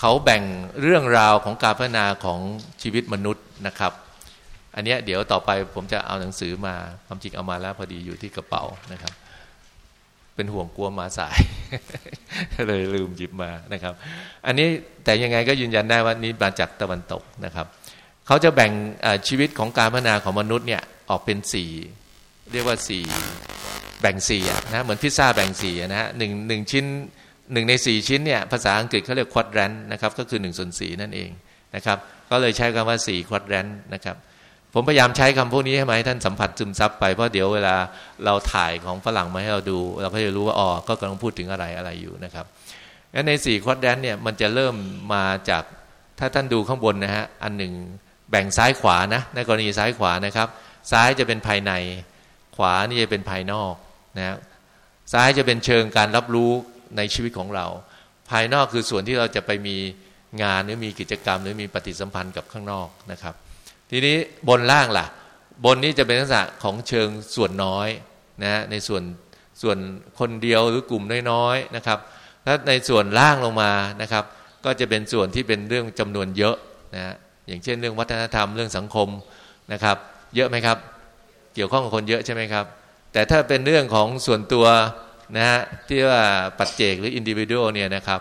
เขาแบ่งเรื่องราวของการพัฒนาของชีวิตมนุษย์นะครับ อันนี้เดี๋ยวต่อไปผมจะเอาหนังสือมาความจริงเอามาแล้วพอดีอยู่ที่กระเป๋านะครับ เป็นห่วงกลัวมาสาย เลยลืมหยิบมานะครับ อันนี้แต่ยังไงก็ยืนยันได้ว่านี้มาจากตะวันตกนะครับเขาจะแบ่งชีวิตของการพัฒนาของมนุษย์เนี่ยออกเป็นสี่เรียกว่าสี่แบ่งสี่นะเหมือนพิซซ่าแบ่งสี่นะฮะหนึ่งหนึ่งชิ้นหนึ่งในสี่ชิ้นเนี่ยภาษาอังกฤษเขาเรียกควอดแรนนะครับก็คือหนึ่งส่วนสี่นั่นเองนะครับก็เลยใช้คำว่าสี่ควอดแรนนะครับ ผมพยายามใช้คำพวกนี้ให้ไหมท่านสัมผัสซึมซับไปเพราะเดี๋ยวเวลาเราถ่ายของฝรั่งมาให้เราดู เราก็จะรู้ว่าอ๋อก็กำลังพูดถึงอะไรอะไรอยู่นะครับงั้นในสี่ควอดแดนเนี่ยมันจะเริ่มมาจากถ้าท่านดูข้างบนนะฮะอันหนึ่งแบ่งซ้ายขวานะในกรณีซ้ายขวานะครับ ซ้ายจะเป็นภายในขวานี่จะเป็นภายนอกนะซ้ายจะเป็นเชิงการรับรู้ในชีวิตของเรา ภายนอกคือส่วนที่เราจะไปมีงานหรือมีกิจกรรม หรือมีปฏิสัมพันธ์กับข้างนอกนะครับ ทีนี้บนล่างล่ะ บนนี้จะเป็นลักษณะของเชิงส่วนน้อยนะในส่วนส่วนคนเดียวหรือกลุ่มน้อยๆนะครับแล้วในส่วนล่างลงมานะครับ ก็จะเป็นส่วนที่เป็นเรื่องจำนวนเยอะนะอย่างเช่นเรื่องวัฒนธรรมเรื่องสังคมนะครับ เยอะไหมครับ เกี่ยวข้องกับคนเยอะใช่ไหมครับ แต่ถ้าเป็นเรื่องของส่วนตัวนะฮะที่ว่าปัจเจกหรืออินดิวิวเนี่ยนะครับ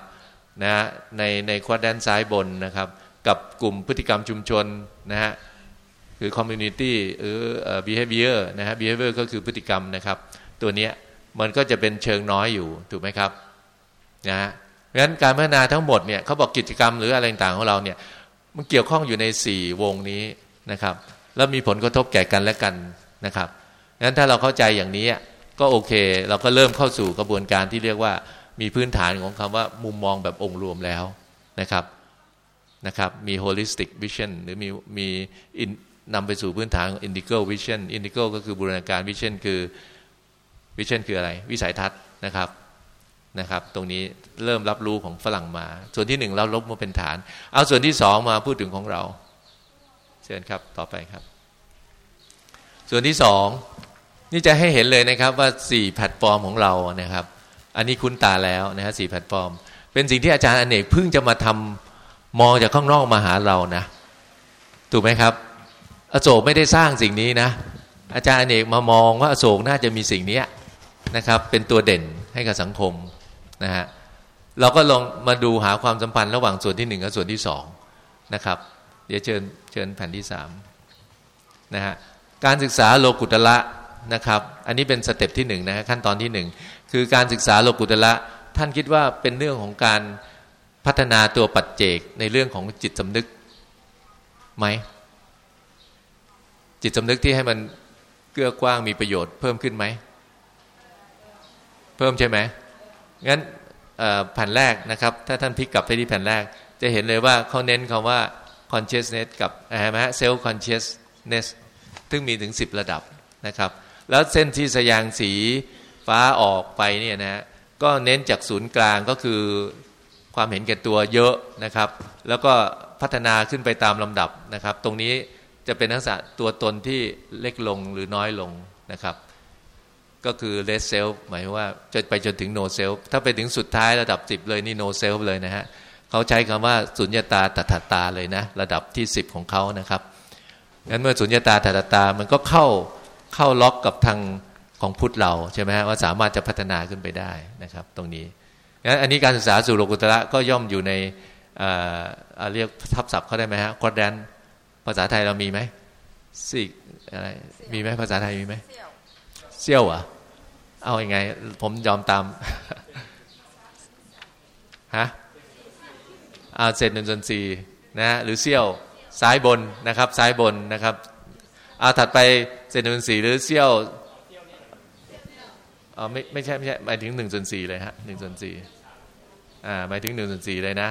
นะในในควอดแดนซ้ายบนนะครับ กับกลุ่มพฤติกรรมชุมชนนะฮะ คือ community หรือ behavior นะฮะ behavior ก็คือพฤติกรรมนะครับ ตัวนี้มันก็จะเป็นเชิงน้อยอยู่ถูกไหมครับนะฮะเพราะฉะนั้นการพัฒนาทั้งหมดเนี่ยเขาบอกกิจกรรมหรืออะไรต่างๆของเราเนี่ยมันเกี่ยวข้องอยู่ใน 4 วงนี้นะครับ แล้วมีผลกระทบแก่กันและกันนะครับงั้นถ้าเราเข้าใจอย่างนี้ก็โอเค เราก็เริ่มเข้าสู่กระบวนการที่เรียกว่ามีพื้นฐานของคำว่ามุมมองแบบองค์รวมแล้วนะครับนะครับ มี holistic vision หรือมีมี นำไปสู่พื้นฐาน indigo vision indigo ก็คือบูรณาการ vision คือ vision คืออะไรวิสัยทัศน์นะครับนะครับ ตรงนี้เริ่มรับรู้ของฝรั่งมา ส่วนที่หนึ่งเรารับมาเป็นฐาน เอาส่วนที่สองมาพูดถึงของเรา เชิญครับต่อไปครับ ส่วนที่สองนี่จะให้เห็นเลยนะครับว่าสี่แพลตฟอร์มของเรานะครับ อันนี้คุ้นตาแล้วนะฮะสี่แพลตฟอร์ม เป็นสิ่งที่อาจารย์อเนกเพิ่งจะมาทำมองจากข้างนอกมาหาเรานะถูกไหมครับ อโศกไม่ได้สร้างสิ่งนี้นะ อาจารย์อเนกมามองว่าอโศกน่าจะมีสิ่งนี้นะครับ เป็นตัวเด่นให้กับสังคมนะฮะเราก็ลองมาดูหาความสัมพันธ์ระหว่างส่วนที่หนึ่งกับส่วนที่สองนะครับ เดี๋ยวเชิญเชิญแผ่นที่สามนะฮะการศึกษาโลกุตระนะครับ อันนี้เป็น step ที่หนึ่งนะขั้นตอนที่หนึ่งคือการศึกษาโลกุตระท่านคิดว่าเป็นเรื่องของการพัฒนาตัวปัจเจกในเรื่องของจิตสำนึกไหม จิตสำนึกที่ให้มันเกื้อกว้างมีประโยชน์เพิ่มขึ้นไหม เพิ่มใช่ไหมงั้นแผ่นแรกนะครับ ถ้าท่านพลิกกลับไปที่แผ่นแรก จะเห็นเลยว่าเขาเน้นคำว่า consciousness กับอะไรไหม self consciousness ซึ่งมีถึง 10 ระดับนะครับ แล้วเส้นที่สยางสีฟ้าออกไปเนี่ยนะก็เน้นจากศูนย์กลางก็คือความเห็นแก่ตัวเยอะนะครับ แล้วก็พัฒนาขึ้นไปตามลำดับนะครับ ตรงนี้ จะเป็นทักษะตัวตนที่เล็กลงหรือน้อยลงนะครับ ก็คือ less self หมายว่าจนไปจนถึง no self ถ้าไปถึงสุดท้ายระดับ 10 เลยนี่ no self เลยนะฮะเขาใช้คำว่าสุญญตาตัถตาเลยนะ ระดับที่ 10 ของเขานะครับงั้นเมื่อสุญญตาตัถตามันก็เข้าเข้าล็อกกับทางของพุทธเราใช่ไหมฮะว่าสามารถจะพัฒนาขึ้นไปได้นะครับ ตรงนี้งั้นอันนี้การศึกษาสู่โลกุตระก็ย่อมอยู่ในเรียกทับศัพท์เขาได้ไหมฮะควอดแดน ภาษาไทยเรามีไหมสี่อะไรมีไหมภาษาไทยมีไหมเซี่ยวอะเอาอยัางไง ผมยอมตามฮะอาเศษหนึ่งส่วนสี่นะหรือเซี่ยวซ้ายบนนะครับ ซ้ายบนนะครับเอาถัดไปเศษหนึ่งส่วนสี่หรือเซี่ยวอ๋อไม่ไม่ใช่ไม่ใช่หมายถึงหนึ่งส่วนสี่เลยฮะหนึ่งส่วนสี่อ่าหมายถึงหนึ่งส่วนสี่เลยนะ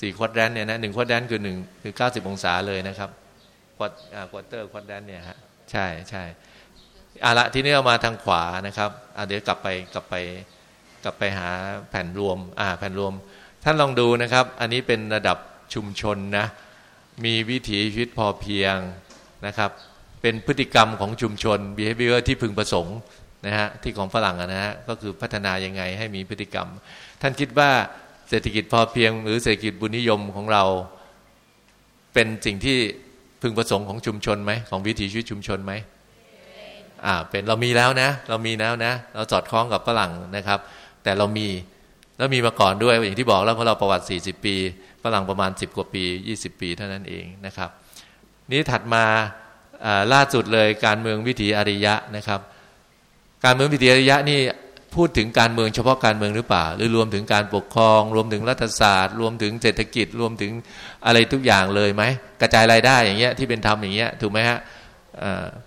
สี่ควอดแดนเนี่ยนะหนึ่งควอดแดนคือหนึ่งคือเก้าสิบองศาเลยนะครับควอดอ่าควอเตอร์ควอดแดนเนี่ยฮะใช่ใช่อาละทีนี้เอามาทางขวานะครับอ่าเดี๋ยวกลับไปกลับไปกลับไปหาแผ่นรวมอ่าแผ่นรวม ท่านลองดูนะครับ อันนี้เป็นระดับชุมชนนะมีวิถีชีวิตพอเพียงนะครับ เป็นพฤติกรรมของชุมชน behavior ที่พึงประสงค์นะฮะที่ของฝรั่งนะฮะก็คือพัฒนายังไงให้มีพฤติกรรม ท่านคิดว่า เศรษฐกิจพอเพียงหรือเศรษฐกิจบุญนิยมของเรา เป็นสิ่งที่พึงประสงค์ของชุมชนไหมของวิถีชีวิตชุมชนไหมอ่าเป็นเรามีแล้วนะ เรามีแล้วนะ เราสอดคล้องกับฝรั่งนะครับ แต่เรามีแล้วมีมาก่อนด้วยอย่างที่บอกแล้วเพราะเราประวัติ 40 ปีฝรั่งประมาณ 10 กว่าปี 20 ปีเท่านั้นเองนะครับ นี้ถัดมาล่าสุดเลยการเมืองวิถีอริยะนะครับ การเมืองวิทยายะนี่ พูดถึงการเมืองเฉพาะการเมืองหรือเปล่า หรือรวมถึงการปกครอง รวมถึงรัฐศาสตร์ รวมถึงเศรษฐกิจรวมถึงอะไรทุกอย่างเลยไหมกระจายรายได้อย่างเงี้ยที่เป็นธรรมอย่างเงี้ยถูกไหมฮะ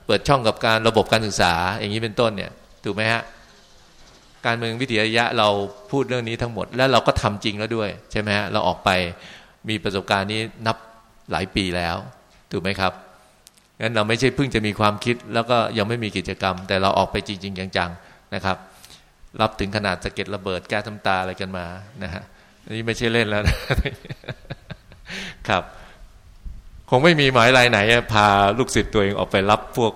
เปิดช่องกับการระบบการศึกษาอย่างนี้เป็นต้นเนี่ยถูกไหมฮะการเมืองวิทยายะเราพูดเรื่องนี้ทั้งหมด แล้วเราก็ทำจริงแล้วด้วยใช่ไหมฮะเราออกไปมีประสบการณ์นี้นับหลายปีแล้วถูกไหมครับงั้นเราไม่ใช่เพิ่งจะมีความคิด แล้วก็ยังไม่มีกิจกรรม แต่เราออกไปจริง ๆ จังๆนะครับ รับถึงขนาดสะเก็ดระเบิดแก้ทำตาอะไรกันมานะฮะนี่ไม่ใช่เล่นแล้วนะครับ คงไม่มีหมายรายไหนพาลูกศิษย์ตัวเองออกไปรับพวก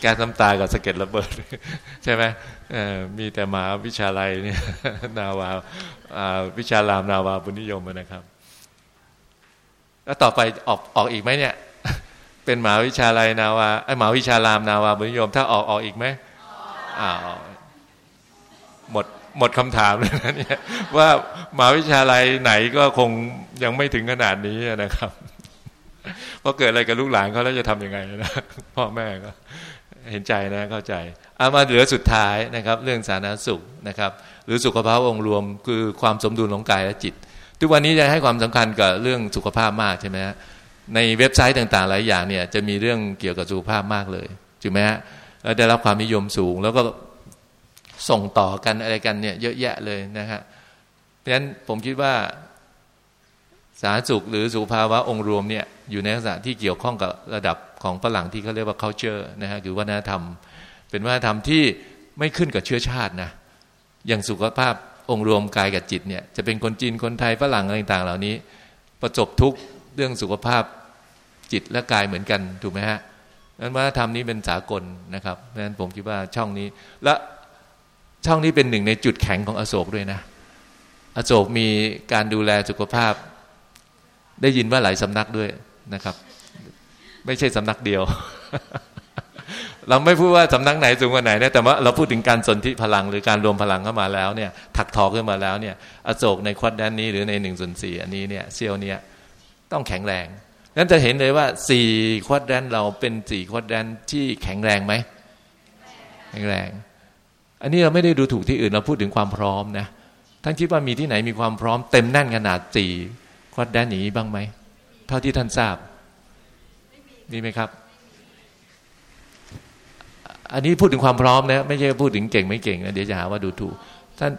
แก้ทำตากับสะเก็ดระเบิด ใช่ไหมมีแต่มาวิชาลัยเนี่ยนาวาวิชารามนาวาบุญนิยมนะครับ แล้วต่อไปออกออกอีกไหมเนี่ย เป็นหมาวิชาลัยนาวาไอหมาวิชารามนาวาบุญยม ถ้าออกออกอีกไหมอ้าว หมดหมดคำถามเลยนะเนี่ยว่าหมาวิชาลัยไหนก็คงยังไม่ถึงขนาดนี้นะครับพราะเกิดอะไรกับลูกหลานเขาแล้วจะทำยังไงนะพ่อแม่ก็เห็นใจนะเข้าใจเอามาเหลือสุดท้ายนะครับ เรื่องสาธารณสุขนะครับ หรือสุขภาพองค์รวมคือความสมดุลของกายและจิต ทุกวันนี้จะให้ความสำคัญกับเรื่องสุขภาพมากใช่ไหมฮะในเว็บไซต์ต่างๆ หลายอย่างเนี่ยจะมีเรื่องเกี่ยวกับสุขภาพมากเลยถูกไหมฮะแล้วได้รับความนิยมสูง แล้วก็ ส่งต่อกันอะไรกันเนี่ย เยอะแยะเลยนะฮะเพราะฉะนั้นผมคิดว่า สาธารณสุขหรือสุขภาวะองค์รวมเนี่ยอยู่ในลักษณะที่เกี่ยวข้องกับระดับของฝรั่งที่เขาเรียกว่า culture นะฮะคือวัฒนธรรม เป็นวัฒนธรรมที่ไม่ขึ้นกับเชื้อชาตินะอย่างสุขภาพองค์รวมกายกับจิตเนี่ยจะเป็นคนจีนคนไทยฝรั่งอะไรต่างๆ เหล่านี้ ประจบทุกเรื่องสุขภาพจิตและกายเหมือนกันถูกไหมฮะนั้นวัฒนธรรมนี้เป็นสากลนะครับนั้นผมคิดว่าช่องนี้และ ช่องนี้เป็นหนึ่งในจุดแข็งของอโศกด้วยนะ อโศกมีการดูแลสุขภาพ ได้ยินว่าหลายสำนักด้วยนะครับ ไม่ใช่สำนักเดียว เราไม่พูดว่าสำนักไหนสูงกว่าไหนนะแต่ว่าเราพูดถึงการสนธิพลังหรือการรวมพลังเข้ามาแล้วเนี่ย ถักทอขึ้นมาแล้วเนี่ย อโศกในควอดแดนนี้หรือในหนึ่งส่วนสี่อันนี้เนี่ยเซียวเนี่ยต้องแข็งแรงนั้นจะเห็นเลยว่าสี่ควอดแดนเราเป็นสี่ควอดแดนที่แข็งแรงไหมแข็งแรง อันนี้เราไม่ได้ดูถูกที่อื่นเราพูดถึงความพร้อมนะท่านคิดว่ามีที่ไหนมีความพร้อม เต็มแน่นขนาดสี่ควอดแดนอย่างนี้บ้างไหมเท่าที่ท่านทราบมีไหมครับ อันนี้พูดถึงความพร้อมนะไม่ใช่พูดถึงเก่งไม่เก่งนะเดี๋ยวจะหาว่าดูถูกท่าน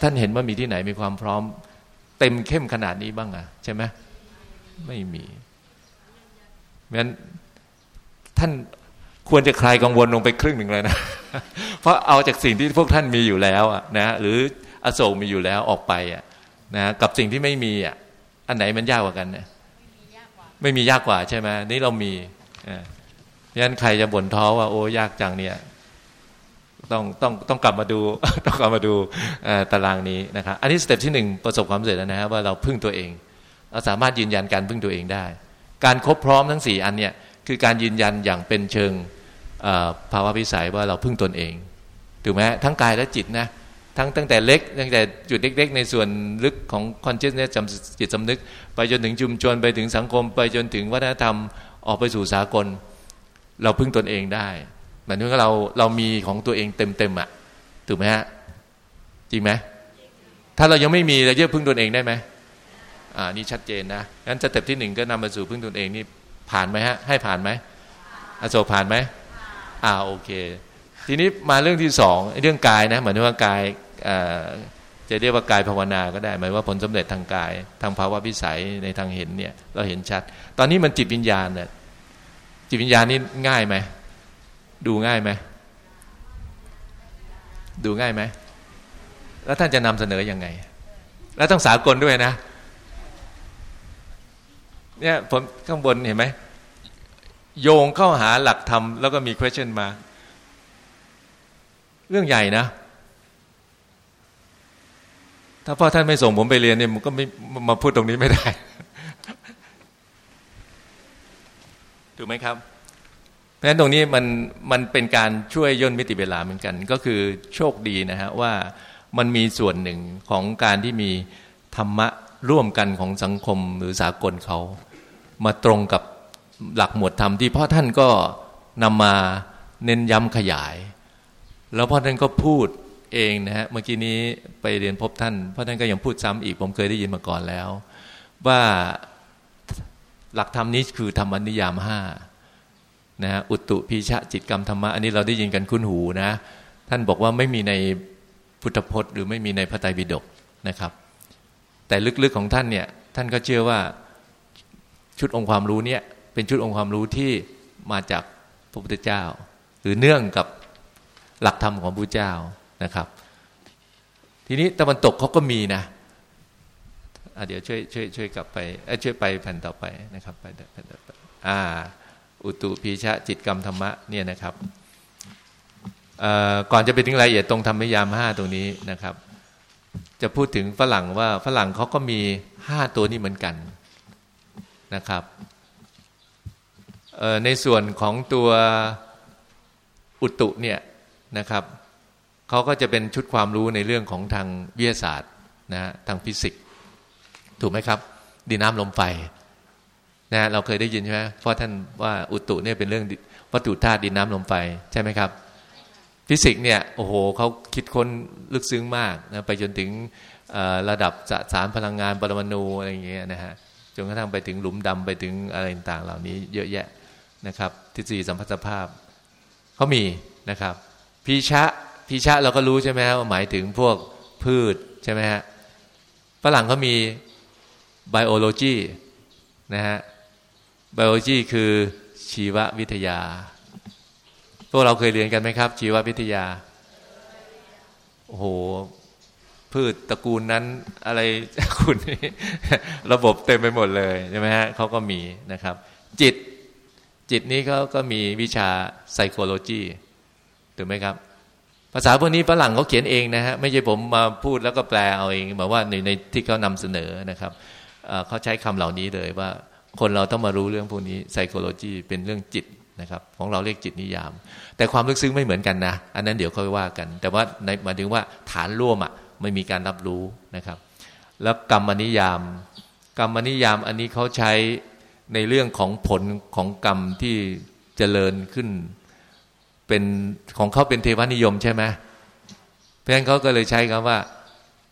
ท่านเห็นว่ามีที่ไหนมีความพร้อม เต็มเข้มขนาดนี้บ้างอะใช่ไหมไม่มีงั้นท่าน ควรจะคลายกังวลลงไปครึ่งหนึ่งเลยนะ เพราะเอาจากสิ่งที่พวกท่านมีอยู่แล้วอะนะหรืออโศกมีอยู่แล้วออกไปอะนะกับสิ่งที่ไม่มีอะอันไหนมันยากกว่ากันเนี่ยไม่มียากกว่าใช่ไหมนี่เรามีงั้นใครจะบ่นท้อว่า โอ้ยากจังเนี่ย ต้องต้องต้องกลับมาดู ต้องกลับมาดูตารางนี้นะครับอันนี้สเต็ปที่หนึ่งประสบความสำเร็จแล้วนะครับว่าเราพึ่งตัวเองเราสามารถยืนยันการพึ่งตัวเองได้ การครบพร้อมทั้งสี่อันเนี่ยคือการยืนยันอย่างเป็นเชิง ภาวะวิสัยว่าเราพึ่งตนเองถูกไหมทั้งกายและจิตนะทั้งตั้งแต่เล็กตั้งแต่จุดเล็ก ๆ ในส่วนลึกของคอนเจนเนสจิตสำนึก ไปจนถึงชุมชนไปถึงสังคม ไปจนถึงวัฒนธรรมออกไปสู่สากล เราพึ่งตนเองได้หมายถึงว่าเราเรามีของตัวเองเต็มๆอะถูกไหมฮะจริงไหมถ้าเรายังไม่มีเราเยอะพึ่งตนเองได้ไหมอ่านี่ชัดเจนนะงั้นสเต็ปที่หนึ่งก็นำมาสู่พึ่งตนเองนี่ผ่านไหมฮะให้ผ่านไหมอโศกผ่านไหม อ่าโอเค ทีนี้มาเรื่องที่สองเรื่องกายนะเหมือนว่ากายจะเรียกว่ากายภาวนาก็ได้ หมายว่าผลสำเร็จทางกาย ทางภาวะพิสัยในทางเห็นเนี่ย เราเห็นชัด ตอนนี้มันจิตวิญญาณเนี่ยจิตวิญญาณนี่ง่ายไหมดูง่ายไหมดูง่ายไหมแล้วท่านจะนำเสนออยังไง แล้วต้องสากลด้วยนะ เนี่ยผมข้างบนเห็นไหม โยงเข้าหาหลักธรรมแล้วก็มี question มา เรื่องใหญ่นะ ถ้าพ่อท่านไม่ส่งผมไปเรียนเนี่ยมันก็ไม่มาพูดตรงนี้ไม่ได้ ถูกไหมครับ เพราะฉะนั้นตรงนี้มันมันเป็นการช่วยย่นมิติเวลาเหมือนกัน ก็คือโชคดีนะฮะว่ามันมีส่วนหนึ่งของการที่มีธรรมะร่วมกันของสังคมหรือสากลเขา มาตรงกับ หลักหมวดธรรมที่พ่อท่านก็นำมาเน้นย้ำขยาย แล้วพ่อท่านก็พูดเองนะฮะเมื่อกี้นี้ไปเรียนพบท่านพ่อท่านก็ยังพูดซ้ำอีกผมเคยได้ยินมาก่อนแล้ว ว่าหลักธรรมนี้คือธรรมนิยามห้านะฮะอุตุพีชะจิตกรรมธรรมะอันนี้เราได้ยินกันคุ้นหูนะ ท่านบอกว่าไม่มีในพุทธพจน์ หรือไม่มีในพระไตรปิฎกนะครับ แต่ลึกๆของท่านเนี่ยท่านก็เชื่อว่าชุดองค์ความรู้เนี่ย เป็นชุดองค์ความรู้ที่มาจากพระพุทธเจ้า หรือเนื่องกับหลักธรรมของพระเจ้านะครับ ทีนี้ตะวันตกเขาก็มีนะเดี๋ยวช่วยช่วยช่วยกลับไปช่วยไปแผ่นต่อไปนะครับไปแผ่นต่อไปอ่า อุตุพีชะจิตกรรมธรรมะเนี่ยนะครับก่อนจะไปถึงรายละเอียดตรงธรรมยามห้าตรงนี้นะครับ จะพูดถึงฝรั่งว่าฝรั่งเขาก็มีห้าตัวนี้เหมือนกันนะครับ ในส่วนของตัวอุตุเนี่ยนะครับเขาก็จะเป็นชุดความรู้ในเรื่องของทางวิทยาศาสตร์นะทางฟิสิกส์ถูกไหมครับ ดินน้ำลมไฟนะเราเคยได้ยินใช่ไหมเพราะท่านว่าอุตุเนี่ยเป็นเรื่องวัตถุธาตุดินน้ำลมไฟใช่ไหมครับ ฟิสิกส์เนี่ยโอ้โหเขาคิดค้นลึกซึ้งมากนะไปจนถึงระดับสารพลังงานปรมาณูอะไรอย่างเงี้ยนะฮะจนกระทั่งไปถึงหลุมดำไปถึงอะไรต่างๆเหล่านี้เยอะแยะ นะครับทฤษฎีสัมพัทธภาพเขามีนะครับพีชะพีชะเราก็รู้ใช่ไหมว่าหมายถึงพวกพืชใช่ไหมฮะฝรั่งเขามีไบโอโลจีนะฮะไบโอโลจีคือชีววิทยา พวกเราเคยเรียนกันไหมครับ ชีววิทยาโอ้โหพืชตระกูลนั้นอะไรคุณระบบเต็มไปหมดเลยใช่ไหมฮะเขาก็มีนะครับ จิต จิตนี้เขาก็มีวิชาไซโคโลจีถูกไหมครับ ภาษาพวกนี้ฝรั่งเขาเขียนเองนะฮะไม่ใช่ผมมาพูดแล้วก็แปลเอาเองแบบว่าในในที่เขานำเสนอนะครับเขาใช้คำเหล่านี้เลยว่า คนเราต้องมารู้เรื่องพวกนี้ไซโคโลจีเป็นเรื่องจิตนะครับ ของเราเรียกจิตนิยาม แต่ความลึกซึ้งไม่เหมือนกันนะ อันนั้นเดี๋ยวค่อยว่ากัน แต่ว่าในหมายถึงว่าฐานร่วมอะไม่มีการรับรู้นะครับ แล้วกรรมนิยาม กรรมนิยามอันนี้เขาใช้ ในเรื่องของผลของกรรมที่เจริญขึ้น เป็นของเขาเป็นเทวนิยมใช่ไหมราะฉะนั้นเขาก็เลยใช้คำว่า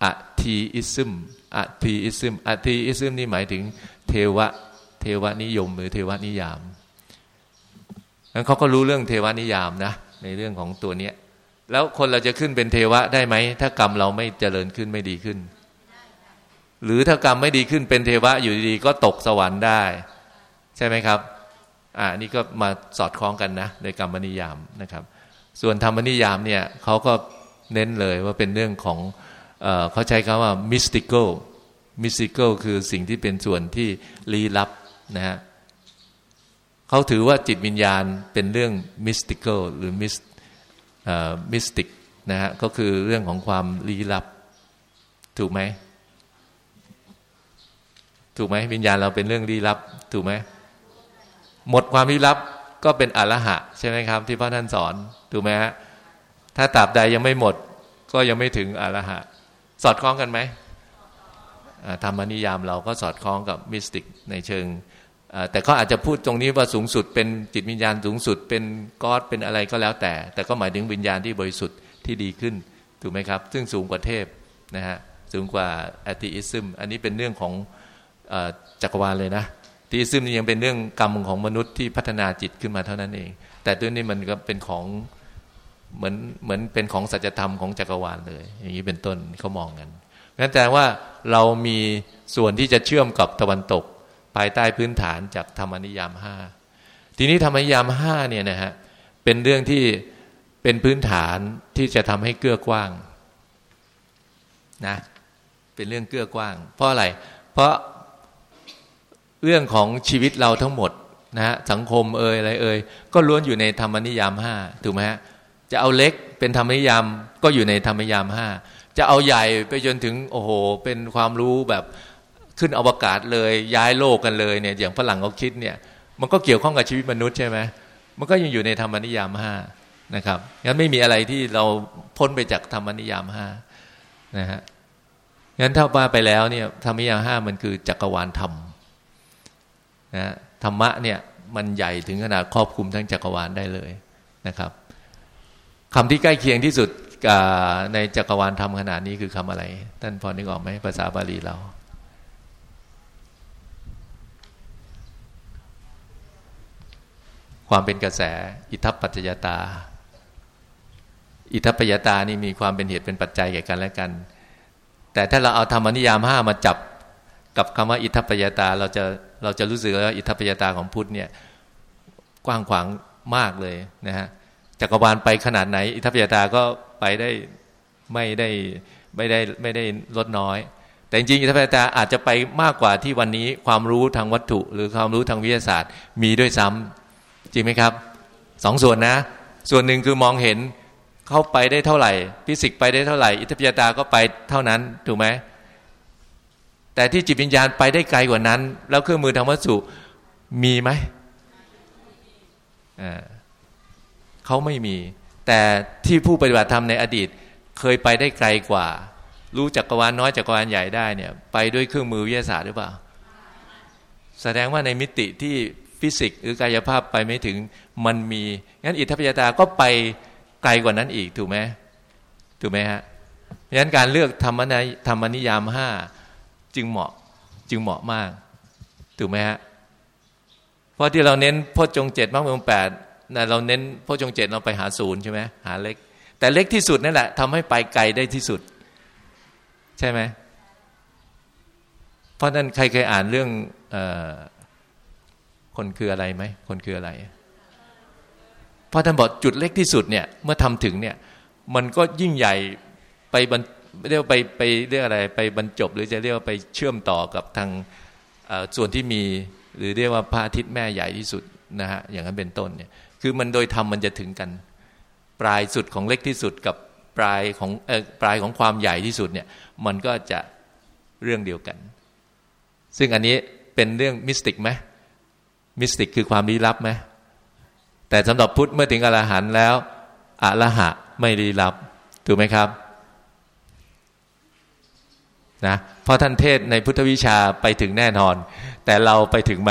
อทีอิซึมอทีอิซึมอทีอิซึมนี่หมายถึงเทวะเทวนิยม หรือเทวนิยามนั้นเขาก็รู้เรื่องเทวนิยามนะ ในเรื่องของตัวเนี้ย แล้วคนเราจะขึ้นเป็นเทวะได้ไหม ถ้ากรรมเราไม่เจริญขึ้นไม่ดีขึ้น หรือถ้ากรรมไม่ดีขึ้นเป็นเทวะอยู่ดีๆก็ตกสวรรค์ได้ ใช่ไหมครับอ่านี่ก็มาสอดคล้องกันนะในกรรมนิยามนะครับ ส่วนธรรมนิยามเนี่ยเขาก็เน้นเลยว่าเป็นเรื่องของเอเขาใช้คำว่า mystical mystical คือสิ่งที่เป็นส่วนที่ลี้ลับนะฮะเขาถือว่าจิตวิญญาณเป็นเรื่อง mystical หรือ mystic นะฮะก็คือเรื่องของความลี้ลับ ถูกไหมถูกไหมวิญญาณเราเป็นเรื่องลี้ลับ ถูกไหม หมดความลี้ลับก็เป็นอรหะ ใช่ไหมครับ ที่พระท่านสอนถูกไหมฮะถ้าตราบใดยังไม่หมด ก็ยังไม่ถึงอรหะ สอดคล้องกันไหมธรรมนิยามเราก็สอดคล้องกับมิสติกในเชิงแต่ก็อาจจะพูดตรงนี้ว่าสูงสุดเป็นจิตวิญญาณสูงสุดเป็นกอดเป็นอะไรก็แล้วแต่ แต่ก็หมายถึงวิญญาณที่บริสุทธิ์ที่ดีขึ้นถูกไหมครับ ซึ่งสูงกว่าเทพนะฮะสูงกว่าแอติอิซึมอันนี้เป็นเรื่องของจักรวาลเลยนะ ตีซึมนี่ยังเป็นเรื่องกรรมของมนุษย์ที่พัฒนาจิตขึ้นมาเท่านั้นเอง แต่ด้วนี้มันก็เป็นของเหมือนเหมือนเป็นของสัจธรรมของจักรวาลเลย อย่างนี้เป็นต้นเขามองกันงั้นแต่ว่าเรามีส่วนที่จะเชื่อมกับตะวันตก ภายใต้พื้นฐานจากธรรมนิยามห้าทีนี้ธรรมนิยามห้าเนี่ยนะฮะเป็นเรื่องที่เป็นพื้นฐานที่จะทำให้เกื้อกว้างนะเป็นเรื่องเกื้อกว้าง เพราะอะไร เพราะ เรื่องของชีวิตเราทั้งหมดนะฮะสังคมเอ่ยอะไรเอ่ยก็ล้วนอยู่ในธรรมนิยามห้าถูกไหมฮะจะเอาเล็กเป็นธรรมนิยามก็อยู่ในธรรมนิยามห้าจะเอาใหญ่ไปจนถึงโอ้โห เป็นความรู้แบบขึ้นอวกาศเลยย้ายโลกกันเลยเนี่ยอย่างฝรั่งเขาคิดเนี่ย มันก็เกี่ยวข้องกับชีวิตมนุษย์ใช่ไหมมันก็ยังอยู่ในธรรมนิยามห้านะครับงั้นไม่มีอะไรที่เราพ้นไปจากธรรมนิยามห้านะฮะงั้นถ้าว่าไปแล้วเนี่ยธรรมนิยามห้ามันคือจักรวาลธรรม นะธรรมะเนี่ยมันใหญ่ถึงขนาดครอบคลุมทั้งจักรวาลได้เลยนะครับคำที่ใกล้เคียงที่สุดในจักรวาลธรรมขนาดนี้คือคำอะไร ท่านพอนึกออกไหมภาษาบาลีเราความเป็นกระแส อิทัปปัจจยตา อิทัปปัจจยตานี่มีความเป็นเหตุเป็นปัจจัยแก่กันและกัน แต่ถ้าเราเอาธรรมนิยามห้ามาจับ กับคำว่าอิทัปปัจจยตาเราจะเราจะรู้สึกว่าอิทัปปัจจยตาของพุทธเนี่ยกว้างขวางมากเลยนะฮะจักรวาลไปขนาดไหน อิทัปยตาก็ไปได้ไม่ได้ไม่ได้ไม่ได้ลดน้อย แต่จริงอิทัปยตาอาจจะไปมากกว่าที่วันนี้ความรู้ทางวัตถุ หรือความรู้ทางวิทยาศาสตร์มีด้วยซ้ำจริงไหมครับสองส่วนนะ ส่วนหนึ่งคือมองเห็นเข้าไปได้เท่าไหร่ฟิสิกส์ไปได้เท่าไหร่ อิทัปยตาก็ไปเท่านั้นถูกไหม แต่ที่จิตวิญญาณไปได้ไกลกว่านั้น แล้วเครื่องมือทางวัตถุมีไหมอ่าเขาไม่มี แต่ที่ผู้ปฏิบัติธรรมในอดีต เคยไปได้ไกลกว่า รู้จักรวาลน้อยจักรวาลใหญ่ได้เนี่ย ไปด้วยเครื่องมือวิทยาศาสตร์หรือเปล่า แสดงว่าในมิติที่ฟิสิกส์หรือกายภาพไปไม่ถึงมันมีงั้นอิทธิพยาตาก็ไปไกลกว่านั้นอีกถูกไหมถูกไหมฮะงั้นการเลือกธรรมนธรรมนิยามห้า จึงเหมาะจึงเหมาะมาก ถูกไหมฮะเพราะที่เราเน้นพจงเจ็ดมรรคองแปดนะเราเน้นพจงเจตเราไปหาศูนย์ใช่ไหมหาเล็ก แต่เล็กที่สุดนั่นแหละทำให้ไปไกลได้ที่สุด ใช่ไหมเพราะนั้นใครเคยอ่านเรื่องอคนคืออะไรไหมคนคืออะไรเพราะท่านบอกจุดเล็กที่สุดเนี่ยเมื่อทำถึงเนี่ยมันก็ยิ่งใหญ่ไปบรร เรียกว่าไปไปเรียกอะไร ไปบรรจบ หรือจะเรียกว่าไปเชื่อมต่อกับทางส่วนที่มี หรือเรียกว่าพระอาทิตย์แม่ใหญ่ที่สุดนะฮะอย่างนั้นเป็นต้นเนี่ยคือมันโดยธรรมมันจะถึงกัน ปลายสุดของเล็กที่สุดกับปลายของออปลายของความใหญ่ที่สุดเนี่ยมันก็จะเรื่องเดียวกัน ซึ่งอันนี้เป็นเรื่อง mystic ไหม mystic คือความลี้ลับไหมแต่สำหรับพุทธเมื่อถึงอรหันต์แล้วอรหะไม่ลี้ลับถูกไหมครับ นะพ่อท่านเทศน์ในพุทธวิชาไปถึงแน่นอน แต่เราไปถึงไหม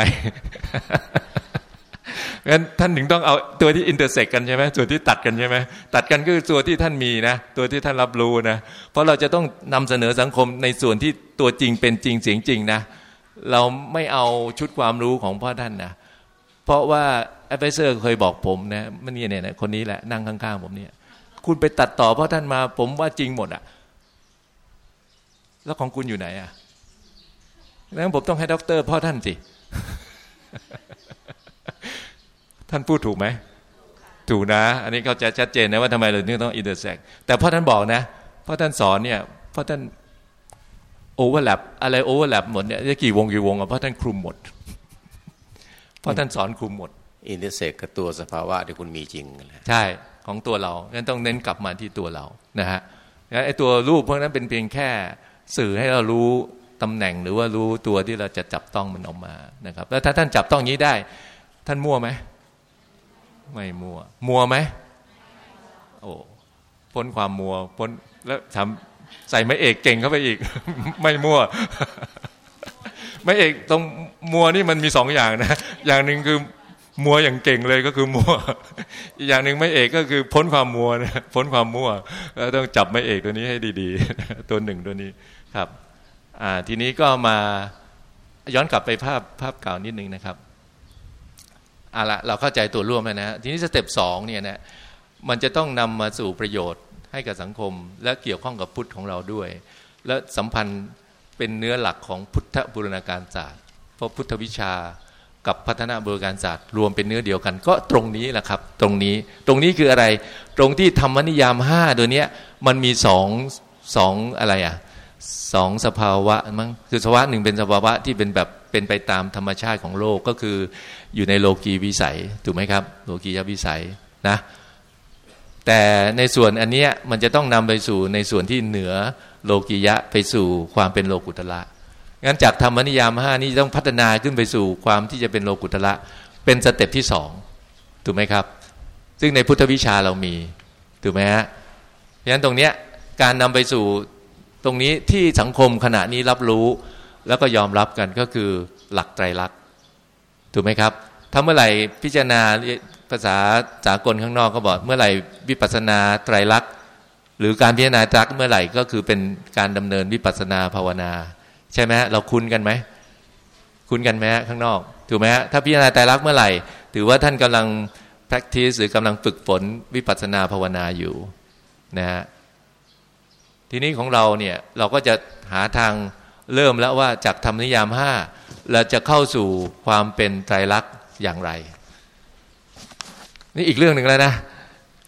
งั้นท่านถึงต้องเอาตัวที่ intersect กันใช่ไหมตัวที่ตัดกันใช่ไหมตัดกันก็คือตัวที่ท่านมีนะ ตัวที่ท่านรับรู้นะ เพราะเราจะต้องนำเสนอสังคมในส่วนที่ตัวจริงเป็นจริงเสียงจริงนะ เราไม่เอาชุดความรู้ของพ่อท่านนะ เพราะว่า advisor เคยบอกผมนะมันนี่เนี่ยคนนี้แหละนั่งข้างๆผมเนี่ย คุณไปตัดต่อพ่อท่านมา ผมว่าจริงหมดอะ แล้วของคุณอยู่ไหนอะงั้นผมต้องให้ด็อกเตอร์พ่อท่านสิ ท่านพูดถูกไหม ถูกนะ อันนี้เขาจะชัดเจนนะว่าทำไมเราถึงต้อง intersect แต่พ่อท่านบอกนะ พ่อท่านสอนเนี่ย พ่อท่าน overlap อะไร overlap หมดเนี่ยจะกี่วงกี่วงอะพ่อท่านคลุมหมด พ่อท่านสอนคลุมหมด intersect กับตัวสภาวะที่คุณมีจริงใช่ของตัวเรางั้นต้องเน้นกลับมาที่ตัวเรานะฮะไอ้ตัวรูปพวกนั้นเป็นเพียงแค่ สื่อให้เรารู้ตำแหน่งหรือว่ารู้ตัวที่เราจะจับต้องมันออกมานะครับ แล้วถ้าท่านจับต้องนี้ได้ ท่านมั่วไหมไม่มัวมัวไหมโอ้พ้นความมัวพ้นแล้วทำใส่ไม่เอกเก่งเข้าไปอีก ไม่มัวไม่เอกตรงมัวนี่มันมีสองอย่างนะ อย่างหนึ่งคือมัวอย่างเก่งเลยก็คือมัว อีกอย่างหนึ่งไม่เอกก็คือพ้นความมัวนะพ้นความมัวแล้วต้องจับไม่เอกตัวนี้ให้ดี ๆ ตัวหนึ่งตัวนี้ ครับทีนี้ก็มาย้อนกลับไปภาพภาพเก่านิดนึงนะครับอะละเราเข้าใจตัวร่วมแล้วนะทีนี้สเต็ปสองเนี่ยนะมันจะต้องนำมาสู่ประโยชน์ให้กับสังคม และเกี่ยวข้องกับพุทธของเราด้วย และสัมพันธ์เป็นเนื้อหลักของพุทธบูรณาการศาสตร์ เพราะพุทธวิชากับพัฒนาบูรณาการศาสตร์รวมเป็นเนื้อเดียวกัน ก็ตรงนี้แหละครับ ตรงนี้ตรงนี้คืออะไร ตรงที่ธรรมนิยามห้าตัวเนี้ยมันมีสองสองอะไรอะ สองสภาวะมั้งคือสภาวะหนึ่งเป็นสภาวะที่เป็นแบบเป็นไปตามธรรมชาติของโลกก็คืออยู่ในโลกีวิสัยถูกไหมครับ โลกียวิสัยนะแต่ในส่วนอันเนี้ยมันจะต้องนำไปสู่ในส่วนที่เหนือโลกียะไปสู่ความเป็นโลกุตละงั้นจากธรรมนิยามห้านี้ต้องพัฒนาขึ้นไปสู่ความที่จะเป็นโลกุตละเป็นสเต็ปที่สองถูกไหมครับ ซึ่งในพุทธวิชาเรามีถูกไหมฮะเพราะฉะนั้นตรงเนี้ยการนำไปสู่ ตรงนี้ที่สังคมขณะนี้รับรู้ แล้วก็ยอมรับกันก็คือหลักไตรลักษณ์ถูกไหมครับ ถ้าเมื่อไหร่พิจารณาภาษาสากลข้างนอกก็บอกเมื่อไหร่วิปัสนาไตรลักษณ์หรือการพิจารณาตรักเมื่อไหร่ก็คือเป็นการดำเนินวิปัสนาภาวนา ใช่ไหมเราคุ้นกันไหมคุ้นกันไหมข้างนอกถูกไหมถ้าพิจารณาไตรลักษณ์เมื่อไหร่ ถือว่าท่านกำลัง practice หรือกำลังฝึกฝนวิปัสนาภาวนาอยู่นะฮะ ทีนี้ของเราเนี่ยเราก็จะหาทางเริ่มแล้วว่าจากธรรมนิยามห้าเราจะเข้าสู่ความเป็นไตรลักษณ์อย่างไร นี่อีกเรื่องหนึ่งแล้วนะ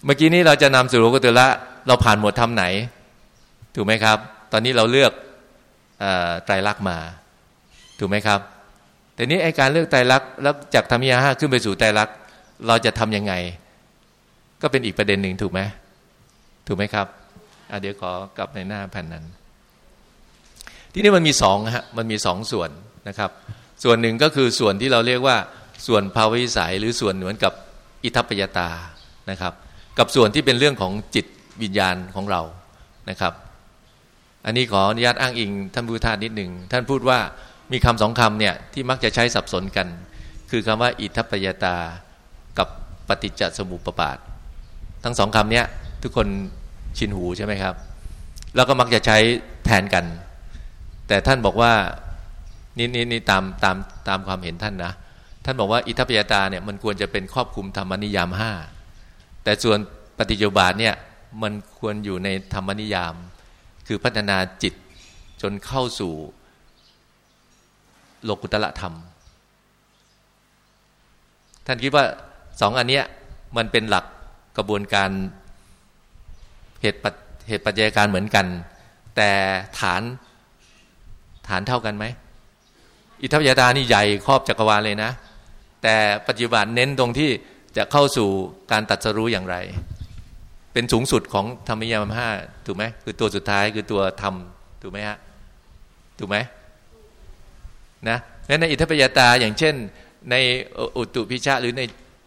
เมื่อกี้นี้เราจะนำสู่โลกุตละเราผ่านหมวดธรรมไหน ถูกไหมครับ ตอนนี้เราเลือกไตรลักษณ์มา ถูกไหมครับแต่นี้ไอการเลือกไตรลักษณ์แล้วจากธรรมนิยามห้าขึ้นไปสู่ไตรลักษณ์เราจะทํำยังไง ก็เป็นอีกประเด็นหนึ่งถูกไหมถูกไหมครับ เดี๋ยวขอกลับในหน้าแผ่นนั้น ที่นี่มันมีสองฮะมันมีสองส่วนนะครับ ส่วนหนึ่งก็คือส่วนที่เราเรียกว่าส่วนภาวิสัยหรือส่วนเหมือนกับอิทัปยตานะครับ กับส่วนที่เป็นเรื่องของจิตวิญญาณของเรานะครับ อันนี้ขออนุญาตอ้างอิงท่านผู้ทานนิดหนึ่งท่านพูดว่ามีคำสองคำเนี่ยที่มักจะใช้สับสนกัน คือคำว่า อิทัปยตา กับปฏิจจสมุปบาท ทั้งสองคำเนี้ทุกคน ชินหูใช่ไหมครับ แล้วก็มักจะใช้แทนกัน แต่ท่านบอกว่านี่นี่นี่ตามตามตามความเห็นท่านนะ ท่านบอกว่าอิทัปยตาเนี่ยมันควรจะเป็นครอบคลุมธรรมนิยามห้าแต่ส่วนปฏิจุบาทเนี่ยมันควรอยู่ในธรรมนิยาม คือพัฒนาจิตจนเข้าสู่โลกุตละธรรม ท่านคิดว่าสองอันเนี้ยมันเป็นหลักกระบวนการ เหตุเหตุปัจจัยการเหมือนกัน แต่ฐานฐานเท่ากันไหมอิทธิปยตานี่ใหญ่ครอบจักรวาลเลยนะ แต่ปัจจุบันเน้นตรงที่จะเข้าสู่การตัดสรู้อย่างไร เป็นสูงสุดของธรรมยามห้าถูกไหมคือตัวสุดท้ายคือตัวธรรมถูกไหมฮะถูกไหมนะงั้นในอิทธิปยตาอย่างเช่น ในอุตุพิชาหรือใน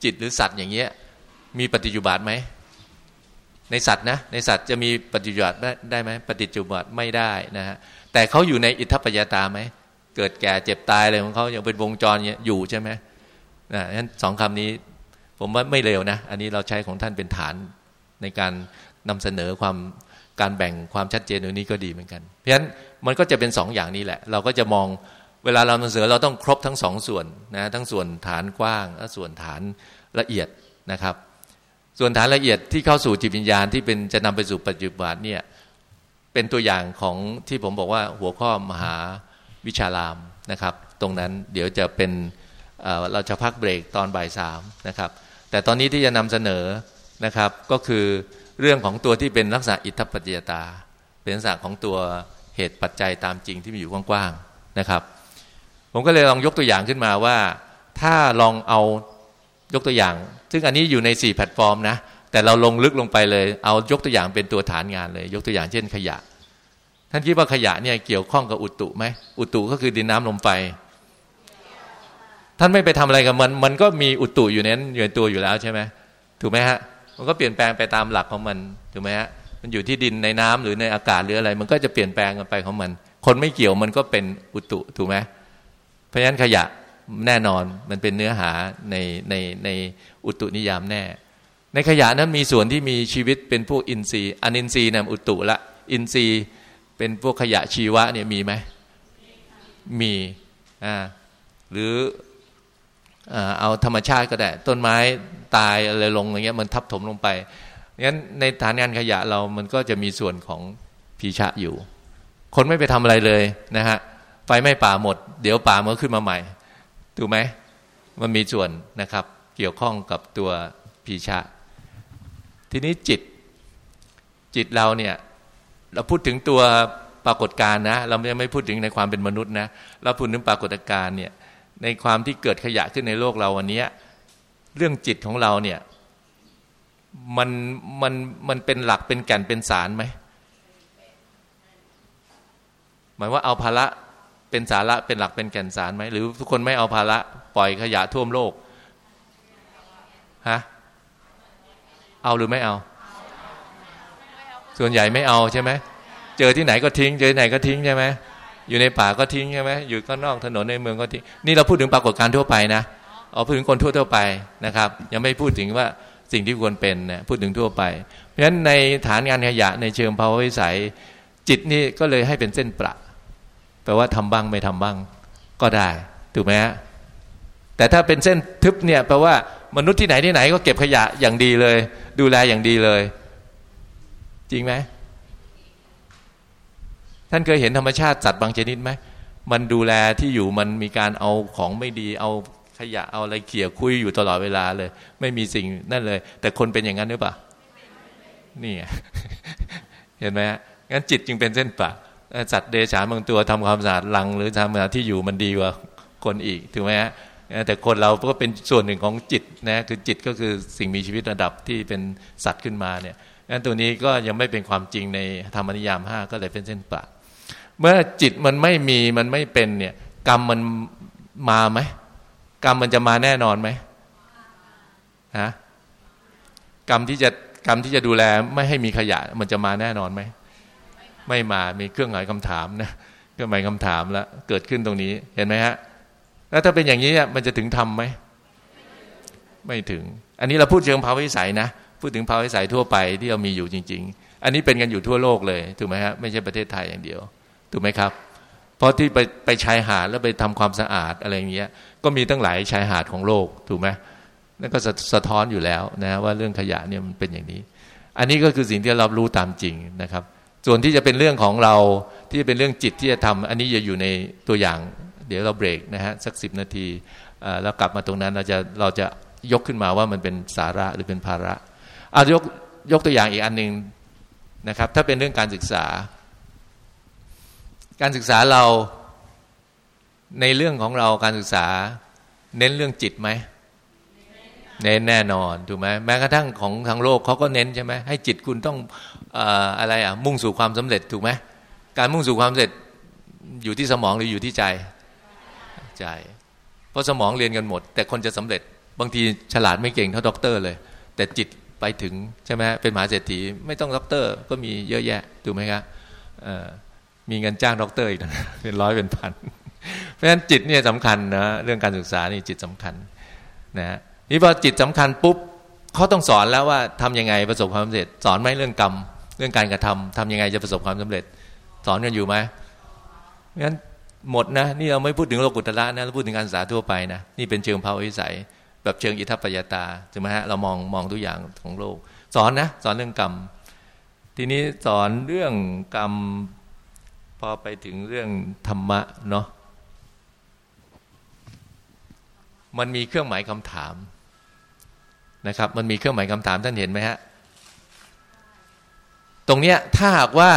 จิตหรือสัตว์อย่างเงี้ยมีปฏิจุบัติไหม ในสัตว์นะในสัตว์จะมีปฏิจจุบัติได้ไหมปฏิจจุบัติไม่ได้นะฮะแต่เขาอยู่ในอิทธิปยตาไหมเกิดแก่เจ็บตายอะไรของเขายังเป็นวงจรอยู่ใช่ไหมนะนั้นสองคำนี้ผมว่าไม่เร็วนะ อันนี้เราใช้ของท่านเป็นฐานในการนำเสนอความการแบ่งความชัดเจนตรงนี้ก็ดีเหมือนกัน เพราะฉะนั้นมันก็จะเป็นสองอย่างนี้แหละ เราก็จะมองเวลาเรานำเสนอเราต้องครบทั้งสองส่วนนะทั้งส่วนฐานกว้างและส่วนฐานละเอียดนะครับ ส่วนฐานละเอียดที่เข้าสู่จิตวิญญาณที่เป็นจะนำไปสู่ปัจจุบันเนี่ยเป็นตัวอย่างของที่ผมบอกว่าหัวข้อมหาวิชารามนะครับ ตรงนั้นเดี๋ยวจะเป็นเราจะพักเบรกตอนบ่ายสามนะครับ แต่ตอนนี้ที่จะนำเสนอนะครับก็คือเรื่องของตัวที่เป็นลักษณะอิทธปัจจยตา เป็นลักษณะของตัวเหตุปัจจัยตามจริงที่มีอยู่กว้างๆนะครับ ผมก็เลยลองยกตัวอย่างขึ้นมาว่า ถ้าลองเอา ยกตัวอย่าง ซึ่งอันนี้อยู่ใน4แพลตฟอร์มนะแต่เราลงลึกลงไปเลย เอายกตัวอย่างเป็นตัวฐานงานเลย ยกตัวอย่างเช่นขยะ ท่านคิดว่าขยะเนี่ยเกี่ยวข้องกับอุตุไหมอุตุก็คือดินน้ำลมไฟท่านไม่ไปทำอะไรกับมันมันก็มีอุตุอยู่นั้นอยู่ในตัวอยู่แล้วใช่ไหมถูกไหมฮะมันก็เปลี่ยนแปลงไปตามหลักของมันถูกไหมฮะมันอยู่ที่ดินในน้ำหรือในอากาศหรืออะไร มันก็จะเปลี่ยนแปลงกันไปของมัน คนไม่เกี่ยวมันก็เป็นอุตุถูกไหมเพราะฉะนั้นขยะ แน่นอนมันเป็นเนื้อหาในในในอุตุนิยามแน่ ในขยะนั้นมีส่วนที่มีชีวิตเป็นพวกอินทรีย์อนินทรีย์นะอุตุละ อินทรีย์เป็นพวกขยะชีวะเนี่ยมีไหมมีอ่าหรือเอาธรรมชาติก็ได้ ต้นไม้ตายอะไรลงอย่างเงี้ยมันทับถมลงไปงั้นในฐานงานขยะเรามันก็จะมีส่วนของพีชะอยู่ คนไม่ไปทำอะไรเลยนะฮะไฟไม่ป่าหมด เดี๋ยวป่ามันขึ้นมาใหม่ ถูกไหมมันมีส่วนนะครับ เกี่ยวข้องกับตัวพีชะ ทีนี้จิต จิตเราเนี่ย เราพูดถึงตัวปรากฏการณ์นะ เรายังไม่พูดถึงในความเป็นมนุษย์นะ เราพูดถึงปรากฏการณ์เนี่ย ในความที่เกิดขยะขึ้นในโลกเราวันนี้เรื่องจิตของเราเนี่ย มันมันมันเป็นหลักเป็นแก่นเป็นสารไหมหมายว่าเอาภาระ เป็นสาระเป็นหลักเป็นแก่นสารไหมหรือทุกคนไม่เอาภาระปล่อยขยะท่วมโลกฮะเอาหรือไม่เอา ส่วนใหญ่ไม่เอาใช่ไหมเจอที่ไหนก็ทิ้ง เจอที่ไหนก็ทิ้งใช่ไหมอยู่ในป่าก็ทิ้งใช่ไหมอยู่ข้างนอกถนนในเมืองก็ทิ้งนี่เราพูดถึงปรากฏการณ์ทั่วไปนะเอาพูดถึงคนทั่วทั่วไปนะครับ ยังไม่พูดถึงว่าสิ่งที่ควรเป็นนะพูดถึงทั่วไป เพราะฉะนั้นในฐานงานขยะในเชิงภาวะวิสัยจิตนี่ก็เลยให้เป็นเส้นประ ปลว่าทำบ้างไม่ทำบ้างก็ได้ถูกไหมฮะแต่ถ้าเป็นเส้นทึบเนี่ยแปลว่ามนุษย์ที่ไหนที่ไหนก็เก็บขยะอย่างดีเลย ดูแลอย่างดีเลย จริงไหมท่านเคยเห็นธรรมชาติสัตว์บางชนิดไหมมันดูแลที่อยู่มันมีการเอาของไม่ดี เอาขยะเอาอะไรเขี่ยคุยอยู่ตลอดเวลาเลย ไม่มีสิ่งนั่นเลย แต่คนเป็นอย่างนั้นหรือเปล่านี่เห็นไหมฮะงั้นจิตจึงเป็นเส้นปะ สัตว์เดชานบางตัวทำความสะอาดลังหรือทำงานที่อยู่มันดีกว่าคนอีกถูกไหมฮะแต่คนเราก็เป็นส่วนหนึ่งของจิตนะคือจิตก็คือสิ่งมีชีวิตระดับที่เป็นสัตว์ขึ้นมาเนี่ยงั้นตัวนี้ก็ยังไม่เป็นความจริงในธรรมนิยามห้าก็เลยเป็นเส้นปะเมื่อจิตมันไม่มีมันไม่เป็นเนี่ย กรรมมันมาไหมกรรมมันจะมาแน่นอนไหมฮะกรรมที่จะกรรมที่จะดูแลไม่ให้มีขยะ มันจะมาแน่นอนไหม ไม่มา มีเครื่องหมายคำถามนะเครื่องหมายคำถามแล้วเกิดขึ้นตรงนี้เห็นไหมฮะแล้วถ้าเป็นอย่างนี้มันจะถึงทำไหมไม่ถึง อันนี้เราพูดเชิงภาวะวิสัยนะพูดถึงภาวะวิสัยทั่วไปที่เรามีอยู่จริง ๆ อันนี้เป็นกันอยู่ทั่วโลกเลยถูกไหมฮะไม่ใช่ประเทศไทยอย่างเดียวถูกไหมครับเพราะที่ไปไปชายหาดแล้วไปทำความสะอาดอะไรอย่างเงี้ย ก็มีตั้งหลายชายหาดของโลกถูกไหมนั่นก็สะท้อนอยู่แล้วนะว่าเรื่องขยะเนี่ยมันเป็นอย่างนี้ อันนี้ก็คือสิ่งที่เรารู้ตามจริงนะครับ ส่วนที่จะเป็นเรื่องของเราที่จะเป็นเรื่องจิตที่จะทำอันนี้จะอยู่ในตัวอย่าง เดี๋ยวเราเบรกนะฮะสักสิบนาทีแล้วกลับมาตรงนั้นเราจะเราจะยกขึ้นมาว่ามันเป็นสาระหรือเป็นภาระเอายกยกตัวอย่างอีกอันหนึ่งนะครับ ถ้าเป็นเรื่องการศึกษา การศึกษาเราในเรื่องของเราการศึกษา เน้นเรื่องจิตไหม เน้นแน่นอนถูกไหมแม้กระทั่งของทางโลกเขาก็เน้นใช่ไหมให้จิตคุณต้องอะไรอะมุ่งสู่ความสำเร็จถูกไหมการมุ่งสู่ความสำเร็จอยู่ที่สมองหรืออยู่ที่ใจใจ เพราะสมองเรียนกันหมด แต่คนจะสำเร็จบางทีฉลาดไม่เก่งเท่าด็อกเตอร์เลย แต่จิตไปถึงใช่ไหมเป็นมหาเศรษฐีไม่ต้องด็อกเตอร์ก็มีเยอะแยะถูกไหมครับมีเงินจ้างด็อกเตอร์อีกเป็นร้อยเป็นพันเพราะฉะนั้นจิตเนี่ยสำคัญนะเรื่องการศึกษานี่จิตสำคัญนะ นี่พอจิตสำคัญปุ๊บเขาต้องสอนแล้วว่าทำยังไงประสบความสำเร็จ สอนไหมเรื่องกรรม เรื่องการกระทำทำยังไงจะประสบความสำเร็จ สอนกันอยู่ไหมงั้นหมดนะ นี่เราไม่พูดถึงโลกุตระนะเราพูดถึงการศึกษาทั่วไปนะนี่เป็นเชิงภาววิสัย แบบเชิงอิทัปปัยตาใช่ไหมฮะเรามองมองทุกอย่างของโลก สอนนะ สอนเรื่องกรรม ทีนี้สอนเรื่องกรรมพอไปถึงเรื่องธรรมะเนาะมันมีเครื่องหมายคำถาม นะครับ มันมีเครื่องหมายคำถามท่านเห็นไหมฮะตรงเนี้ยถ้าหากว่า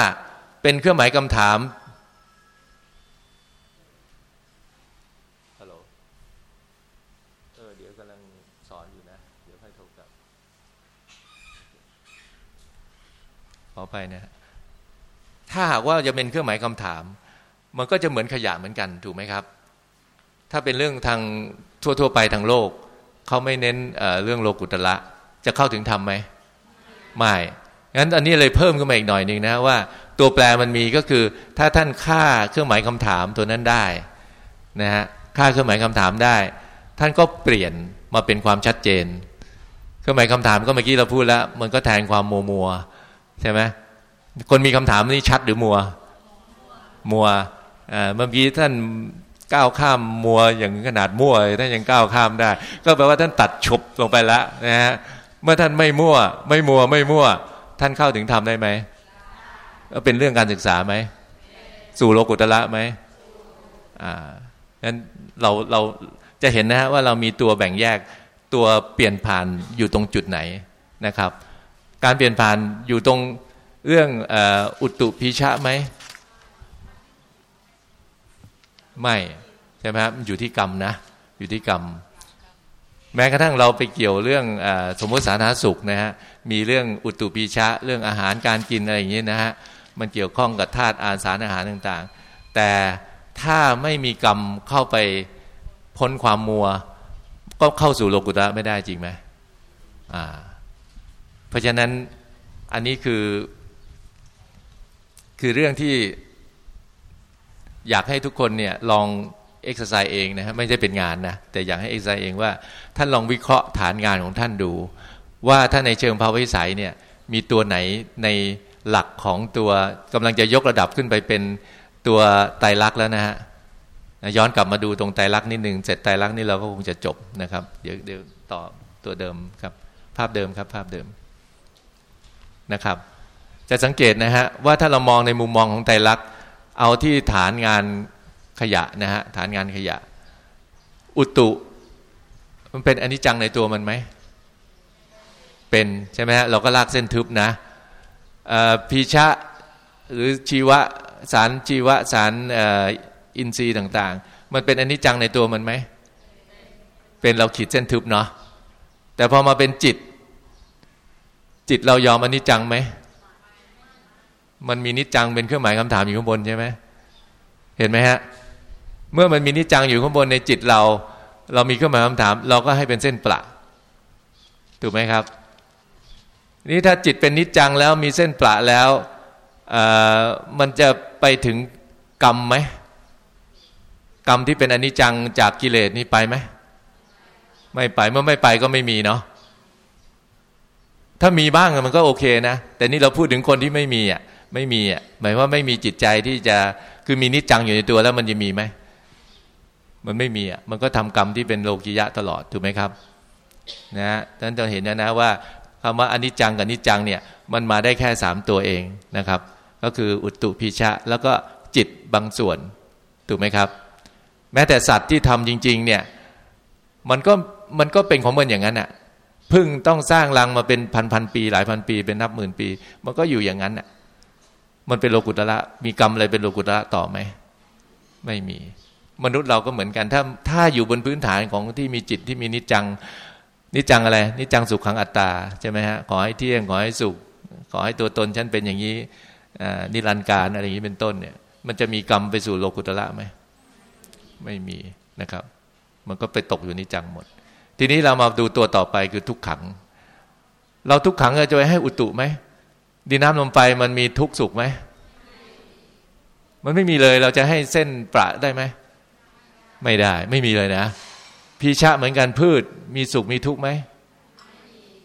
เป็นเครื่องหมายคำถามฮัลโหลเออเดี๋ยวกำลังสอนอยู่นะ เดี๋ยวค่อยโทรกลับขอไปนะถ้าหากว่าจะเป็นเครื่องหมายคำถาม มันก็จะเหมือนขยะเหมือนกันถูกไหมครับ ถ้าเป็นเรื่องทางทั่ว ๆ ไปทางโลก เขาไม่เน้นเเรื่องโลกุตละ จะเข้าถึงธรรมไหมไม่งั้นอันนี้เลยเพิ่มขึ้นมาอีกหน่อยหนึ่งนะว่า ตัวแปรมันมีก็คือ ถ้าท่านค่าเครื่องหมายคำถามตัวนั้นได้นะฮะค่าเครื่องหมายคำถามได้ ท่านก็เปลี่ยนมาเป็นความชัดเจน เครื่องหมายคำถามก็เมื่อกี้เราพูดแล้ว มันก็แทนความมัวมัวใช่ไหมคนมีคำถามนี่ชัดหรือมัว มัวอ่าเมื่อกี้ท่าน ก้าวข้ามมัวอย่างขนาดมั่วท่านยังก้าวข้ามได้ ก็แปลว่าท่านตัดฉบลงไปแล้วนะฮะเมื่อท่านไม่มั่ว ไม่มัวไม่มั่ว ท่านเข้าถึงธรรมได้ไหมเป็นเรื่องการศึกษาไหมสู่โลกุตละไหมอ่างั้นเราเราจะเห็นนะฮะว่าเรามีตัวแบ่งแยกตัวเปลี่ยนผ่านอยู่ตรงจุดไหนนะครับ การเปลี่ยนผ่านอยู่ตรงเรื่องอุตุพิชะไหมไม่ ใช่ไหมครับอยู่ที่กรรมนะ อยู่ที่กรรม แม้กระทั่งเราไปเกี่ยวเรื่องอสมมติสาธารณสุขนะฮะมีเรื่องอุตุปีชะ เรื่องอาหารการกินอะไรอย่างนี้นะฮะมันเกี่ยวข้องกับธาตุอาสารอาหารต่างๆ แต่ถ้าไม่มีกรรมเข้าไปพ้นความมัว ก็เข้าสู่โลกุตระไม่ได้จริงไหมอ่า เพราะฉะนั้นอันนี้คือ คือเรื่องที่อยากให้ทุกคนเนี่ยลอง เอ็กซ์ไซส์เองนะฮะไม่ใช่เป็นงานนะแต่อยากให้เอ็กซ์ไซส์เองว่าท่านลองวิเคราะห์ฐานงานของท่านดู ว่าถ้าในเชิงภาววิสัยเนี่ยมีตัวไหนในหลักของตัวกำลังจะยกระดับขึ้นไปเป็นตัวไตรลักษณ์แล้วนะฮะย้อนกลับมาดูตรงไตรลักษณ์นิดหนึ่งเสร็จไตรลักษณ์นี่เราก็คงจะจบนะครับ เดี๋ยวเดี๋ยวต่อตัวเดิมครับ ภาพเดิมครับภาพเดิมนะครับ จะสังเกตนะฮะว่าถ้าเรามองในมุมมองของไตรลักษณ์เอาที่ฐานงาน ขยะนะฮะฐานงานขยะ อุตุ มันเป็นอนิจจังในตัวมันไหม เป็นใช่ไหมฮะเราก็ลากเส้นทึบนะพีชะหรือชีวะสารชีวะสารอินทรีย์ต่างๆ มันเป็นอนิจจังในตัวมันไหม เป็นเราขีดเส้นทึบเนาะแต่พอมาเป็นจิต จิตเรายอมอนิจจังไหม มันมีนิจจังเป็นเครื่องหมายคำถามอยู่ข้างบนใช่ไหมเห็นไหมฮะ เมื่อมันมีนิจังอยู่ข้างบนในจิตเรา เรามีเครื่องหมายคำถาม เราก็ให้เป็นเส้นประถูกไหมครับ นี่ถ้าจิตเป็นนิจจังแล้วมีเส้นประแล้วมันจะไปถึงกรรมไหมกรรมที่เป็นอนิจจังจากกิเลสนี่ไปไหมไม่ไปเมื่อไม่ไปก็ไม่มีเนาะถ้ามีบ้างมันก็โอเคนะ แต่นี่เราพูดถึงคนที่ไม่มีอะไม่มีอะหมายว่าไม่มีจิตใจที่จะคือมีนิจจังอยู่ในตัวแล้วมันจะมีไหม มันไม่มีอะมันก็ทำกรรมที่เป็นโลกิยะตลอดถูกไหมครับนะฮะท่านจะเห็นนะนะว่าคำว่าอนิจจังกับนิจจังเนี่ยมันมาได้แค่สามตัวเองนะครับ ก็คืออุตุพิชะ แล้วก็จิตบางส่วนถูกไหมครับ แม้แต่สัตว์ที่ทำจริง ๆ เนี่ยมันก็มันก็เป็นของมันอย่างนั้นอะพึ่งต้องสร้างรังมาเป็นพันพันปี หลายพันปี เป็นนับหมื่นปี มันก็อยู่อย่างนั้นอะมันเป็นโลกุตระมีกรรมอะไรเป็นโลกุตระต่อไหมไม่มี มนุษย์เราก็เหมือนกัน ถ้าถ้าอยู่บนพื้นฐานของที่มีจิตที่มีนิจัง นิจังอะไร นิจังสุขขังอัตตาใช่ไหมฮะขอให้เที่ยงขอให้สุข ขอให้ตัวตนฉันเป็นอย่างนี้นิรันดร์การอะไรอย่างนี้เป็นต้นเนี่ย มันจะมีกรรมไปสู่โลกุตระไหมไม่มีนะครับ มันก็ไปตกอยู่นิจจังหมด ทีนี้เรามาดูตัวต่อไปคือทุกขัง เราทุกขังจะไปให้อุตุไหมดินน้ำลมไฟมันมีทุกสุขไหมมันไม่มีเลยเราจะให้เส้นประได้ไหม ไม่ได้ ไม่มีเลยนะพีชะเหมือนกันพืช มีสุขมีทุกข์ไหม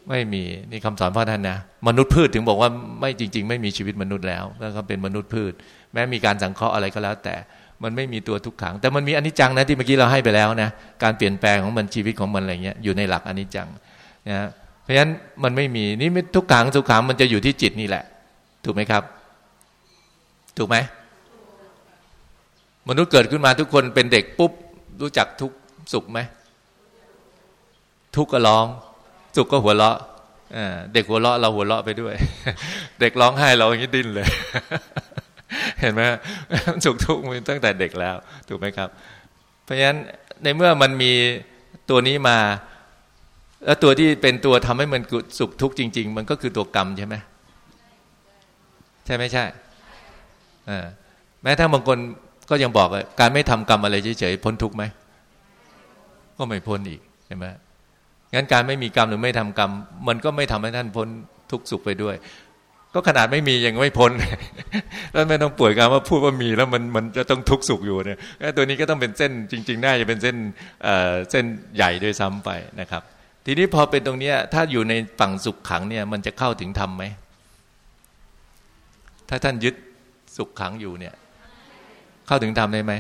ไม่มีนี่คำสอนพ่อท่านนะมนุษย์พืชถึงบอกว่าไม่จริง ๆ ไม่มีชีวิตมนุษย์แล้วแล้วก็เป็นมนุษย์พืช แม้มีการสังเคราะห์อะไรก็แล้ว แต่มันไม่มีตัวทุกขัง แต่มันมีอนิจจังนะที่เมื่อกี้เราให้ไปแล้วนะการเปลี่ยนแปลงของมันชีวิตของมันอะไรเงี้ยอยู่ในหลักอนิจจังนะเพราะฉะนั้นมันไม่มีนี่ทุกขังสุขขังมันจะอยู่ที่จิตนี่แหละ ถูกไหมครับ ถูกไหมมนุษย์เกิดขึ้นมาทุกคนเป็นเด็กปุ๊บ รู้จักทุกสุขไหมทุกก็ร้อง สุขก็หัวเราะเด็กหัวเราะเราหัวเราะไปด้วย เด็กร้องไห้เราอย่างนี้ดิ้นเลย เห็นไหมสุขทุกข์มันตั้งแต่เด็กแล้ว ถูกไหมครับ เพราะฉะนั้นในเมื่อมันมีตัวนี้มา แล้วตัวที่เป็นตัวทำให้มันสุขทุกข์จริง ๆ มันก็คือตัวกรรมใช่ไหมใช่ไหมใช่แม้ถ้าบางคน ก็ยังบอกการไม่ทำกรรมอะไรเฉยๆพ้นทุกข์ไหมก็ไม่พ้นอีกใช่ไหมงั้นการไม่มีกรรมหรือไม่ทำกรรม มันก็ไม่ทำให้ท่านพ้นทุกสุขไปด้วย ก็ขนาดไม่มียังไม่พ้นแล้วไม่ต้องป่วยการว่าพูดว่ามีแล้วมันมันจะต้องทุกสุขอยู่เนี่ยตัวนี้ก็ต้องเป็นเส้นจริง ๆ น่าจะเป็นเส้นเส้นใหญ่ด้วยซ้ำไปนะครับ ทีนี้พอเป็นตรงนี้ถ้าอยู่ในฝั่งสุขขังเนี่ย มันจะเข้าถึงธรรมไหมถ้าท่านยึดสุขขังอยู่เนี่ย เข้าถึงธรรมได้ไหม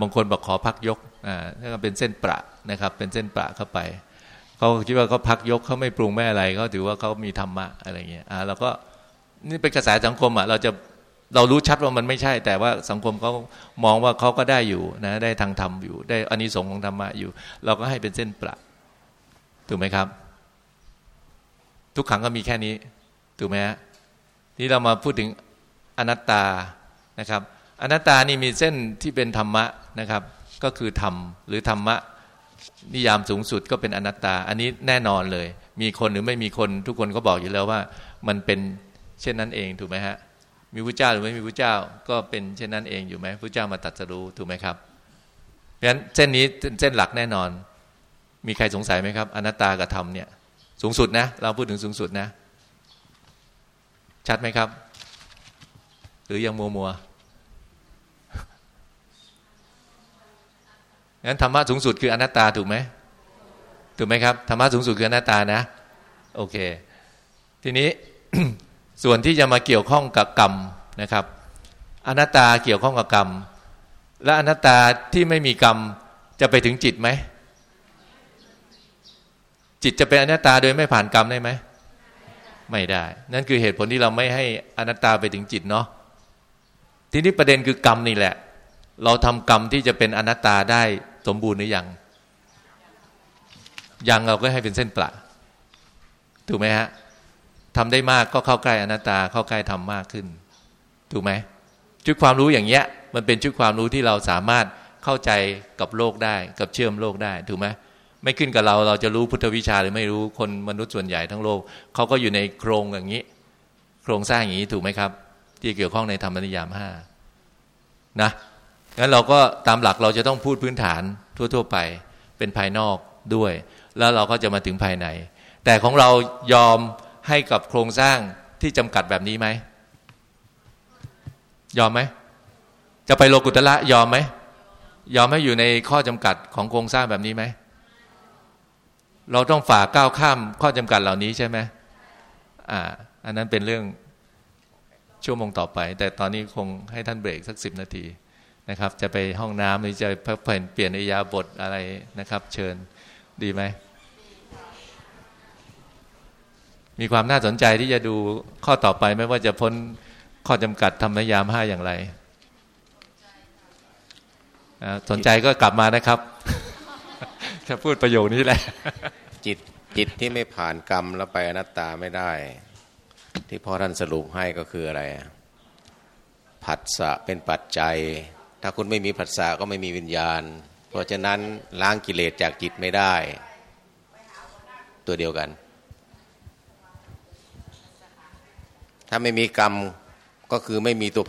บางคนบอกขอพักยกถ้าเป็นเส้นประนะครับ เป็นเส้นประเข้าไปเขาคิดว่าเขาพักยกเขาไม่ปรุงไม่อะไรเขาถือว่าเขามีธรรมะอะไรเงี้ยเราก็นี่เป็นกระแสสังคมอะเราจะเรารู้ชัดว่ามันไม่ใช่ แต่ว่าสังคมเขามองว่าเขาก็ได้อยู่นะได้ทางธรรมอยู่ ได้อานิสงส์ของธรรมะอยู่ เราก็ให้เป็นเส้นประถูกไหมครับ ทุกขังก็มีแค่นี้ถูกไหมฮะที่เรามาพูดถึงอนัตตา นะครับอนัตตานี่มีเส้นที่เป็นธรรมะนะครับ ก็คือธรรมหรือธรรมะนิยามสูงสุดก็เป็นอนัตตา อันนี้แน่นอนเลย มีคนหรือไม่มีคนทุกคนก็บอกอยู่แล้วว่า มันเป็นเช่นนั้นเองถูกไหมฮะมีพระเจ้าหรือไม่มีพระเจ้าก็เป็นเช่นนั้นเองอยู่ไหมพระเจ้ามาตัดสรู้ถูกไหมครับเพราะฉะนั้นเส้นนี้เส้นหลักแน่นอน มีใครสงสัยไหมครับ อนัตตากับธรรมเนี่ย สูงสุดนะ เราพูดถึงสูงสุดนะ ชัดไหมครับ หรือยังมัวมัวงั้นธรรมะสูงสุดคืออนัตตาถูกไหมถูกไหมครับธรรมะสูงสุดคืออนัตตานะ โอเค ทีนี้ส่วนที่จะมาเกี่ยวข้องกับกรรมนะครับ อนัตตาเกี่ยวข้องกับกรรม และอนัตตาที่ไม่มีกรรมจะไปถึงจิตไหมจิตจะเป็นอนัตตาโดยไม่ผ่านกรรมได้ไหมไม่ได้ นั่นคือเหตุผลที่เราไม่ให้อนัตตาไปถึงจิตเนาะ ทีนี้ประเด็นคือกรรมนี่แหละ เราทำกรรมที่จะเป็นอนัตตาได้สมบูรณ์หรือยัง ยังเราก็ให้เป็นเส้นปละถูกไหมฮะทำได้มากก็เข้าใกล้อนัตตาเข้าใกล้ทำมากขึ้น ถูกไหมชุดความรู้อย่างเงี้ย มันเป็นชุดความรู้ที่เราสามารถเข้าใจกับโลกได้ กับเชื่อมโลกได้ถูกไหมไม่ขึ้นกับเราเราจะรู้พุทธวิชาหรือไม่รู้คนมนุษย์ส่วนใหญ่ทั้งโลกเขาก็อยู่ในโครงอย่างนี้ โครงสร้างอย่างนี้ถูกไหมครับ ที่เกี่ยวข้องในธรรมนิยามห้านะงั้นเราก็ตามหลักเราจะต้องพูดพื้นฐานทั่ว ๆ ไปเป็นภายนอกด้วย แล้วเราก็จะมาถึงภายใน แต่ของเรายอมให้กับโครงสร้างที่จำกัดแบบนี้ไหม ยอมไหม จะไปโลกุตละยอมไหม ยอมให้อยู่ในข้อจำกัดของโครงสร้างแบบนี้ไหม เราต้องฝ่าก้าวข้ามข้อจำกัดเหล่านี้ใช่ไหมอ่า อันนั้นเป็นเรื่อง ชั่วโมงต่อไป แต่ตอนนี้คงให้ท่านเบรกสักสิบนาทีนะครับ จะไปห้องน้ำหรือจะเพิ่นเปลี่ยนอิยาบทอะไรนะครับ เชิญดีไหม มีความน่าสนใจที่จะดูข้อต่อไปไม่ว่าจะพ้นข้อจำกัดทำนิยามห้าอย่างไร สนใจก็กลับมานะครับ จะพูดประโยคนี้แหละ จิตจิตที่ไม่ผ่านกรรมแล้วไปอนัตตาไม่ได้ ที่พ่อท่านสรุปให้ก็คืออะไรผัสสะเป็นปัจจัย ถ้าคุณไม่มีผัสสะก็ไม่มีวิญญาณ เพราะฉะนั้นล้างกิเลสจากจิตไม่ได้ ตัวเดียวกัน ถ้าไม่มีกรรมก็คือไม่มีตัว